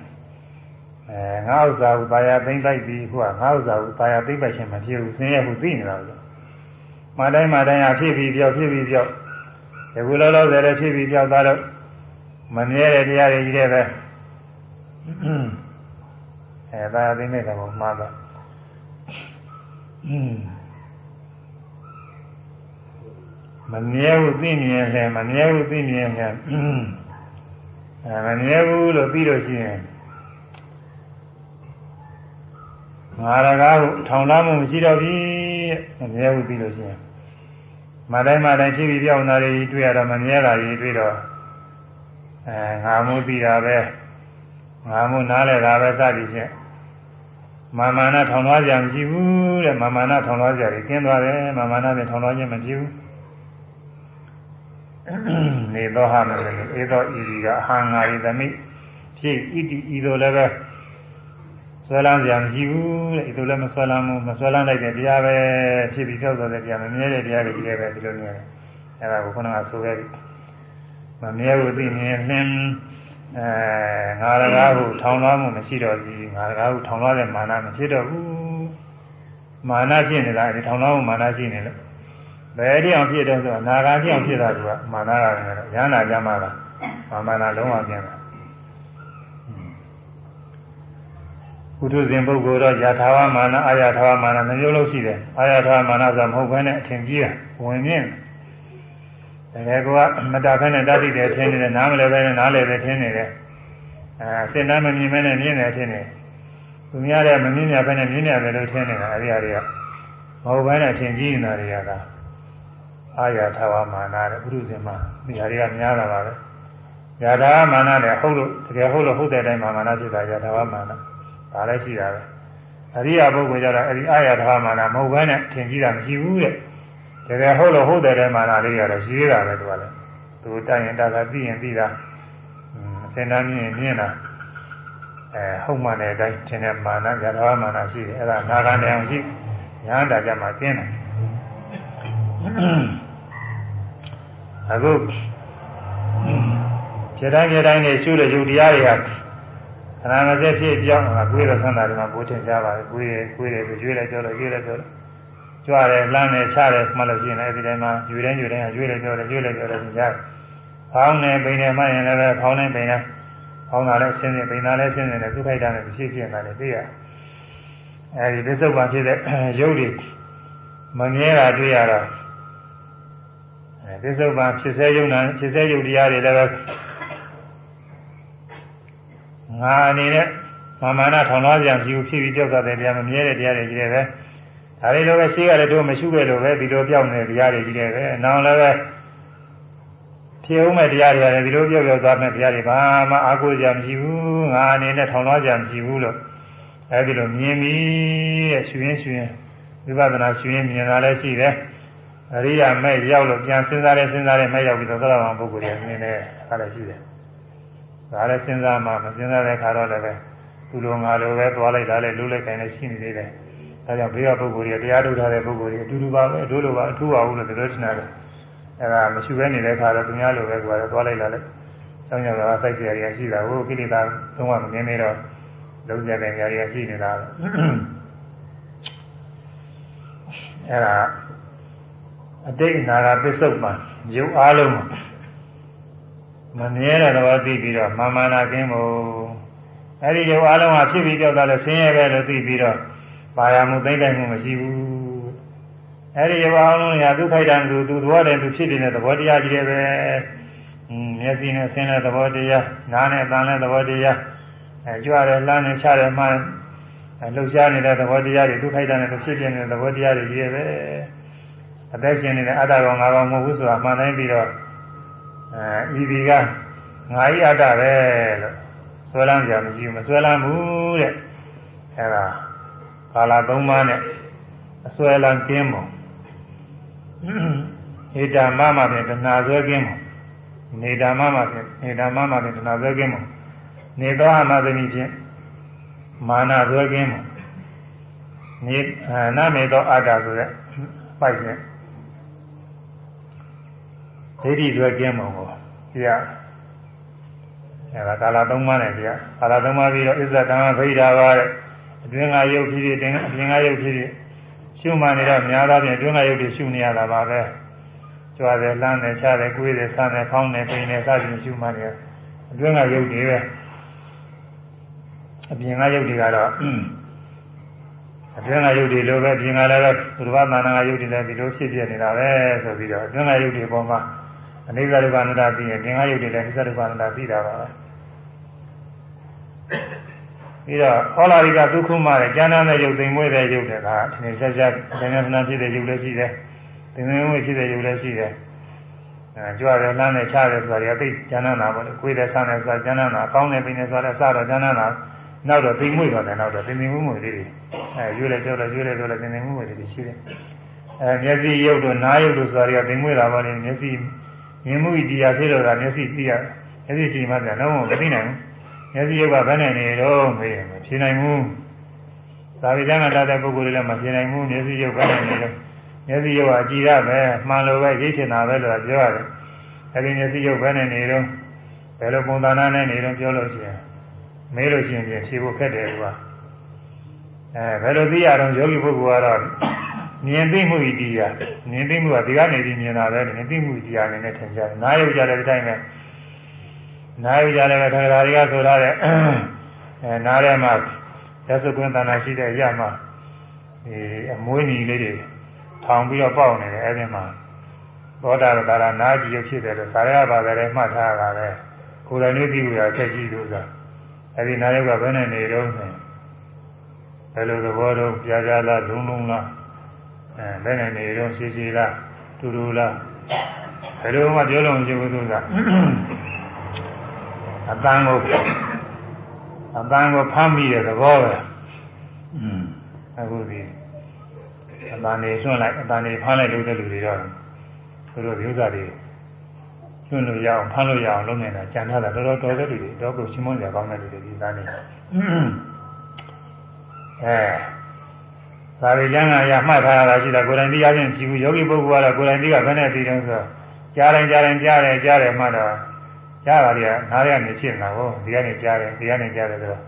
အဲငါဥစ္စာကိုပါရသိမ့်လိုက်ပြီးခုကငါဥစ္စာကိုပါရသိမ့်ပိုက်ခြင်းမဖြစ်ဘူးဆင်းရဲဟုသိနေတာလို့မတိုင်းမတိုင်းအဖြစ်ပြီးပြောဖြစ်ပြီးပြောဒီကုလောလောဆယ်လည်းဖြစ်ပြီးပြောက်သွားတော့မမြဲတဲ့တရားတွေကြီးတဲ့ပဲအဲဒါအသိမဲ့ကတော့မှားတော့ မမြဲဘူးသိမြင်လဲမမြဲဘူးသိမြင်လဲအဲမမြဲဘူးလို့ပြီးလို့ရှိရင်ငါရကားကိုထောင်လားမှုမရှိတော့ပြီမမြဲဘူးပြီးလို့ရှိရင်မတိုင်းမတိုင်းဖြစ်ပြီးပြောင်းတာတွေတွေ့ရတော့မမြဲတာတွေတွေ့တော့အဲငါမှုသိတာပဲငါမှုနားလဲတာပဲစသည်ဖြင့်မာမာနထောင်သွားကြမရှိဘူးတဲ့မာမာနထောင်သွားကြတယ်ကျင်းသွားတယ်မာမာနနဲ့ထောင်သွားခြင်းမဖြစ်ဘူး နေသောဟာမလည်းဧသောဤဒီကအဟံငါရိသမိဖြစ်ဣတိဤသို့လည်းပဲဆွဲလန်းကြမရှိဘူးတဲ့ဤသို့လည်းမဆွဲလန်းဘူးမဆွဲလန်းလိုက်တဲ့တရားပဲဖြစ်ပြီးကြောက်သွားတဲ့တရားမမြဲတဲ့တရားတွေကြီးလည်းပဲဒီလိုမျိုးအဲဒါကိုခုနကဆိုခဲ့ပြီမမြဲဘူးသိမြင်လင်းအဲငါရကားကိုထောင်လွှားမှုမရှိတော့ဘူးငါရကားကိုထောင်လွှားတဲ့မာနမဖြစ်တော့ဘူးမာနဖြစ်နေတာဒီထောင်လွှားမှုမာနရှိနေလို့ ဘယ်တိအောင်ဖြစ်တော့ဆိုနာဂာတိအောင်ဖြစ်တာကမာနကလည်းရဟနာကြမှာကမာနလုံးဝပြင်းတာကုထုဇဉ်ပုဂ္ဂိုလ်တော့ယာထာဝမာနအာယထာဝမာနနှမျိုးလုံးရှိတယ်အာယထာဝမာနဆိုမဟုတ်ဘဲနဲ့အထင်ကြီးတာဝင်မြင့်တကယ်ကမတာဖဲနဲ့တတိတယ်ထင်းနေတယ်နားမလဲပဲနဲ့နားလဲပဲထင်းနေတယ်အဲစင်တမ်းမမြင်မဲနဲ့မြင်တယ်ထင်းနေသူများလည်းမမြင်ရဖဲနဲ့မြင်ရတယ်လို့ထင်းနေတာအဲဒီအရာတွေကမဟုတ်ဘဲနဲ့ထင်ကြီးနေတာတွေကသာ အာရထဝမာနတဲ့ပုရုဇဉ်မှာဒီဟာတွေကများတာပါပဲယထာမာနနဲ့ဟုတ်လို့တကယ်ဟုတ်လို့ဟုတ်တဲ့အတိုင်းမာနဖြစ်တာယထာဝမာနဒါလည်းရှိတာပဲအရိယာပုဂ္ဂိုလ်ကြတော့အဲဒီအာရထဝမာနမဟုတ်ဘဲနဲ့ထင်ကြီးတာမရှိဘူးတဲ့တကယ်ဟုတ်လို့ဟုတ်တဲ့အတိုင်းမာနလေးရတော့ရှိသေးတာပဲသူကလည်းသူတိုင်ရင်တာသာသိရင်သိတာအစင်တမ်းမြင်မြင်တာအဲဟုတ်မှန်တဲ့အတိုင်းထင်တဲ့မာနယထာဝမာနရှိတယ်အဲ့ဒါနာဂန်တရားရှိညာတာကြမှာကျင်းတယ် အခုခြေတိုင်းခြေတိုင်းနဲ့ရှုတဲ့ယုတ်တရားတွေဟာခဏမစက်ဖြစ်ပြောင်းတာကိုယ်ရဆန္ဒတွေမှာပိုးထင်ရှားပါတယ်ကိုယ်ရကိုယ်ရကိုရွေးလိုက်ကြောလို့ရွေးလိုက်ကြောလို့ကြွတယ်လမ်းတယ်ချတယ်မှလို့ရှိရင်လည်းဒီတိုင်းမှာရွေးတိုင်းရွေးတိုင်းရွေးလိုက်ကြောတယ်ရွေးလိုက်ကြောတယ်ကြားဖောင်းနေပိန်နေမှရင်လည်းပဲဖောင်းနေပိန်နေဖောင်းတာလည်းဆင်းနေပိန်တာလည်းဆင်းနေတယ်သူခိုက်တာနဲ့ဖြစ်ဖြစ်နေတာလည်းသိရအဲဒီပစ္စုပန်ဖြစ်တဲ့ယုတ်တွေမမြဲတာတွေ့ရတော့ ပစ္စုပန်ဖြစ်စေယုံနာဖြစ်စေယုတ်တရားတွေလည်းပဲငါအနေနဲ့မာမနာထောင်သွားကြံရှိဘူးဖြစ်ပြီးကြောက်တဲ့တရားမမြဲတဲ့တရားတွေကြီးတယ်ပဲဒါတွေလိုပဲရှိရတယ်တို့မရှိခဲ့လို့ပဲဒီလိုပြောက်နေတဲ့တရားတွေကြီးတယ်ပဲနောင်လည်းပဲဖြစ်ဦးမဲ့တရားတွေရတယ်ဒီလိုပြောက်ပြောက်သွားမဲ့တရားတွေဘာမှအားကိုးကြမရှိဘူးငါအနေနဲ့ထောင်သွားကြံမရှိဘူးလို့အဲဒီလိုမြင်ပြီးတဲ့ရှင်ရှင်ဝိပဿနာရှင်မြင်တာလည်းရှိတယ် အရိယာမဲ့ရောက်လို့ပြန်စဉ်းစားတယ်စဉ်းစားတယ်မဲ့ရောက်ပြီးတော့သောတာပန်ပုဂ္ဂိုလ်ရဲ့မြင်တယ်အဲ့ဒါရှိတယ်ဒါလည်းစဉ်းစားမှမစဉ်းစားတဲ့ခါတော့လည်းပဲသူလိုငါလိုပဲသွားလိုက်တာလည်းလူလိုက်ခိုင်းလည်းရှိနေသေးတယ်ဒါကြောင့်ဘေးကပုဂ္ဂိုလ်တွေတရားထုတ်ထားတဲ့ပုဂ္ဂိုလ်တွေအတူတူပါပဲတို့လိုပါအထူးပါဘူးလို့ပြောချင်တယ်အဲ့ဒါမရှိဘဲနေတဲ့ခါတော့သူများလိုပဲကွာသွားလိုက်လာလိုက်ဆောင်းရတာစိုက်ကြရရရှိတာဟိုကိလေသာသုံးဝမမြင်နေတော့လုံးကြတဲ့နေရာတွေရှိနေတာအဲ့ဒါ အတိတ်အနာဂတ်ပစ္စုပ္ပန်ရုပ်အားလုံးမမြဲတဲ့သဘောသိပြီးတော့မာမနာကင်းဖို့အဲ့ဒီရုပ်အားလုံးကဖြစ်ပြီးကြောက်တာလဲဆင်းရဲပဲလို့သိပြီးတော့ပါရမှုသိမ့်တိုင်းမှုမရှိဘူးအဲ့ဒီရုပ်အားလုံးကသူခိုက်တာသူသူသဘောတည်းသူဖြစ်နေတဲ့သဘောတရားကြီးတွေပဲမျက်စိနဲ့ဆင်းတဲ့သဘောတရားနားနဲ့သံတဲ့သဘောတရားအဲကြွရတယ်လှမ်းနေချတယ်မှလှုပ်ရှားနေတဲ့သဘောတရားတွေသူခိုက်တာနဲ့သူဖြစ်ပြနေတဲ့သဘောတရားတွေကြီးပဲ အသက်ရှင်နေတဲ့အတ္တကောင်ငါကောင်မဟုတ်ဘူးဆိုတာမှန်တိုင်းပြီးတော့အဲဤဒီကငါဤအတ္တပဲလို့ဆွဲလန်းကြမရှိဘူးမဆွဲလန်းဘူးတဲ့အဲဒါကာလသုံးပါးနဲ့အဆွဲလန်းကင်းပုံဧတာမမဖြင့်တဏှာဆွဲကင်းပုံနေတာမမဖြင့်နေတာမမဖြင့်တဏှာဆွဲကင်းပုံနေသောအမသမိဖြင့်မာနဆွဲကင်းပုံနေနာမေသောအတ္တဆိုတဲ့ပိုက်ဖြင့် ဒိဋ္ဌိဆွဲကင်းပုံကိုတရားအဲဒါကာလသုံးပါးနဲ့တရားကာလသုံးပါးပြီးတော့ဣဇ္ဇတံဗိဓာပါတဲ့အတွင်းကယုတ်ဖြစ်ဖြစ်တင်အပြင်ကယုတ်ဖြစ်ဖြစ်ရှုမှန်နေတော့များသောဖြင့်အတွင်းကယုတ်တွေရှုနေရတာပါပဲကြွားတယ်လှမ်းတယ်ချတယ်ကိုယ်တယ်ဆန်းတယ်ဖောင်းတယ်ပိန်တယ်စသဖြင့်ရှုမှတ်တယ်အတွင်းကရုပ်တွေပဲအပြင်ကရုပ်တွေကတော့အတွင်းကရုပ်တွေလိုပဲပြင်ကလည်းပဲဘုရားသာနာကရုပ်တွေလည်းဒီလိုဖြစ်ပြနေတာပဲဆိုပြီးတော့အတွင်းကရုပ်တွေပေါ်မှာ အနိစ္စဒုက္ခအနတ္တသိရင်ပြင်ကရုပ်တွေလည်းအနိစ္စဒုက္ခအနတ္တသိတာပါပဲပြီးတော့ဟောလာရိကဒုက္ခမှတဲ့ကျမ်းမ်းတဲ့ရုပ်သိမ်မွေးတဲ့ရုပ်တွေကထင်ရှားရှားဉာဏ်ဉာဏ်ဖြစ်တဲ့ရုပ်လည်းရှိတယ်။သိမ်မွေးဖြစ်တဲ့ရုပ်လည်းရှိတယ်။အဲကြွရတယ်လမ်းနဲ့ချတယ်ဆိုတာတွေအသိကျမ်းမ်းတာပေါ့လေ။ကိုယ်တဲ့ဆန်းတယ်ဆိုတာကျမ်းမ်းတာကောင်းတယ်ပင်တယ်ဆိုတာအစတော့ကျမ်းမ်းတာနောက်တော့သိမ်မွေးပါတယ်နောက်တော့သိမ်သိမ်မွေးမွေးလေးတွေအဲရွေးလဲကြောက်လဲရွေးလဲကြောက်လဲသိမ်သိမ်မွေးမွေးလေးတွေရှိတယ်။အဲမျက်စိရုပ်တို့နားရုပ်တို့ဆိုတာတွေကသိမ်မွေးတာပါလေမျက်စိ မြင်မှုတရားဖြစ်တော့တာမျက်စိသိရမျက်စိရှိမှပြန်တော့မသိနိုင်ဘူး။မျက်စိရုပ်ကဘယ်နဲ့နေတော့မေးရင်မဖြေနိုင်ဘူးသာဝိတ္တကလာတဲ့ပုဂ္ဂိုလ်တွေလည်းမဖြေနိုင်ဘူးမျက်စိရုပ်ဘယ်နဲ့နေတော့မျက်စိရုပ်ကအကြည့်ရပဲမှန်လို့ပဲရိတ်ချင်တာပဲလို့ပြောရတယ်အဲဒီမျက်စိရုပ်ဘယ်နဲ့နေတော့ဘယ်လိုပုံသဏ္ဍာန်နဲ့နေတော့ပြောလို့ရှိရင်မေးလို့ရှိရင်ဖြေဖို့ခက်တယ်ကွာအဲဘယ်လိုသိရတော့ယောဂီပုဂ္ဂိုလ်ကတော့ မြင်သိမှုဤတရားမြင်သိမှုကဒီကနေပြီးမြင်တာပဲမြင်သိမှုဤတရားအနေနဲ့ထင်ကြတယ်နားရုပ်ကြတဲ့တိုင်းပဲနားရကြလည်းပဲထာဂရာတွေကဆိုထားတဲ့အဲနားထဲမှာသက်စုကွင်းတဏ္ဍာရှိတဲ့ရမှာအဲအမွေးညီလေးတွေထောင်ပြီးတော့ပေါက်နေတယ်အဲဒီမှာသောတာရတာရနားကြည့်ရဖြစ်တယ်လို့သာရပါပဲမှတ်ထားတာပဲကိုယ်တိုင်လေးသိလို့ရချက်ရှိလို့ဆိုအဲဒီနားရုပ်ကဘယ်နဲ့နေတော့ဆိုဘယ်လိုသဘောတော့ကြာကြာလားလုံးလုံးလား အဲဘယ်နဲ့နေတော့ရှိရှိလားတူတူလားဘယ်လိုမှပြောလို့မရှိဘူးသူကအတန်ကိုအတန်ကိုဖမ်းမိတဲ့သဘောပဲอืมအခုဒီအတန်နေဆွန့်လိုက်အတန်နေဖမ်းလိုက်လို့တဲ့လူတွေတော့သူတို့ဒီဥစ္စာတွေဆွန့်လို့ရအောင်ဖမ်းလို့ရအောင်လုပ်နေတာကြံထားတာတော်တော်တော်တဲ့လူတွေတော့ကိုရှင်းမရကောင်းတဲ့လူတွေဒီသားနေအဲ သာဝေကျမ်းကရမှတ်ထားရတာရှိတာကိုယ်တိုင်သိရခြင်းကြည့်ဘူးယောဂီပုဂ္ဂိုလ်ကတော့ကိုယ်တိုင်သိကဘယ်နဲ့သိတုံးဆိုကြားတိုင်းကြားတိုင်းကြားတယ်ကြားတယ်မှတော့ကြားတာတွေကနားရနေဖြစ်နေတာကိုဒီကနေကြားတယ်ဒီကနေကြားတယ်ဆိုတော့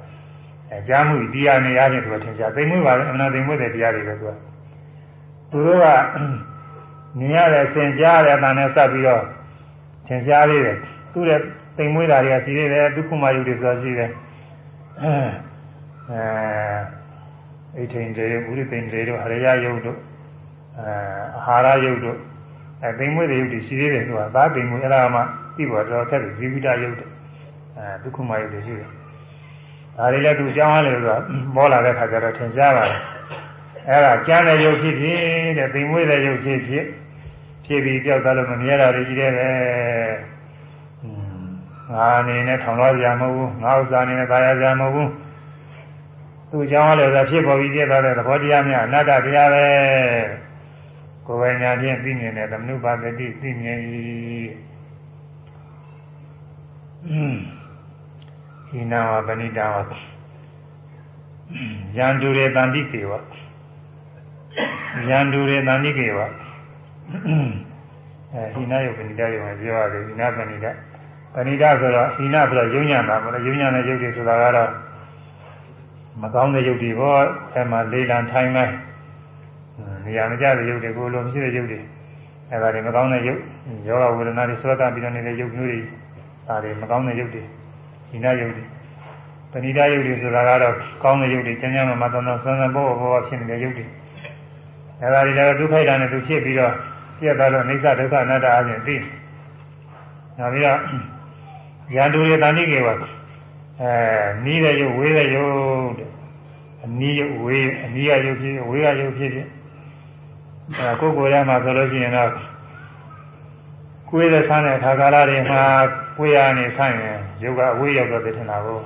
အဲကြားမှုဒီကနေရခြင်းသူကထင်ရှားသိမွေးပါလေအမှန်သိမွေးတဲ့တရားတွေပဲသူကသူတို့ကမြင်ရတဲ့အစဉ်ကြားရတဲ့အတန်နဲ့စပ်ပြီးတော့ထင်ရှားသေးတယ်သူ့ရဲ့သိမွေးတာတွေကရှိသေးတယ်ဒုက္ခမယုတ်တွေဆိုတာရှိတယ်အဲ အိထိန်တွေဘုရိသိန်တွေတို့ဟရယယုတ်တို့အဲအာဟာရယုတ်တို့အဲသိမွေးတဲ့ယုတ်တွေရှိသေးတယ်သူကသာသိမွေးအဲ့ဒါမှသိပေါ်တော့ထက်ပြီးဇီဝိတယုတ်အဲဒုက္ခမယုတ်တွေရှိတယ်ဒါတွေလည်းသူကြောင်းရလေဆိုတော့မောလာတဲ့ခါကျတော့ထင်ရှားပါတယ်အဲ့ဒါကျမ်းတဲ့ယုတ်ဖြစ်ဖြစ်တဲ့သိမွေးတဲ့ယုတ်ဖြစ်ဖြစ်ဖြစ်ပြီးကြောက်သားလို့မမြဲတာတွေကြီးတယ်ပဲငါအနေနဲ့ထောင်လို့ရမဟုတ်ဘူးငါဥစ္စာအနေနဲ့သာယာကြမဟုတ်ဘူး သူကြောင်းရလေဆိုဖြစ်ပေါ်ပြီးပြည့်သွားတဲ့သဘောတရားများအနတ္တတရားပဲကိုယ်ပိုင်ညာဖြင့်သိမြင်တဲ့သမနုပါဒတိသိမြင်၏ဟိနာဝပဏိတာဝယန္တုရေတန္တိကေဝယန္တုရေတန္တိကေဝအဲဟိနာယပဏိတာယုံပြောရတယ်ဟိနာပဏိတာပဏိတာဆိုတော့ဟိနာဆိုတော့ယုံညာတာမဟုတ်ယုံညာတဲ့ယုတ်တွေဆိုတာကတော့ မကောင်းတဲ့ယုတ်တွေပေါ့အဲမှာလေးလံထိုင်းလိုက်နေရာမကျတဲ့ယုတ်တွေကိုလိုမရှိတဲ့ယုတ်တွေအဲဒါတွေမကောင်းတဲ့ယုတ်ယောဂဝေဒနာတွေဆွဲတာပြီးတော့နေတဲ့ယုတ်မျိုးတွေဒါတွေမကောင်းတဲ့ယုတ်တွေဒီနာယုတ်တွေပဏိဒယုတ်တွေဆိုတာကတော့ကောင်းတဲ့ယုတ်တွေကျမ်းကျမ်းမှာမတော်တော်ဆန်းဆန်းပေါ်ပေါ်ဖြစ်နေတဲ့ယုတ်တွေအဲဒါတွေလည်းဒုက္ခိတနဲ့သူဖြစ်ပြီးတော့ပြတ်သွားတော့အိဋ္ဌဒုက္ခအနတ္တအပြင်သိနောက်ပြီးတော့ယန္တုရေတဏိကေဝ အဲနီးတဲ့ယုတ်ဝေးတဲ့ယုတ်အနီးယုတ်ဝေးအနီးကယုတ်ဖြစ်ဝေးကယုတ်ဖြစ်ဖြစ်အဲကိုယ်ကိုယ်ထဲမှာဆိုလို့ရှိရင်တော့ကိုယ်တဲ့ဆန်းတဲ့ခါကာလတွေမှာကိုယ်ရနေဆိုင်ရင်ယုတ်ကအဝေးရောက်တော့တဲ့ထင်တာကို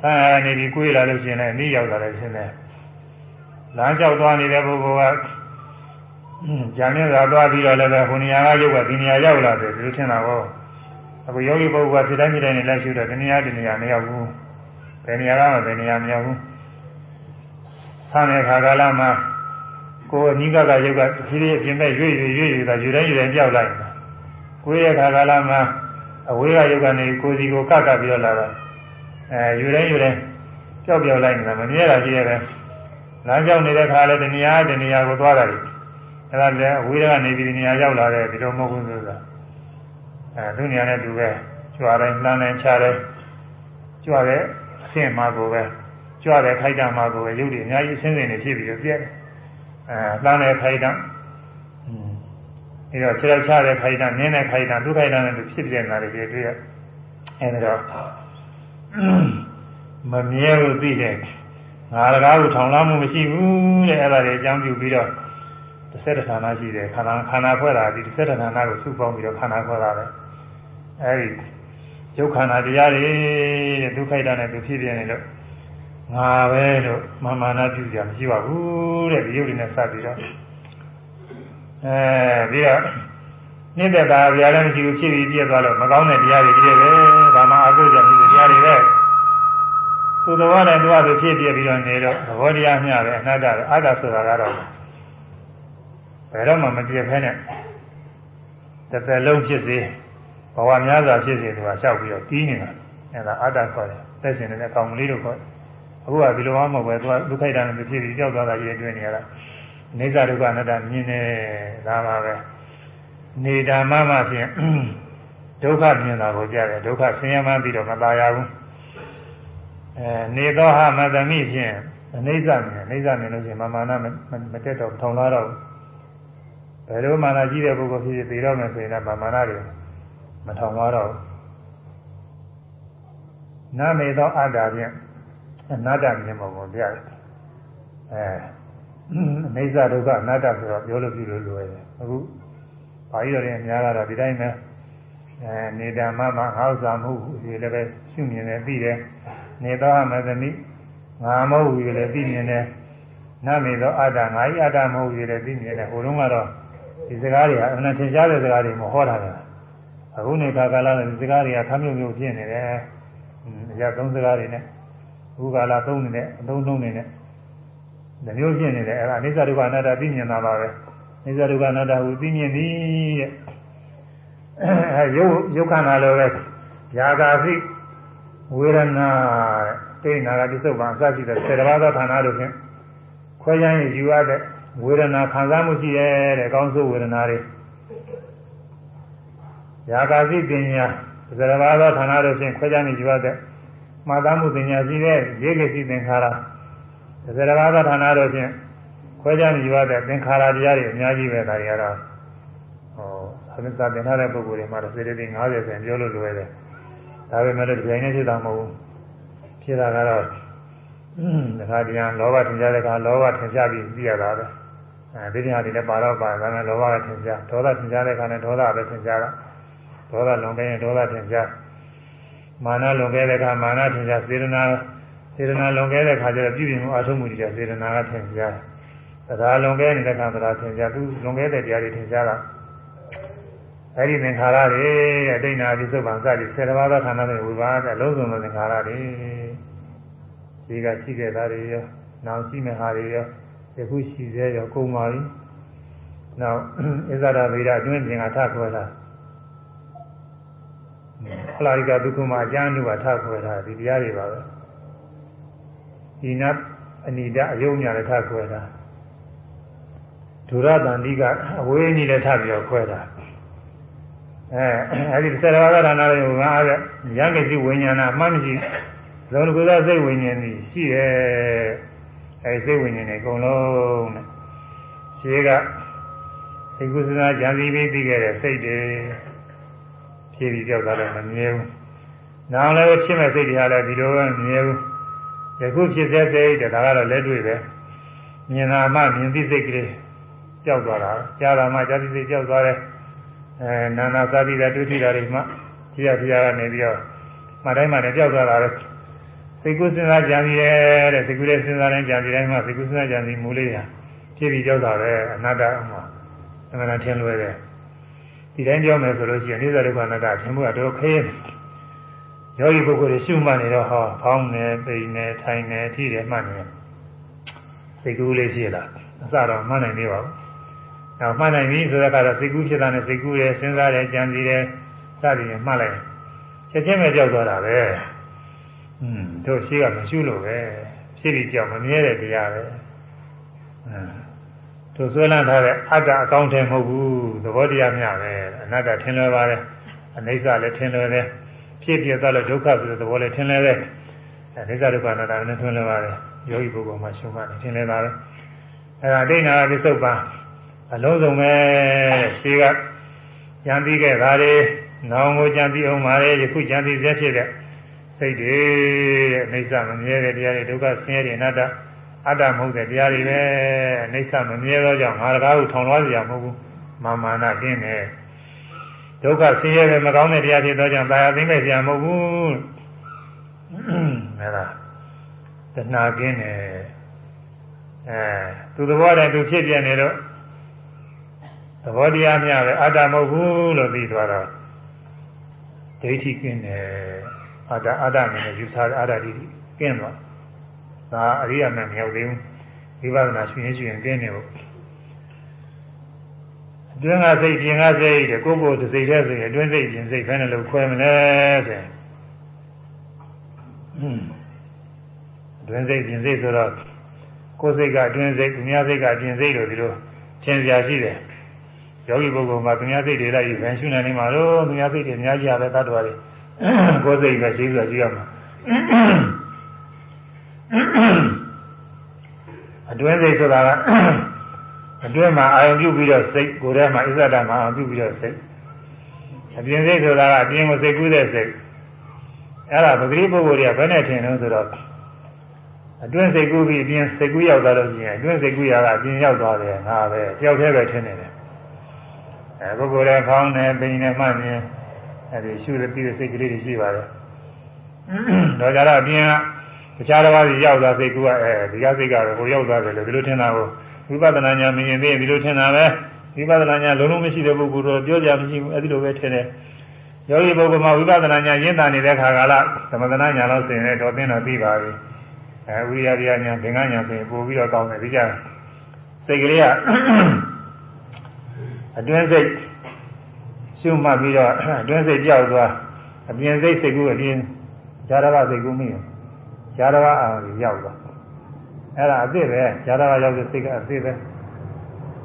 ဆန်းရနေပြီးကိုယ်လာလို့ရှိရင်လည်းအနီးရောက်တာလည်းရှင်းတယ်လမ်းလျှောက်သွားနေတဲ့ပုဂ္ဂိုလ်ကဂျာမြတ်သာသွားပြီးတော့လည်းပဲဟိုနေရာကယုတ်ကဒီနေရာရောက်လာတယ်ဒီလိုထင်တာကို အခုယောဂီပုဂ္ဂိုလ်ကစိတ်တိုင်းစိတ်တိုင်းနဲ့လက်ရှိတော့ဒီနေရာဒီနေရာမရောက်ဘူးဘယ်နေရာကမှဘယ်နေရာမရောက်ဘူးဆန်းတဲ့ခါကာလမှာကိုယ်အနိကကယုတ်ကဖြည်းဖြည်းပြင်မဲ့ရွေ့ရွေ့ရွေ့ရွေ့တာယူတိုင်းယူတိုင်းကြောက်လိုက်တာကိုယ်ရဲ့ခါကာလမှာအဝေးကယုတ်ကနေကိုယ်စီကိုကကပ်ပြီးတော့လာတာအဲယူတိုင်းယူတိုင်းကြောက်ပြောက်လိုက်နေတာမမြဲတာရှိရတယ်လမ်းကြောင်းနေတဲ့ခါလဲတဏှာတဏှာကိုသွားတာလေအဲ့ဒါလည်းအဝေးကနေပြီးဒီနေရာရောက်လာတဲ့ဒီလိုမဟုတ်ဘူးဆိုတာ အဲသူနေရာနဲ့သူပဲကြွားတိုင်းလှမ်းတိုင်းချတယ်ကြွားတဲ့အဆင့်မှာကိုပဲကြွားတဲ့ခိုက်တံမှာကိုပဲရုပ်တွေအများကြီးအဆင်းဆင်းနေဖြစ်ပြီးတော့ပြည့်တယ်အဲလှမ်းတဲ့ခိုက်တံအဲတော့ခြေထောက်ချတဲ့ခိုက်တံနင်းတဲ့ခိုက်တံဒုခိုက်တံနဲ့ဖြစ်ပြနေတာတွေတွေ့ရအဲဒါတော့မမြဲဘူးသိတယ်ငါတကားကိုထောင်လာမှုမရှိဘူးတဲ့အဲ့ဒါတွေအကြောင်းပြုပြီးတော့တစ်ဆက်တစ်ဌာနရှိတယ်ခန္ဓာခန္ဓာဖွဲ့တာဒီတစ်ဆက်တစ်ဌာနကိုစုပေါင်းပြီးတော့ခန္ဓာဖွဲ့တာပဲ အဲဒီရုပ်ခန္ဓာတရားတွေတဲ့ဒုက္ခိတနဲ့သူဖြစ်ပြနေလို့ငါပဲလို့မာမာနာပြုကြမရှိပါဘူးတဲ့ဒီရုပ်တွေနဲ့စပ်ပြီးတော့အဲပြီးတော့နိတ္တတာဗျာလည်းမရှိဘူးဖြစ်ပြီးပြည့်သွားလို့မကောင်းတဲ့တရားတွေပြည့်ပဲဘာမှအကုသိုလ်မရှိတဲ့တရားတွေပဲသူတော်နဲ့သူ့အတူဖြစ်ပြပြီးတော့နေတော့သဘောတရားမျှပဲအနတ္တပဲအာတဆိုတာကတော့ဘယ်တော့မှမပြည့်ဖဲနဲ့တစ်သက်လုံးဖြစ်စေ ဘဝများစွာဖြစ်စေသူကလျှောက်ပြီးတော့တီးနေတာအဲဒါအာတခေါ်တယ်သက်ရှင်နေတဲ့ကောင်မလေးတို့ခေါ်တယ်အခုကဒီလိုမှမဟုတ်ပဲသူကဒုက္ခိတနဲ့သူဖြစ်ပြီးကြောက်သွားတာကြီးတွေ့နေရတာနေစာဒုက္ခအနတ္တမြင်နေတာပါပဲနေဓမ္မမှဖြင့်ဒုက္ခမြင်တာကိုကြားတယ်ဒုက္ခဆင်းရဲမှပြီးတော့မตายရဘူးအဲနေသောဟမသမိဖြင့်အိဋ္ဌမြင်အိဋ္ဌမြင်လို့ရှိရင်မမာနမတက်တော့ထောင်လာတော့ဘယ်လိုမာနကြီးတဲ့ပုဂ္ဂိုလ်ဖြစ်ဖြစ်သိတော့မယ်ဆိုရင်လည်းမာနတွေ မထောင်လာတော့နာမေသောအတ္တဖြင့်အနာတ္တမြင်ပုံကိုပြရတယ်အဲအိဋ္ဌဒုက္ခအနာတ္တဆိုတော့ပြောလို့ပြုလို့လွယ်တယ်အခုဘာကြီးတော်ရင်အများကတော့ဒီတိုင်းပဲအဲနေဓမ္မမှာငါဥစ္စာမဟုတ်ဘူးဒီလည်းပဲရှုမြင်တယ်သိတယ်နေသောမသမိငါမဟုတ်ဘူးလည်းသိမြင်တယ်နမေသောအတ္တငါဤအတ္တမဟုတ်ဘူးလည်းသိမြင်တယ်ဟိုတုန်းကတော့ဒီစကားတွေကအမှန်ထင်ရှားတဲ့စကားတွေမဟောတာလေ အခုနေခါကာလနဲ့ဒီစကားတွေကခမ်းမြုပ်မြုပ်ဖြစ်နေတယ်အရာသုံးစကားတွေနဲ့အခုကာလသုံးနေတဲ့အသုံးသုံးနေတဲ့ဒီမျိုးဖြစ်နေတယ်အဲ့ဒါအိစ္ဆဒုက္ခအနတ္တသိမြင်တာပါပဲအိစ္ဆဒုက္ခအနတ္တကိုသိမြင်သည်တဲ့အဲရုပ်ရုပ်ခန္ဓာလိုပဲຢာကာစိဝေဒနာတဲ့တိဏ္ဍာကပိစုတ်ပါအစရှိတဲ့စေတဘာသောဌာနတို့ဖြင့်ခွဲခြားရင်ယူရတဲ့ဝေဒနာခံစားမှုရှိရဲ့တဲ့အကောင်းဆုံးဝေဒနာတွေ ຢာကာစိပညာစေတဘာသောဌာနတို့ဖြင့်ခွဲခြားရင်ယူရတဲ့မှတ်သားမှုပညာရှိတဲ့ရေကစီသင်္ခါရစေတဘာသောဌာနတို့ဖြင့်ခွဲခြားရင်ယူရတဲ့သင်္ခါရတရားတွေအများကြီးပဲဒါတွေကတော့ဟောသမစ္စာသင်ထားတဲ့ပုဂ္ဂိုလ်တွေမှာစေတသိက်90ဆယ်ပြောလို့လွယ်တယ်ဒါပေမဲ့လည်းဒီတိုင်းနဲ့ဖြစ်တာမဟုတ်ဘူးဖြစ်တာကတော့တခါတည်းကလောဘထင်ရှားတဲ့ကလောဘထင်ရှားပြီးသိရတာပဲအဲဒီတရားတွေလည်းပါတော့ပါဒါနဲ့လောဘကထင်ရှားဒေါသထင်ရှားတဲ့ကလည်းဒေါသပဲထင်ရှားတာ ဒေါသလွန်ခဲ့ရင်ဒေါသထင်ရှားမာနလွန်ခဲ့တဲ့ကမာနထင်ရှားစေတနာစေတနာလွန်ခဲ့တဲ့ခါကျတော့ပြုပြင်မှုအထုံးမှုတွေစေတနာကထင်ရှားတရားလွန်ခဲ့နေတဲ့ကတရားထင်ရှားသူလွန်ခဲ့တဲ့တရားတွေထင်ရှားတာအဲ့ဒီသင်္ခါရတွေအတိတ်နာပိစုပ္ပန်စသည်၁၀ပါးသောဌာနတွေဝိပါဒအလုံးစုံသောသင်္ခါရတွေရှိကရှိခဲ့တာတွေရောနောင်ရှိမဲ့ဟာတွေရောယခုရှိသေးရောကုန်ပါပြီနောက်ဣဇဒဗေဒအတွင်းပြင်ကထခွဲတာ ဖလာရိကဒုက္ခမှာအကျမ်းတို့ကထခွဲတာဒီတရားတွေပါပဲဒီနတ်အနိဒအယုံညာလည်းထခွဲတာဒုရတန်ဒီကအဝေးကြီးလည်းထပြီးတော့ခွဲတာအဲအဲဒီဆရာတော်ကဌာနလေးကငါအဲ့ရံကိစီဝိညာဏမှမရှိဇောနကုသစိတ်ဝိညာဉ်ကြီးရှိတယ်အဲစိတ်ဝိညာဉ်တွေအကုန်လုံးနဲ့ရှင်းကစိတ်ကုသနာဉာဏ်စီပြီးပြီးခဲ့တဲ့စိတ်တွေ ဖြည့်ပြီးကြောက်တာလည်းမမြဲဘူး။နောက်လည်းဖြစ်မဲ့စိတ်တွေဟာလည်းဒီလိုပဲမမြဲဘူး။ယခုဖြစ်စေစိတ်တဲ့ဒါကတော့လက်တွေ့ပဲ။မြင်တာမှမြင်သိစိတ်ကလေးကြောက်သွားတာ။ကြားတာမှကြားသိစိတ်ကြောက်သွားတယ်။အဲနာနာသာတိတာဒုတိယတွေမှခြေရခြေရကနေပြီးတော့မတိုင်းမှလည်းကြောက်သွားတာပဲစိတ်ကူးစဉ်းစားကြံပြီးတဲ့စိတ်ကူးတဲ့စဉ်းစားတိုင်းကြံပြီးတိုင်းမှစိတ်ကူးစဉ်းစားကြံပြီးမူလေးရဖြစ်ပြီးကြောက်တာပဲအနတ္တမှာအမှန်တရားထင်လွယ်တယ် ဒီတိုင်းပြောမယ်ဆိုလို့ရှိရင်နိစ္စဒုက္ခအနတ္တထင်မှုကတော့ခဲယောဂီပုဂ္ဂိုလ်တွေရှုမှတ်နေတော့ဟောဖောင်းနေပိန်နေထိုင်နေထိတယ်မှတ်နေစိတ်ကူးလေးဖြစ်လာအစတော့မှတ်နိုင်နေပါဘူးနောက်မှတ်နိုင်ပြီဆိုတဲ့အခါတော့စိတ်ကူးဖြစ်တာနဲ့စိတ်ကူးတယ်စဉ်းစားတယ်ကြံစည်တယ်စသည်ဖြင့်မှတ်လိုက်ချက်ချင်းပဲကြောက်သွားတာပဲอืมတို့ရှိကမရှိလို့ပဲဖြစ်ပြီးကြောက်မမြဲတဲ့တရားပဲအဲ သူဆွဲလန်းထားတဲ့အတ္တအကောင်းတယ်မဟုတ်ဘူးသဘောတရားမျှပဲအနတ္တထင်လွယ်ပါတယ်အနိစ္စလည်းထင်လွယ်တယ်ဖြစ်ပြသွားလို့ဒုက္ခဆိုတဲ့သဘောလည်းထင်လွယ်တယ်အနိစ္စဒုက္ခအနတ္တလည်းထင်လွယ်ပါတယ်ယောဂီပုဂ္ဂိုလ်မှာရှုမှတ်ထင်လွယ်တာပဲအဲဒါဒိဋ္ဌာပစ္စုပ္ပန်အလုံးစုံပဲရှိကကြံပြီးခဲ့တာလေနောင်ကိုကြံပြီးအောင်ပါလေယခုကြံပြီးဆက်ဖြစ်တဲ့စိတ်တွေတဲ့အိဋ္ဌမမြဲတဲ့တရားတွေဒုက္ခဆင်းရဲတဲ့အနတ္တ အတ္တမဟုတ်တဲ့တရားတွေပဲအိဋ္ဌမမြဲသောကြောင့်ငါတကားကိုထောင်လွှားစရာမဟုတ်ဘူးမာမာနကင်းတယ်ဒုက္ခဆင်းရဲတဲ့မကောင်းတဲ့တရားဖြစ်သောကြောင့်တာယာသိမ့်မဲ့စရာမဟုတ်ဘူးအဲဒါတဏှာကင်းတယ်အဲသူသဘောတည်းသူဖြစ်ပြနေတော့သဘောတရားများပဲအတ္တမဟုတ်ဘူးလို့သိသွားတော့ဒိဋ္ဌိကင်းတယ်အတ္တအတ္တမြင်တဲ့ယူဆတဲ့အတ္တတိကင်းသွား ဒါအရိယာမမရောက်သေးဘူးဝိပဿနာရှင်ရှင်ကင်းနေဖို့အတွင်းကစိတ်ပြင်ကစိတ်တဲ့ကိုယ့်ကိုယ်စိတ်ထဲဆိုရင်အတွင်းစိတ်ပြင်စိတ်ဘယ်နဲ့လို့ခွဲမလဲဆိုရင်အတွင်းစိတ်ပြင်စိတ်ဆိုတော့ကိုယ်စိတ်ကအတွင်းစိတ်သူများစိတ်ကပြင်စိတ်လို့ဒီလိုသင်စရာရှိတယ်ယောဂီပုဂ္ဂိုလ်မှာသူများစိတ်တွေလိုက်ဘယ်ရှုနိုင်နေမှာတော့သူများစိတ်တွေအများကြီးရပဲတတ်တော်တွေကိုယ်စိတ်ပဲရှိဆိုတာရှိရမှာ အတွင်းစိတ်ဆိုတာကအတွင်းမှာအာရုံပြုပြီးတော့စိတ်ကိုယ်ထဲမှာအစ္ဆဒမှာအာရုံပြုပြီးတော့စိတ်အပြင်စိတ်ဆိုတာကအပြင်ကိုစိတ်ကူးတဲ့စိတ်အဲ့ဒါပဂရိပုဂ္ဂိုလ်တွေကဘယ်နဲ့ထင်လို့ဆိုတော့အတွင်းစိတ်ကူးပြီးအပြင်စိတ်ကူးရောက်သွားလို့ရှိရင်အတွင်းစိတ်ကူးရတာအပြင်ရောက်သွားတယ်ငါပဲတယောက်တည်းပဲထင်နေတယ်အဲပုဂ္ဂိုလ်ရဲ့ခေါင်းနဲ့ပိန်နဲ့မှတ်မြင်အဲဒီရှုရပြီးတဲ့စိတ်ကလေးတွေရှိပါတယ်တော့ကြတော့အပြင်က တခြားတစ်ပါးကြီးရောက်သွားစိတ်ကူကအဲဒီကစိတ်ကတော့ဟိုရောက်သွားတယ်လို့ဒီလိုထင်တာကိုဝိပဿနာညာမမြင်သေးဒီလိုထင်တာပဲဝိပဿနာညာလုံးလုံးမရှိတဲ့ပုဂ္ဂိုလ်တော့ပြောကြမရှိဘူးအဲဒီလိုပဲထင်တယ်ယောဂီပုဂ္ဂိုလ်မှာဝိပဿနာညာရင်းတာနေတဲ့ခါကလာသမထနာညာလို့ဆိုရင်လည်းတော့သိတော့သိပါပြီအဲဝိရိယတရားညာသင်္ကညာဆိုရင်ပို့ပြီးတော့ကောင်းတယ်ဒီကြစိတ်ကလေးကအတွင်းစိတ်ရှုမှတ်ပြီးတော့အတွင်းစိတ်ကြောက်သွားအပြင်စိတ်စိတ်ကူးအပြင်ဇာတဘစိတ်ကူးမိတယ် ဇာတဘအာရုံရောက်သွားအဲ့ဒါအစ်စ်ပဲဇာတဘရောက်တဲ့စိတ်ကအစ်စ်ပဲ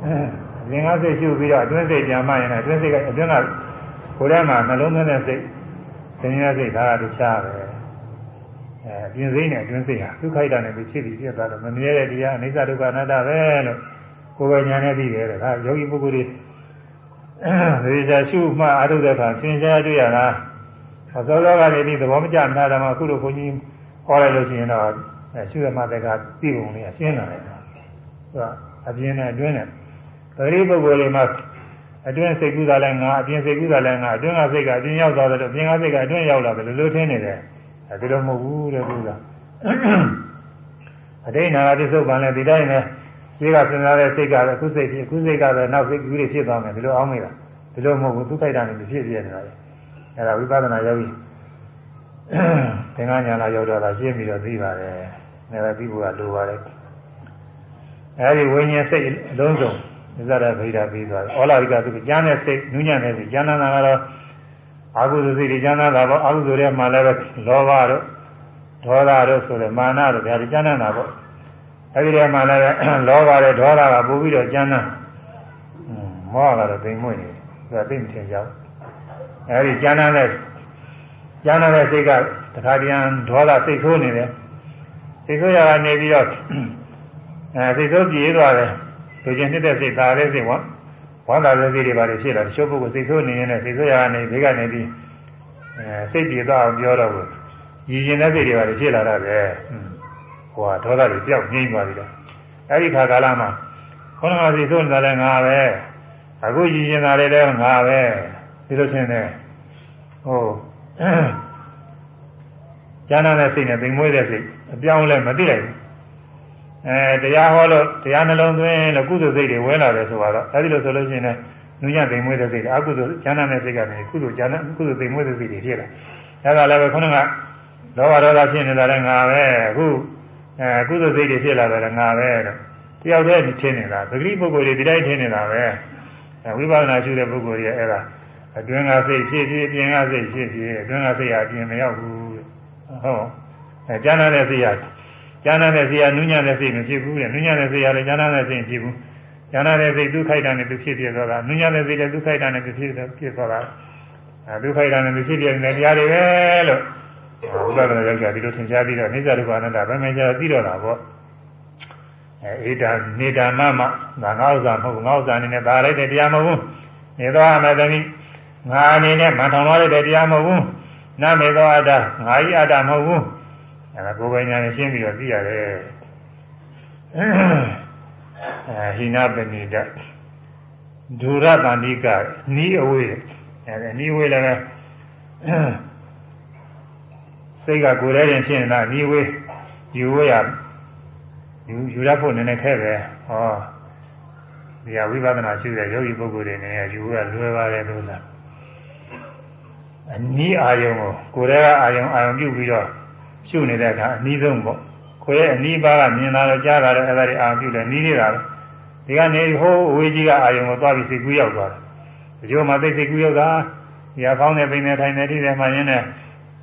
အဲငင်္ဂစိတ်ရှုပြီးတော့အတွင်းစိတ်ပြန်မှရင်လည်းအတွင်းစိတ်ကအတွင်းကကိုယ်ထဲမှာနှလုံးသွင်းတဲ့စိတ်သင်္ညာစိတ်ဒါကတခြားပဲအဲပြင်စိတ်နဲ့အတွင်းစိတ်ဟာဒုက္ခိတနဲ့ပြီးဖြစ်ပြီးပြတ်သွားတော့မမြဲတဲ့တရားအနိစ္စဒုက္ခအနတ္တပဲလို့ကိုယ်ပဲညာနဲ့ပြီးတယ်ဒါယောဂီပုဂ္ဂိုလ်တွေဒီကြရှုမှအာထုတဲ့အခါသင်ရှားတွေ့ရတာအစောစောကနေပြီးသဘောမကျမှတာမှအခုလိုဘုန်းကြီး ဟောလိုက်လို့ရှိရင်တော့ရှုရမှတဲ့ကသိပုံလေးရှင်းလာတယ်သူကအပြင်းနဲ့အတွင်းနဲ့ပရိပုဂ္ဂိုလ်တွေမှာအတွင်းစိတ်ကူးတာလည်းငါအပြင်စိတ်ကူးတာလည်းငါအတွင်းကစိတ်ကအပြင်ရောက်သွားတယ်လို့အပြင်ကစိတ်ကအတွင်းရောက်လာတယ်လို့လို့ထင်နေတယ်အဲဒီလိုမဟုတ်ဘူးတဲ့သူကအတိတ်နာပစ္စုပန်လည်းဒီတိုင်းနဲ့ရှိကစဉ်းစားတဲ့စိတ်ကလည်းအခုစိတ်ဖြစ်အခုစိတ်ကလည်းနောက်စိတ်ကူးတွေဖြစ်သွားမယ်ဒီလိုအောင်းမိတာဒီလိုမဟုတ်ဘူးသူခိုက်တာနဲ့ဖြစ်ပြနေတာလေအဲဒါဝိပဿနာယောဂီ သင်္ကညာလာရောက်တော့တာရှင်းပြီးတော့သိပါတယ်အဲဒါပြီးဖို့ကလိုပါတယ်အဲဒီဝိညာဉ်စိတ်အလုံးစုံသစ္စာရဗိဓာပြီးသွားတယ်ဩလာရိကသူကကျမ်းတဲ့စိတ်နူးညံ့တဲ့စိတ်ကျမ်းနာတာကတော့အာဟုဇစိတ်တွေကျမ်းနာတာပေါ့အာဟုဇတွေမှာလည်းပဲလောဘတို့ဒေါသတို့ဆိုတဲ့မာနတို့ဒါတွေကျမ်းနာတာပေါ့အဲဒီထဲမှာလည်းလောဘနဲ့ဒေါသကပို့ပြီးတော့ကျမ်းနာမောဟကတော့သိမ်မွေ့နေသူကသိမထင်ကြဘူးအဲဒီကျမ်းနာတဲ့ ကျမ်းနာတဲ့စိတ်ကတခါတည်းဒေါသစိတ်ဆိုးနေတယ်စိတ်ဆိုးရကနေပြီးတော့အဲစိတ်ဆိုးပြေးသွားတယ်လူချင်းနှစ်တဲ့စိတ်သာတဲ့စိတ်ဝမ်းဝမ်းသာတဲ့စိတ်တွေပါလေဖြစ်လာတချို့ပုဂ္ဂိုလ်စိတ်ဆိုးနေရင်လည်းစိတ်ဆိုးရကနေဘေးကနေပြီးအဲစိတ်ပြေသွားအောင်ပြောတော့ဘူးရည်ရင်တဲ့စိတ်တွေပါလေဖြစ်လာတာပဲဟိုကဒေါသတွေပျောက်ငြိမ်းသွားပြီတော့အဲ့ဒီခါကာလမှာခေါင်းကစိတ်ဆိုးနေတာလည်းငါပဲအခုရည်ရင်တာလည်းငါပဲဒီလိုထင်တယ်ဟို ကျမ်းနာတဲ့စိတ်နဲ့သိမ်မွေးတဲ့စိတ်အပြောင်းလဲမသိလိုက်ဘူးအဲတရားဟောလို့တရားနှလုံးသွင်းလို့ကုသိုလ်စိတ်တွေဝင်လာတယ်ဆိုတော့အဲဒီလိုဆိုလို့ရှိရင်လည်းနုညသိမ်မွေးတဲ့စိတ်အကုသိုလ်ကျမ်းနာတဲ့စိတ်ကနေကုသိုလ်ကျမ်းနာကုသိုလ်သိမ်မွေးတဲ့စိတ်တွေဖြစ်လာအဲဒါလည်းပဲခုနကလောဘဒေါသဖြစ်နေတာလည်းငါပဲအခုအဲကုသိုလ်စိတ်တွေဖြစ်လာတယ်ငါပဲလို့တယောက်တည်းထင်နေတာသတိပုဂ္ဂိုလ်တွေဒီတိုင်းထင်နေတာပဲဝိပဿနာရှုတဲ့ပုဂ္ဂိုလ်တွေအဲ့ဒါ အတွင်းကစိတ်ဖြစ်ဖြစ်ပြင်ကစိတ်ဖြစ်ဖြစ်အတွင်းကစိတ်ဟာပြင်မရောက်ဘူးဟုတ်အဲကျမ်းနာတဲ့စိတ်ဟာကျမ်းနာတဲ့စိတ်ဟာနုညံ့တဲ့စိတ်မဖြစ်ဘူးတဲ့နုညံ့တဲ့စိတ်ဟာလည်းကျမ်းနာတဲ့စိတ်ဖြစ်ဘူးဉာဏတဲ့စိတ်ဒုက္ခိုက်တာနဲ့သူဖြစ်ဖြစ်သွားတာနုညတဲ့စိတ်လည်းဒုက္ခိုက်တာနဲ့သူဖြစ်ဖြစ်သွားတာအဲဒုက္ခိုက်တာနဲ့သူဖြစ်ဖြစ်နေတဲ့တရားတွေပဲလို့ဥပဒနာယောက်ျားဒီလိုသင်ကြားပြီးတော့နိစ္စဒုက္ခအနတ္တဗမေချာသိတော့တာပေါ့အဲဣဒာနေတာမမငါငါဥစ္စာမဟုတ်ငါဥစ္စာအနေနဲ့ဒါလိုက်တဲ့တရားမဟုတ်ဘူးနေသောအမသမီး ငါအနေနဲ့မထောင်ရတဲ့တရားမဟုတ်ဘူးနမေသောအတ္တငါဤအတ္တမဟုတ်ဘူးအဲဒါကိုယ်ပိုင်ဉာဏ်နဲ့ရှင်းပြီးတော့သိရတယ်အဲဟိနာပဏိတဒုရတန္တိကနီးအဝေးအဲနီးဝေးလည်းပဲစိတ်ကကိုယ်တည်းရင်ဖြစ်နေတာနီးဝေးယူဝေးရယူယူရဖို့နည်းနည်းခဲပဲဟောဒီဟာဝိပဿနာရှိတဲ့ယောဂီပုဂ္ဂိုလ်တွေနေရယူရလွယ်ပါတယ်လို့လား အနည်းအာယုံကိုကိုယ်တည်းကအာယုံအာယုံပြုပြီးတော့ရှုနေတဲ့အခါအနည်းဆုံးပေါ့ခွေရဲ့အနည်းပါးကမြင်လာတော့ကြားလာတော့အဲ့ဒါတွေအာယုံပြုတယ်နီးနေတာပဲဒီကနေဟိုးအဝေးကြီးကအာယုံကိုသွားပြီးစိတ်ကူးရောက်သွားတယ်ဒီလိုမှသိစိတ်ကူးရောက်တာဒီဟာကောင်းတဲ့ပိနေထိုင်နေတိတယ်မှရင်းနဲ့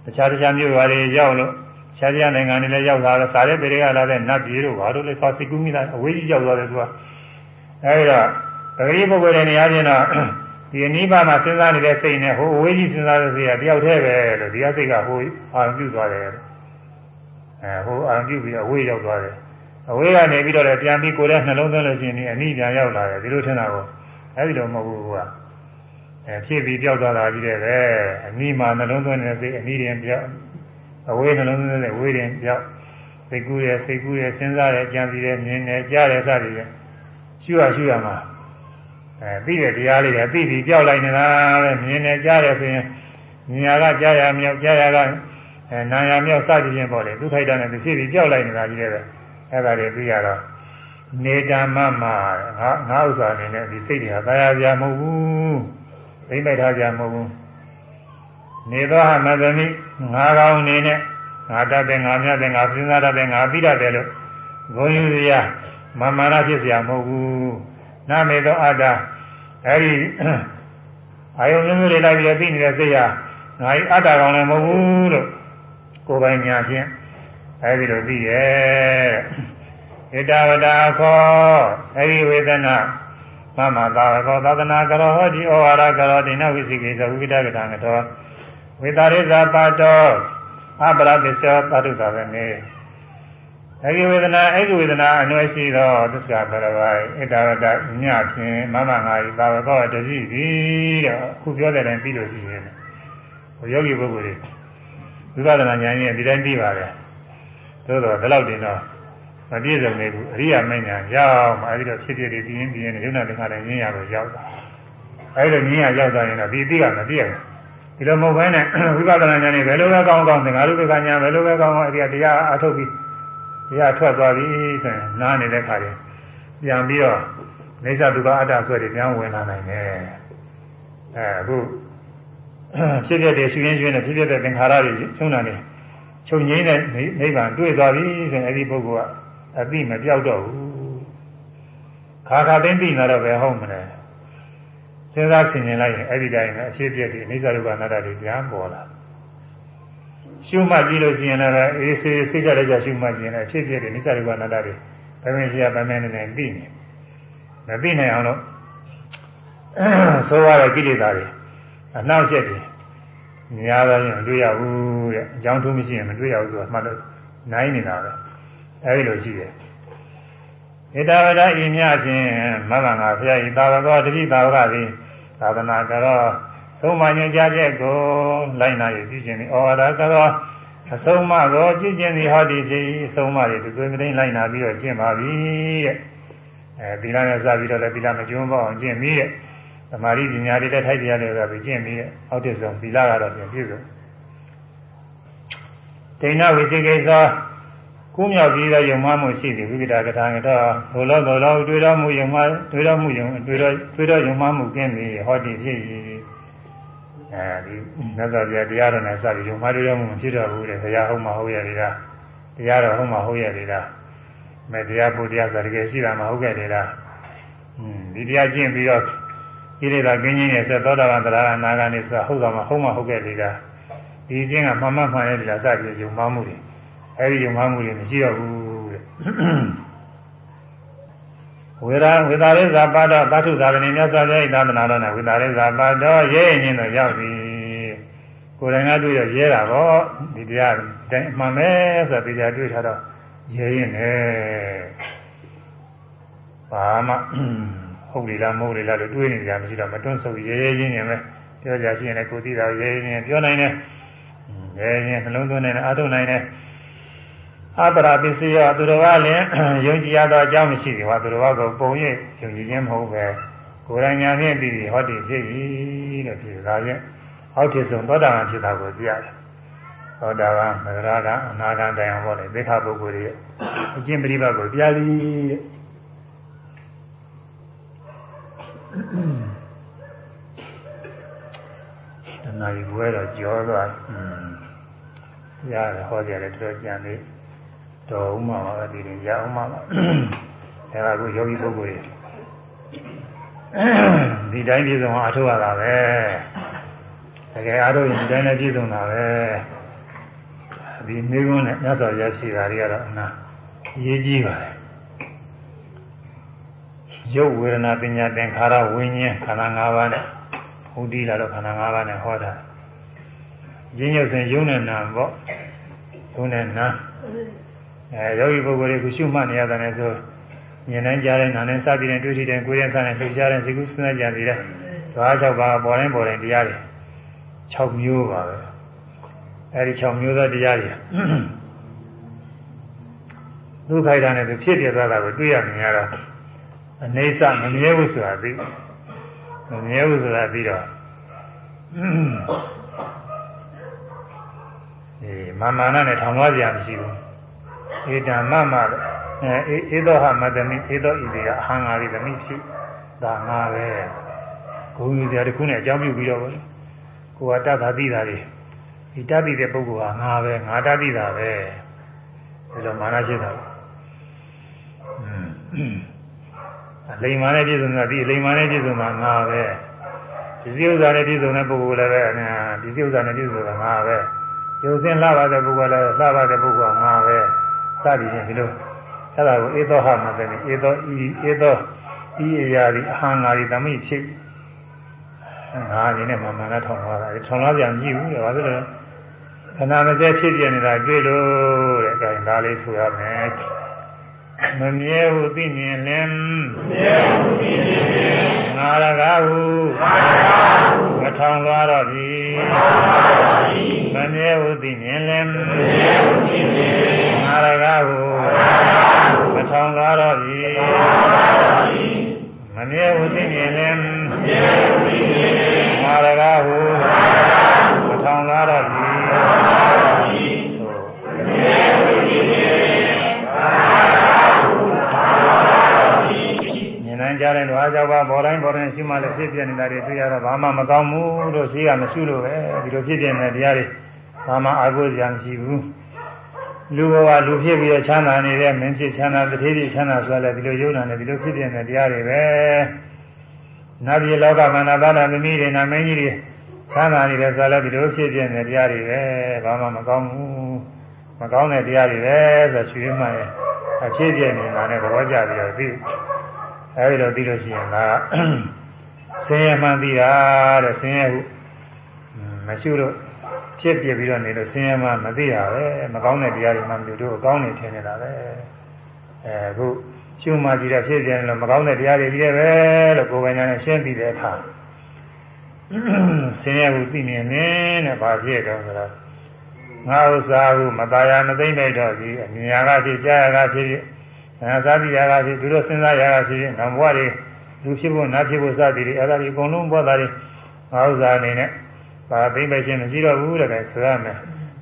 တခြားတခြားမြို့ရွာတွေရောက်လို့ခြားခြားနိုင်ငံတွေလည်းရောက်လာတော့စားတဲ့ပေတွေကလာတဲ့နတ်ပြည်တို့ဘာလို့လဲသွားစိတ်ကူးမိတာအဝေးကြီးရောက်သွားတယ်သူကအဲဒီတော့ပဂရိပုဂ္ဂိုလ်တွေနေရာချင်းတော့ ဒီအနိဗ္ဗာန်မှာစဉ်းစားနေတဲ့စိတ်နဲ့ဟိုအဝေးကြီးစဉ်းစားတဲ့စိတ်ကတယောက်တည်းပဲလို့ဒီကစိတ်ကဟိုအာရုံပြုသွားတယ်အဲဟိုအာရုံပြုပြီးအဝေးရောက်သွားတယ်အဝေးကနေပြီးတော့လည်းပြန်ပြီးကိုယ်ရဲ့နှလုံးသွင်းလို့ရှိရင်ဒီအနိပြန်ရောက်လာတယ်ဒီလိုထင်တာကိုအဲဒီလိုမဟုတ်ဘူးကအဲဖြစ်ပြီးပြောက်သွားတာကြီးတဲ့ပဲအနိမှာနှလုံးသွင်းနေတဲ့စိတ်အနိရင်ပြောက်အဝေးနှလုံးသွင်းတဲ့ဝေးရင်ပြောက်စိတ်ကူးရဲ့စိတ်ကူးရဲ့စဉ်းစားရဲ့ကြံစည်ရဲ့မြင်ရဲ့ကြားရဲ့စသည်ရဲ့ရှုရရှုရမှာ အဲသိတဲ့တရားလေးတွေသိပြီးပြောက်လိုက်နေတာပဲမြင်နေကြားတယ်ဆိုရင်မြင်ရကကြားရမြောက်ကြားရကအဲနာရမြောက်စသည်ဖြင့်ပေါ့လေသူထိုက်တာနဲ့သူဖြစ်ပြီးပြောက်လိုက်နေတာကြီးတဲ့ပဲအဲ့ဒါတွေသိရတော့နေတာမမငါငါဥစ္စာအနေနဲ့ဒီစိတ်တွေဟာသာယာပြမဟုတ်ဘူးသိမ့်ပိုက်ထားကြမဟုတ်ဘူးနေသောဟမသမိငါကောင်းအနေနဲ့ငါတတ်တယ်ငါမြတ်တယ်ငါစဉ်းစားတတ်တယ်ငါပြီးတတ်တယ်လို့ဂုဏ်ယူစရာမမာနဖြစ်စရာမဟုတ်ဘူး နာမေသောအတ္တအဲဒီအာယုံမျိုးမျိုးတွေလိုက်ပြီးသိနေတဲ့စိတ်ဟာငါဤအတ္တကောင်လည်းမဟုတ်ဘူးလို့ကိုယ်ပိုင်ညာဖြင့်အဲဒီလိုသိရဲ့ဣတဝတာခောအဲဒီဝေဒနာမမသာခောသာသနာကရောဟောဒီဩဝါဒကရောဒိနဝိသိကိသဝိကတကတံကတော်ဝေတာရိဇာပါတောအပရပစ္စယောပါတုသာပဲနေ အဲဒီဝေဒနာအဲဒီဝေဒနာအနွယ်ရှိသောသစ္စာပရဝိဣတဝတညဖြင့်မမငါဤသာဝကောတတိပြီတဲ့ခုပြောတဲ့တိုင်းပြီးလို့ရှိရင်ဟိုယောဂီပုဂ္ဂိုလ်တွေဝိပဿနာဉာဏ်ကြီးဒီတိုင်းပြီးပါပဲသို့တော့ဒီလောက်တင်တော့မပြည့်စုံနေဘူးအရိယာမဉ္ဇဉ်ရောက်မှအဲဒီတော့ဖြစ်ဖြစ်တွေပြင်းပြင်းရုံနာသင်္ခါရဉာဏ်ရတော့ရောက်တာအဲဒီတော့ဉာဏ်ရရောက်သွားရင်တော့ဒီအသိကမပြည့်ဘူးဒီလိုမဟုတ်ဘဲနဲ့ဝိပဿနာဉာဏ်နဲ့ဘယ်လိုပဲကောင်းကောင်းသင်္ခါရုပ္ပကဉာဏ်ဘယ်လိုပဲကောင်းကောင်းအဲဒီတရားအထုတ်ပြီး တရားထွက်သွားပြီဆိုရင်နားနေတဲ့ခါကျပြန်ပြီးတော့နေသဒုက္ခအတ္တဆွဲတွေပြန်ဝင်လာနိုင်တယ်အဲအခုဖြစ်ဖြစ်တဲ့ရှင်ရင်းရှင်နဲ့ဖြစ်ဖြစ်တဲ့သင်္ခါရတွေချုံတာနေချုပ်ငိမ့်တဲ့နိဗ္ဗာန်တွေ့သွားပြီဆိုရင်အဲ့ဒီပုဂ္ဂိုလ်ကအသိမပြောက်တော့ဘူးခါခါသိသိနေတော့ပဲဟုတ်မလဲစဉ်းစားဆင်ခြင်လိုက်ရင်အဲ့ဒီတိုင်းပဲအဖြစ်အပျက်တွေအိစ္ဆရုပ္ပနာတ္တတွေပြန်ပေါ်လာ ရှုမှတ်ကြည့်လို့ရှိရင်လည်းအေးစေးစိတ်ကြတဲ့ကြရှုမှတ်ခြင်းနဲ့အဖြစ်အပျက်တွေအိစ္ဆရုပ္ပနာတ္တတွေဘယ်မင်းရှိရဘယ်မင်းနဲ့သိနေမသိနိုင်အောင်လို့ဆိုရတဲ့ကိလေသာတွေအနှောက်အယှက်တွေများတော့ရင်မတွေ့ရဘူးတဲ့အကြောင်းထူးမရှိရင်မတွေ့ရဘူးဆိုတာမှတ်လို့နိုင်နေတာပဲအဲဒီလိုရှိတယ်ဣတဝဒဤမြဖြင့်မမငါဖျားဤသာဝကောတတိသာဝကသည်သာသနာကြော သုံးမညွှန်ကြားချက်ကိုလိုက်နာရပြုခြင်းဤဩဝါဒကြောအဆုံးမကိုပြုခြင်းသည်ဟောဒီဖြစ်၏အဆုံးမတွေသူသွေးမသိလိုက်နာပြီးတော့ကျင့်ပါပြီတဲ့အဲသီလနဲ့စပြီးတော့လည်းသီလမကျွမ်းပေါ့အောင်ကျင့်ပြီးတဲ့သမာဓိပညာတွေလည်းထိုက်တရားတွေကပြီးကျင့်ပြီးတဲ့အောက်တဆုံးသီလကတော့ပြန်ပြည့်စုံဒိဋ္ဌဝိသိကိစ္စကုမြောက်ပြီးသောယုံမှမှုရှိသည်ဝိကတာကထာကတော့ဘုလောဘလောတွေ့တော်မူယုံမှတွေ့တော်မူယုံတွေ့တော်တွေ့တော်ယုံမှမှုကင်းသည်ဟောဒီဖြစ်၏ အဲဒီမြတ်စွာဘုရားတရားတော်နဲ့စပြီးယုံမှတွေ့တော်မူမဖြစ်တော့ဘူးတဲ့ဘုရားဟုတ်မှဟုတ်ရဲ့လေလားတရားတော်ဟုတ်မှဟုတ်ရဲ့လေလားမဲ့တရားပုတရားဆိုတကယ်ရှိတာမဟုတ်ခဲ့လေလားอืมဒီတရားကျင့်ပြီးတော့ကိလေသာကင်းခြင်းနဲ့ဆက်သောတာပန်တရားအနာဂါနေဆိုဟုတ်တာမှဟုတ်မှဟုတ်ခဲ့လေလားဒီကျင့်ကမှန်မှန်မှန်ရဲ့လေလားစပြီးယုံမှမှုတွေအဲဒီယုံမှမှုတွေမရှိတော့ဘူးတဲ့ ဝေရာဝေသာရိဇာပါတော်သတ္ထုသာသနေမြတ်စွာဘုရားဤသာသနာတော်၌ဝေသာရိဇာပါတော်ရဲရင်ချင်းတော့ရောက်ပြီကိုယ်တိုင်ကတွေ့ရရဲတာပေါ့ဒီတရားတိုင်းအမှန်ပဲဆိုတော့တရားတွေ့ထားတော့ရဲရင်လည်းဘာမှဟုတ်လေလားမဟုတ်လေလားလို့တွေးနေကြမရှိတော့မတွန်းဆုပ်ရဲရဲချင်းရင်ပဲပြောကြရှိရင်လည်းကိုသိတာရဲရဲချင်းပြောနိုင်တယ်ရဲရင်နှလုံးသွင်းနိုင်တယ်အားထုတ်နိုင်တယ် အပရာပစ္စယသူတော်ကလည်းယုံကြည်ရသောအကြောင်းမရှိဘူးဟာသူတော်ကပုံရိပ်ယုံကြည်ခြင်းမဟုတ်ပဲကိုယ်တိုင်ညာဖြင့်ပြီးဟောတည်ဖြစ်ပြီလို့ပြောတာဖြင့်ဟောဖြစ်ဆုံးသောတာပန်ဖြစ်တာကိုသိရတယ်သောတာပန်မဂရကအနာဂတ်တိုင်အောင်ဟောတယ်သိက္ခာပုဂ္ဂိုလ်ရဲ့အကျင့်ပရိပတ်ကိုပြသည်တဲ့တဏှာကြီးဘွဲတော့ကြောသွားရတယ်ဟောကြတယ်တော်တော်ကြံသေး တော်ဥမှာပါဒီရင်ရအောင်မှာပါဒါကခုယောဂီပုဂ္ဂိုလ်တွေဒီတိုင်းပြည့်စုံအောင်အထောက်ရတာပဲတကယ်အားထုတ်ရင်ဒီတိုင်းလည်းပြည့်စုံတာပဲဒီမိကုန်းနဲ့မြတ်စွာဘုရားရှိတာတွေကတော့အနာရေးကြည့်ပါလေရုပ်ဝေဒနာပညာသင်္ခါရဝိညာဉ်ခန္ဓာ၅ပါးနဲ့ဟူတည်လာတော့ခန္ဓာ၅ပါးနဲ့ဟောတာရင်းရုပ်စဉ်ယုံနဲ့နာပေါ့ယုံနဲ့နာ အဲယောဂီပုဂ္ဂိုလ်တွေကရှုမှတ်နေရတဲ့ဆိုမြင်နိုင်ကြတဲ့နာနဲ့စသည်နဲ့တွေ့ထိတဲ့ကိုယ်ရဲ့ဆန်းနဲ့လှုပ်ရှားတဲ့စိတ်ကူးစဉ်းစားကြသေးတယ်။ဓဝါ၆ပါးပေါ်တိုင်းပေါ်တိုင်းတရားတွေ6မျိုးပါပဲ။အဲဒီ6မျိုးသောတရားတွေဒုက္ခိုက်တာနဲ့သူဖြစ်ပြသွားတာကိုတွေ့ရမြင်ရတော့အနေစမမြဲဘူးဆိုတာသိမမြဲဘူးဆိုတာပြီးတော့အေးမာမာနနဲ့ထောင်လွှားကြမရှိဘူး ဧတံမမအဲဧသောဟမတမိဧသောဣတိယအဟံငါရိသမိဖြစ်ဒါငါပဲဂုံယူတရားတစ်ခုနဲ့အကြောင်းပြုပြီးတော့ကိုယ်ကတတ်တာသိတာလေဒီတတ်သိတဲ့ပုဂ္ဂိုလ်ဟာငါပဲငါတတ်သိတာပဲဒါတော့မာနရှိတာအလိမ္မာနဲ့ပြည့်စုံတာဒီအလိမ္မာနဲ့ပြည့်စုံတာငါပဲဒီစည်းဥစ္စာနဲ့ပြည့်စုံတဲ့ပုဂ္ဂိုလ်လည်းပဲဒီစည်းဥစ္စာနဲ့ပြည့်စုံတာငါပဲရုပ်စင်းလှပါတဲ့ပုဂ္ဂိုလ်လည်းလှပါတဲ့ပုဂ္ဂိုလ်ကငါပဲ စသည်ဖြင့်ဒီလိုအဲ့ဒါကိုဧသောဟမတဲ့ဧသောဤဧသောဤအရာဒီအဟံငါဒီသမိဖြစ်ငါအနေနဲ့မမှန်လားထောင်သွားတာထောင်လာပြန်ကြည့်ဘူးလေဘာဖြစ်လဲခဏမစဲဖြစ်ပြနေတာတွေ့လို့တဲ့အဲဒါလေးဆိုရမယ်မမြဲဟုသိမြင်လင်မမြဲဟုသိမြင်လင် ငါရကားဟုငါရကားဟုမထောင်သွားတော့ပြီမထောင်သွားတော့ပြီမမြဲဟုသိမြင်လင်မမြဲဟုသိမြင်လင်ငါရကားဟုငါရကားဟုမထောင်သွားတော့ပြီမထောင်သွားတော့ပြီမမြဲဟုသိမြင်လင်မမြဲဟုသိမြင်လင်ငါရကားဟုငါရကားဟုမထောင်သွားတော့ပြီမထောင်သွားတော့ပြီ ဉာဏ်ကြတဲ့ဓဝါကြောင့်ပါဘောတိုင်းဘောတိုင်းရှိမှလည်းဖြစ်ပြနေတာတွေတွေ့ရတော့ဘာမှမကောင်းဘူးလို့ရှိရမရှိလို့ပဲဒီလိုဖြစ်ပြနေတဲ့တရားတွေဘာမှအာကိုစရာမရှိဘူးလူဘဝလူဖြစ်ပြီးတော့ချမ်းသာနေတဲ့မင်းဖြစ်ချမ်းသာတစ်ထေးဖြစ်ချမ်းသာဆိုလည်းဒီလိုယုံနာနဲ့ဒီလိုဖြစ်ပြနေတဲ့တရားတွေပဲနတ်ပြည်လောကမန္တဘာနာသမီးတွေနာမင်းကြီးတွေချမ်းသာနေတယ်ဆိုလည်းဒီလိုဖြစ်ပြနေတဲ့တရားတွေပဲဘာမှမကောင်းဘူးမကောင်းတဲ့တရားတွေပဲဆိုရွှေမှန်ရဲ့အဖြစ်ပြနေတာနဲ့သဘောကျပြီးတော့သိ အဲဒီတော့သိလို့ရှိရင်ဒါဆင်းရဲမှန်သိတာတဲ့ဆင်းရဲဟုမရှိလို့ဖြစ်ပြပြီးတော့နေလို့ဆင်းရဲမှမသိတာပဲမကောင်းတဲ့တရားတွေမှမသိတို့အကောင်းနေထင်နေတာပဲအဲအခုရှုမှကြည့်တဲ့ဖြစ်ပြန်လို့မကောင်းတဲ့တရားတွေကြီးတယ်ပဲလို့ကိုယ်ပိုင်ညာနဲ့ရှင်းပြီးတဲ့အခါဆင်းရဲဟုသိမြင်နေနဲ့ဘာဖြစ်တော့ဆိုတော့ငါဥစ္စာဟုမตายာမသိမ့်နိုင်တော့ဒီအမြင်ရကဖြစ်ကြားရကဖြစ်ဖြစ် အဲသာတိရာကဖြစ်သူတို့စဉ်းစားရာကဖြစ်ဖြစ်ငါဘဝတွေလူဖြစ်ဖို့နတ်ဖြစ်ဖို့စသည်တွေအဲဒါတွေအကုန်လုံးပေါ်တာတွေငါဥစ္စာအနေနဲ့ဘာသိမ့်ပဲရှင်းမရှိတော့ဘူးတဲ့ဆိုရမယ်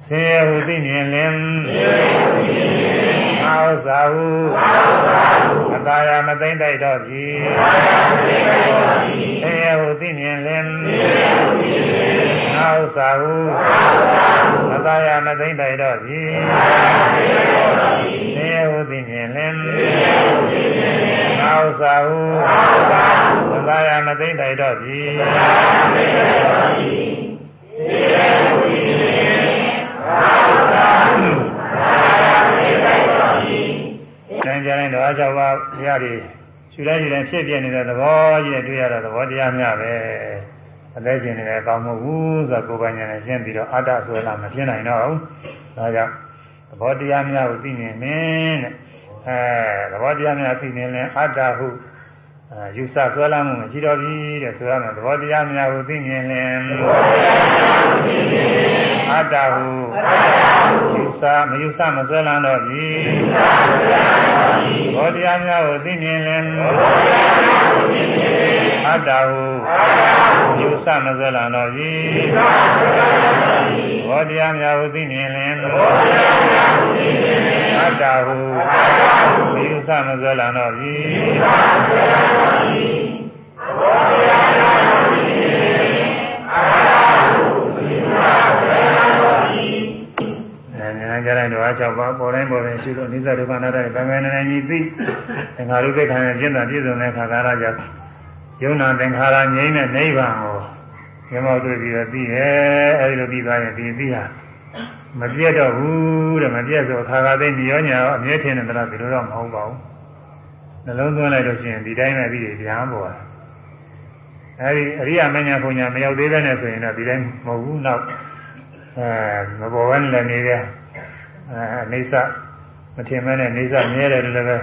ဆင်းရဲဟုသိမြင်လင်ငါဥစ္စာဟုအတာယာမသိမ့်တိုက်တော့ပြီဆင်းရဲဟုသိမြင်လင်ငါဥစ္စာဟုအတာယာမသိမ့်တိုက်တော့ပြီ ဆင်းရဲဟုသိမြင်လင်ငါဥစ္စာဟုအတာယာမသိမ့်တိုက်တော့ပြီကျန်ကြတဲ့ဓဝါ၆ပါးဘုရားတွေရှုတိုင်းရှုတိုင်းဖြစ်ပြနေတဲ့သဘောကြီးနဲ့တွေ့ရတဲ့သဘောတရားများပဲအသက်ရှင်နေတယ်ကောင်းမဟုတ်ဘူးဆိုတော့ကိုယ်ပိုင်ဉာဏ်နဲ့ရှင်းပြီးတော့အတ္တဆွဲလာမဖြစ်နိုင်တော့ဘူးဒါကြောင့်သ ဘောတရားများကိုသိမြင်နေတဲ့အဲသဘောတရားများသိမြင်ရင်အတ္တဟုအဲယူဆဆွဲလာမှုမရှိတော့ဘူးတဲ့ဆိုရမယ်သဘောတရားများကိုသိမြင်ရင်သဘောတရားများကိုသိမြင်အတ္တဟုယူဆမယူဆမဆွဲလာတော့ဘူးယူဆမဆွဲလာတော့ဘူးသဘောတရားများကိုသိမြင်ရင် သဘောတရားများကိုသိမြင်အတ္တဟုယူဆမဆွဲလာတော့ဘူးယူဆမဆွဲလာတော့ဘူးသဘောတရားများကိုသိမြင်ရင်သဘောတရားများကိုသိမြင်အတ္တဟုယူဆမဆွဲလာတော့ဘူးယူဆမဆွဲလာတော့ဘူးသဘောတရားများကိုသိမြင်အတ္တဟုယူဆမဆွဲလာတော့ဘူးအဲဉာဏ်ကြတဲ့တော့အ၆ပါးပေါ်တိုင်းပေါ်တိုင်းရှိလို့နိစ္စဒုက္ခအနတ္တဗံငယ်နေကြီးသိသင်္ခါရုပ္ပခဏကျင့်တာပြည့်စုံတဲ့ခါကာလကြောင့် ယုံနာသင်္ခါရငြိမ်းတဲ့နိဗ္ဗာန်ကိုမြတ်မောတွေ့ပြီးတော့သိရဲ့အဲဒီလိုပြီးသွားရင်ဒီသိဟာမပြတ်တော့ဘူးတဲ့မပြတ်ဆိုခါခါသိညောညာအမြဲထင်တယ်တော့ဒီလိုတော့မဟုတ်ပါဘူးနှလုံးသွင်းလိုက်လို့ရှိရင်ဒီတိုင်းပဲပြီးတယ်တရားပေါ်အဲဒီအရိယာမညာဘုံညာမရောက်သေးတဲ့နဲ့ဆိုရင်တော့ဒီတိုင်းမဟုတ်ဘူးနောက်အဲမပေါ်ဘဲနဲ့နေတယ်အဲအိဋ္ဌမထင်မဲနဲ့အိဋ္ဌမြဲတယ်လို့လည်းပဲ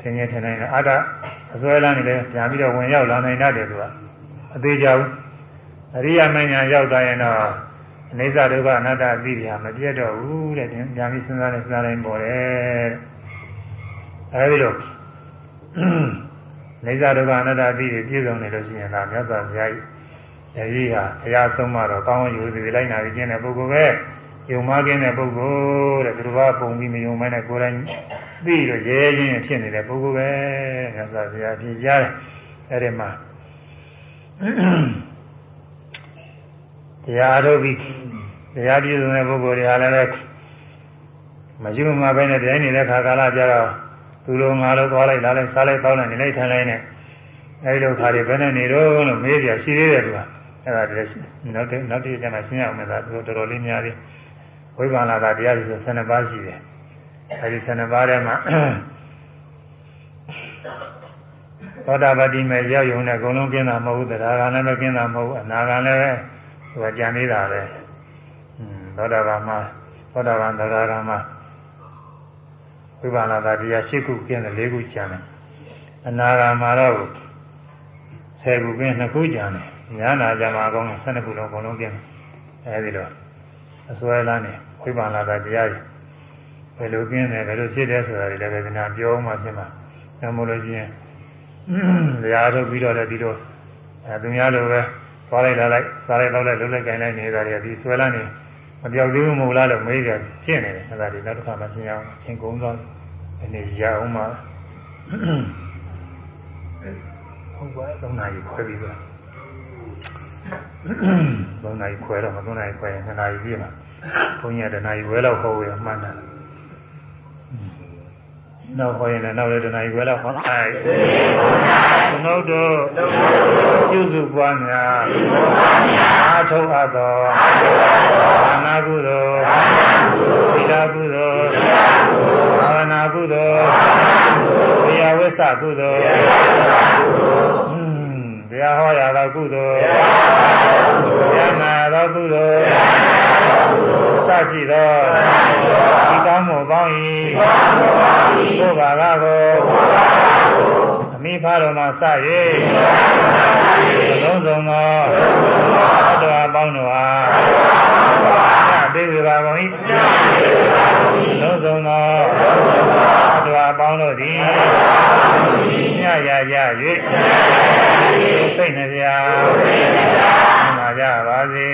ထင်ရင်ထင်နိုင်တယ်အာတအစွဲလန်းနေတယ်ပြန်ပြီးတော့ဝင်ရောက်လာနိုင်တတ်တယ်သူကအသေးချောင်းအရိယာမညာရောက်သွားရင်တော့အိဋ္ဌဒုက္ခအနတ္တအသိတရားမပြတ်တော့ဘူးတဲ့ပြန်ပြီးစဉ်းစားနေစဉ်းစားတိုင်းပေါ်တယ်အဲဒီလိုအိဋ္ဌဒုက္ခအနတ္တအသိတွေပြည့်စုံနေလို့ရှိရင်ဒါမြတ်စွာဘုရားကြီးအဲဒီဟာဘုရားဆုံးမတော့ကောင်းယူစီလိုက်နာပြီးကျင့်တဲ့ပုဂ္ဂိုလ်ပဲ ယုံမကင်းတဲ့ပုဂ္ဂိုလ်တဲ့သူတော်ဘာပုံပြီးမယုံမဲနဲ့ကိုယ်တိုင်ပြီးတော့ရဲရဲချင်းဖြစ်နေတဲ့ပုဂ္ဂိုလ်ပဲမြတ်စွာဘုရားပြကြားတယ်အဲဒီမှာတရားထုတ်ပြီးတရားပြည့်စုံတဲ့ပုဂ္ဂိုလ်တွေဟာလည်းမယုံမှာပဲနဲ့တိုင်းနေတဲ့ခါကာလကြတော့သူလိုငါလိုသွားလိုက်လာလိုက်စားလိုက်တောင်းလိုက်နေလိုက်ထိုင်လိုက်နဲ့အဲဒီလိုခါတွေဘယ်နဲ့နေတော့လို့မေးကြရှိသေးတယ်သူကအဲ့ဒါတည်းနောက်တနောက်တည်းကျမှရှင်းရအောင်လားသူတော်တော်လေးများသေး ဝိပ္ပန္နာကတရားတွေဆို12ပါးရှိတယ်အဲဒီ12ပါးထဲမှာသောတာပတိမဲ့ရောက်ရုံနဲ့အကုန်လုံးကျင်းတာမဟုတ်ဘူးတရားကလည်းမကျင်းတာမဟုတ်ဘူးအနာကလည်းပဲသူကကြံနေတာပဲသောတာပန်မှာသောတာပန်တရားကမှာဝိပ္ပန္နာတရား၈ခုကျင်းတယ်၄ခုကျန်တယ်အနာဂါမှာတော့10ခုကျင်း2ခုကျန်တယ်ညာနာကြမှာအကောင်းဆုံး12ခုလုံးအကုန်လုံးကျင်းတယ်အဲဒီတော့အစွဲလန်းနေ ဝိပ္ပန္နာတရားကြီးဘယ်လိုကျင်းတယ်ဘယ်လိုဖြစ်တယ်ဆိုတာတွေလည်းပဲဒီနာပြောမှဖြစ်မှာညမို့လို့ရှိရင်တရားထုတ်ပြီးတော့လည်းဒီလိုအဲသူများလိုပဲသွားလိုက်လာလိုက်စားလိုက်တော့လိုက်လုံးလိုက်ကြိုင်လိုက်နေတာတွေဒီဆွဲလန်းနေမပြောက်သေးဘူးမဟုတ်လားလို့မေးကြဖြစ်နေတယ်အဲဒါဒီနောက်တစ်ခါမှရှင်းအောင်ချင်းကုန်းသွားအနေရအောင်မှာဟုတ်ပါသုံးနာရီခွဲပြီးတော့သုံးနာရီခွဲတော့မသုံးနာရီခွဲရင်နှစ်နာရီပြည့်မှာ ဘုန်းကြီးကတနာရီခွဲလောက်ဟောရမှန်းတယ်နောက်ဟောရင်လည်းနောက်လည်းတနာရီခွဲလောက်ဟောလိုက်ဘုရားတို့ပြုစုပွားများအာထုအပ်သောအာနာကုသိုလ်သီလကုသိုလ်ဘာဝနာကုသိုလ်တရားဝိသကုသိုလ်တရားဟောရသောကုသိုလ်တရားနာသောကုသိုလ် စရှိသောဒီကောင်းမှုပေါင်း၏ဘုရားကကိုအမိဖတော်မှာစ၍လုံးစုံသောဘုရားပေါင်းတို့ဟာသိဝေပါကုန်၏လုံးစုံသောဘုရားပေါင်းတို့သည်ညရကြ၍စိတ်နှပြနာကြပါစေ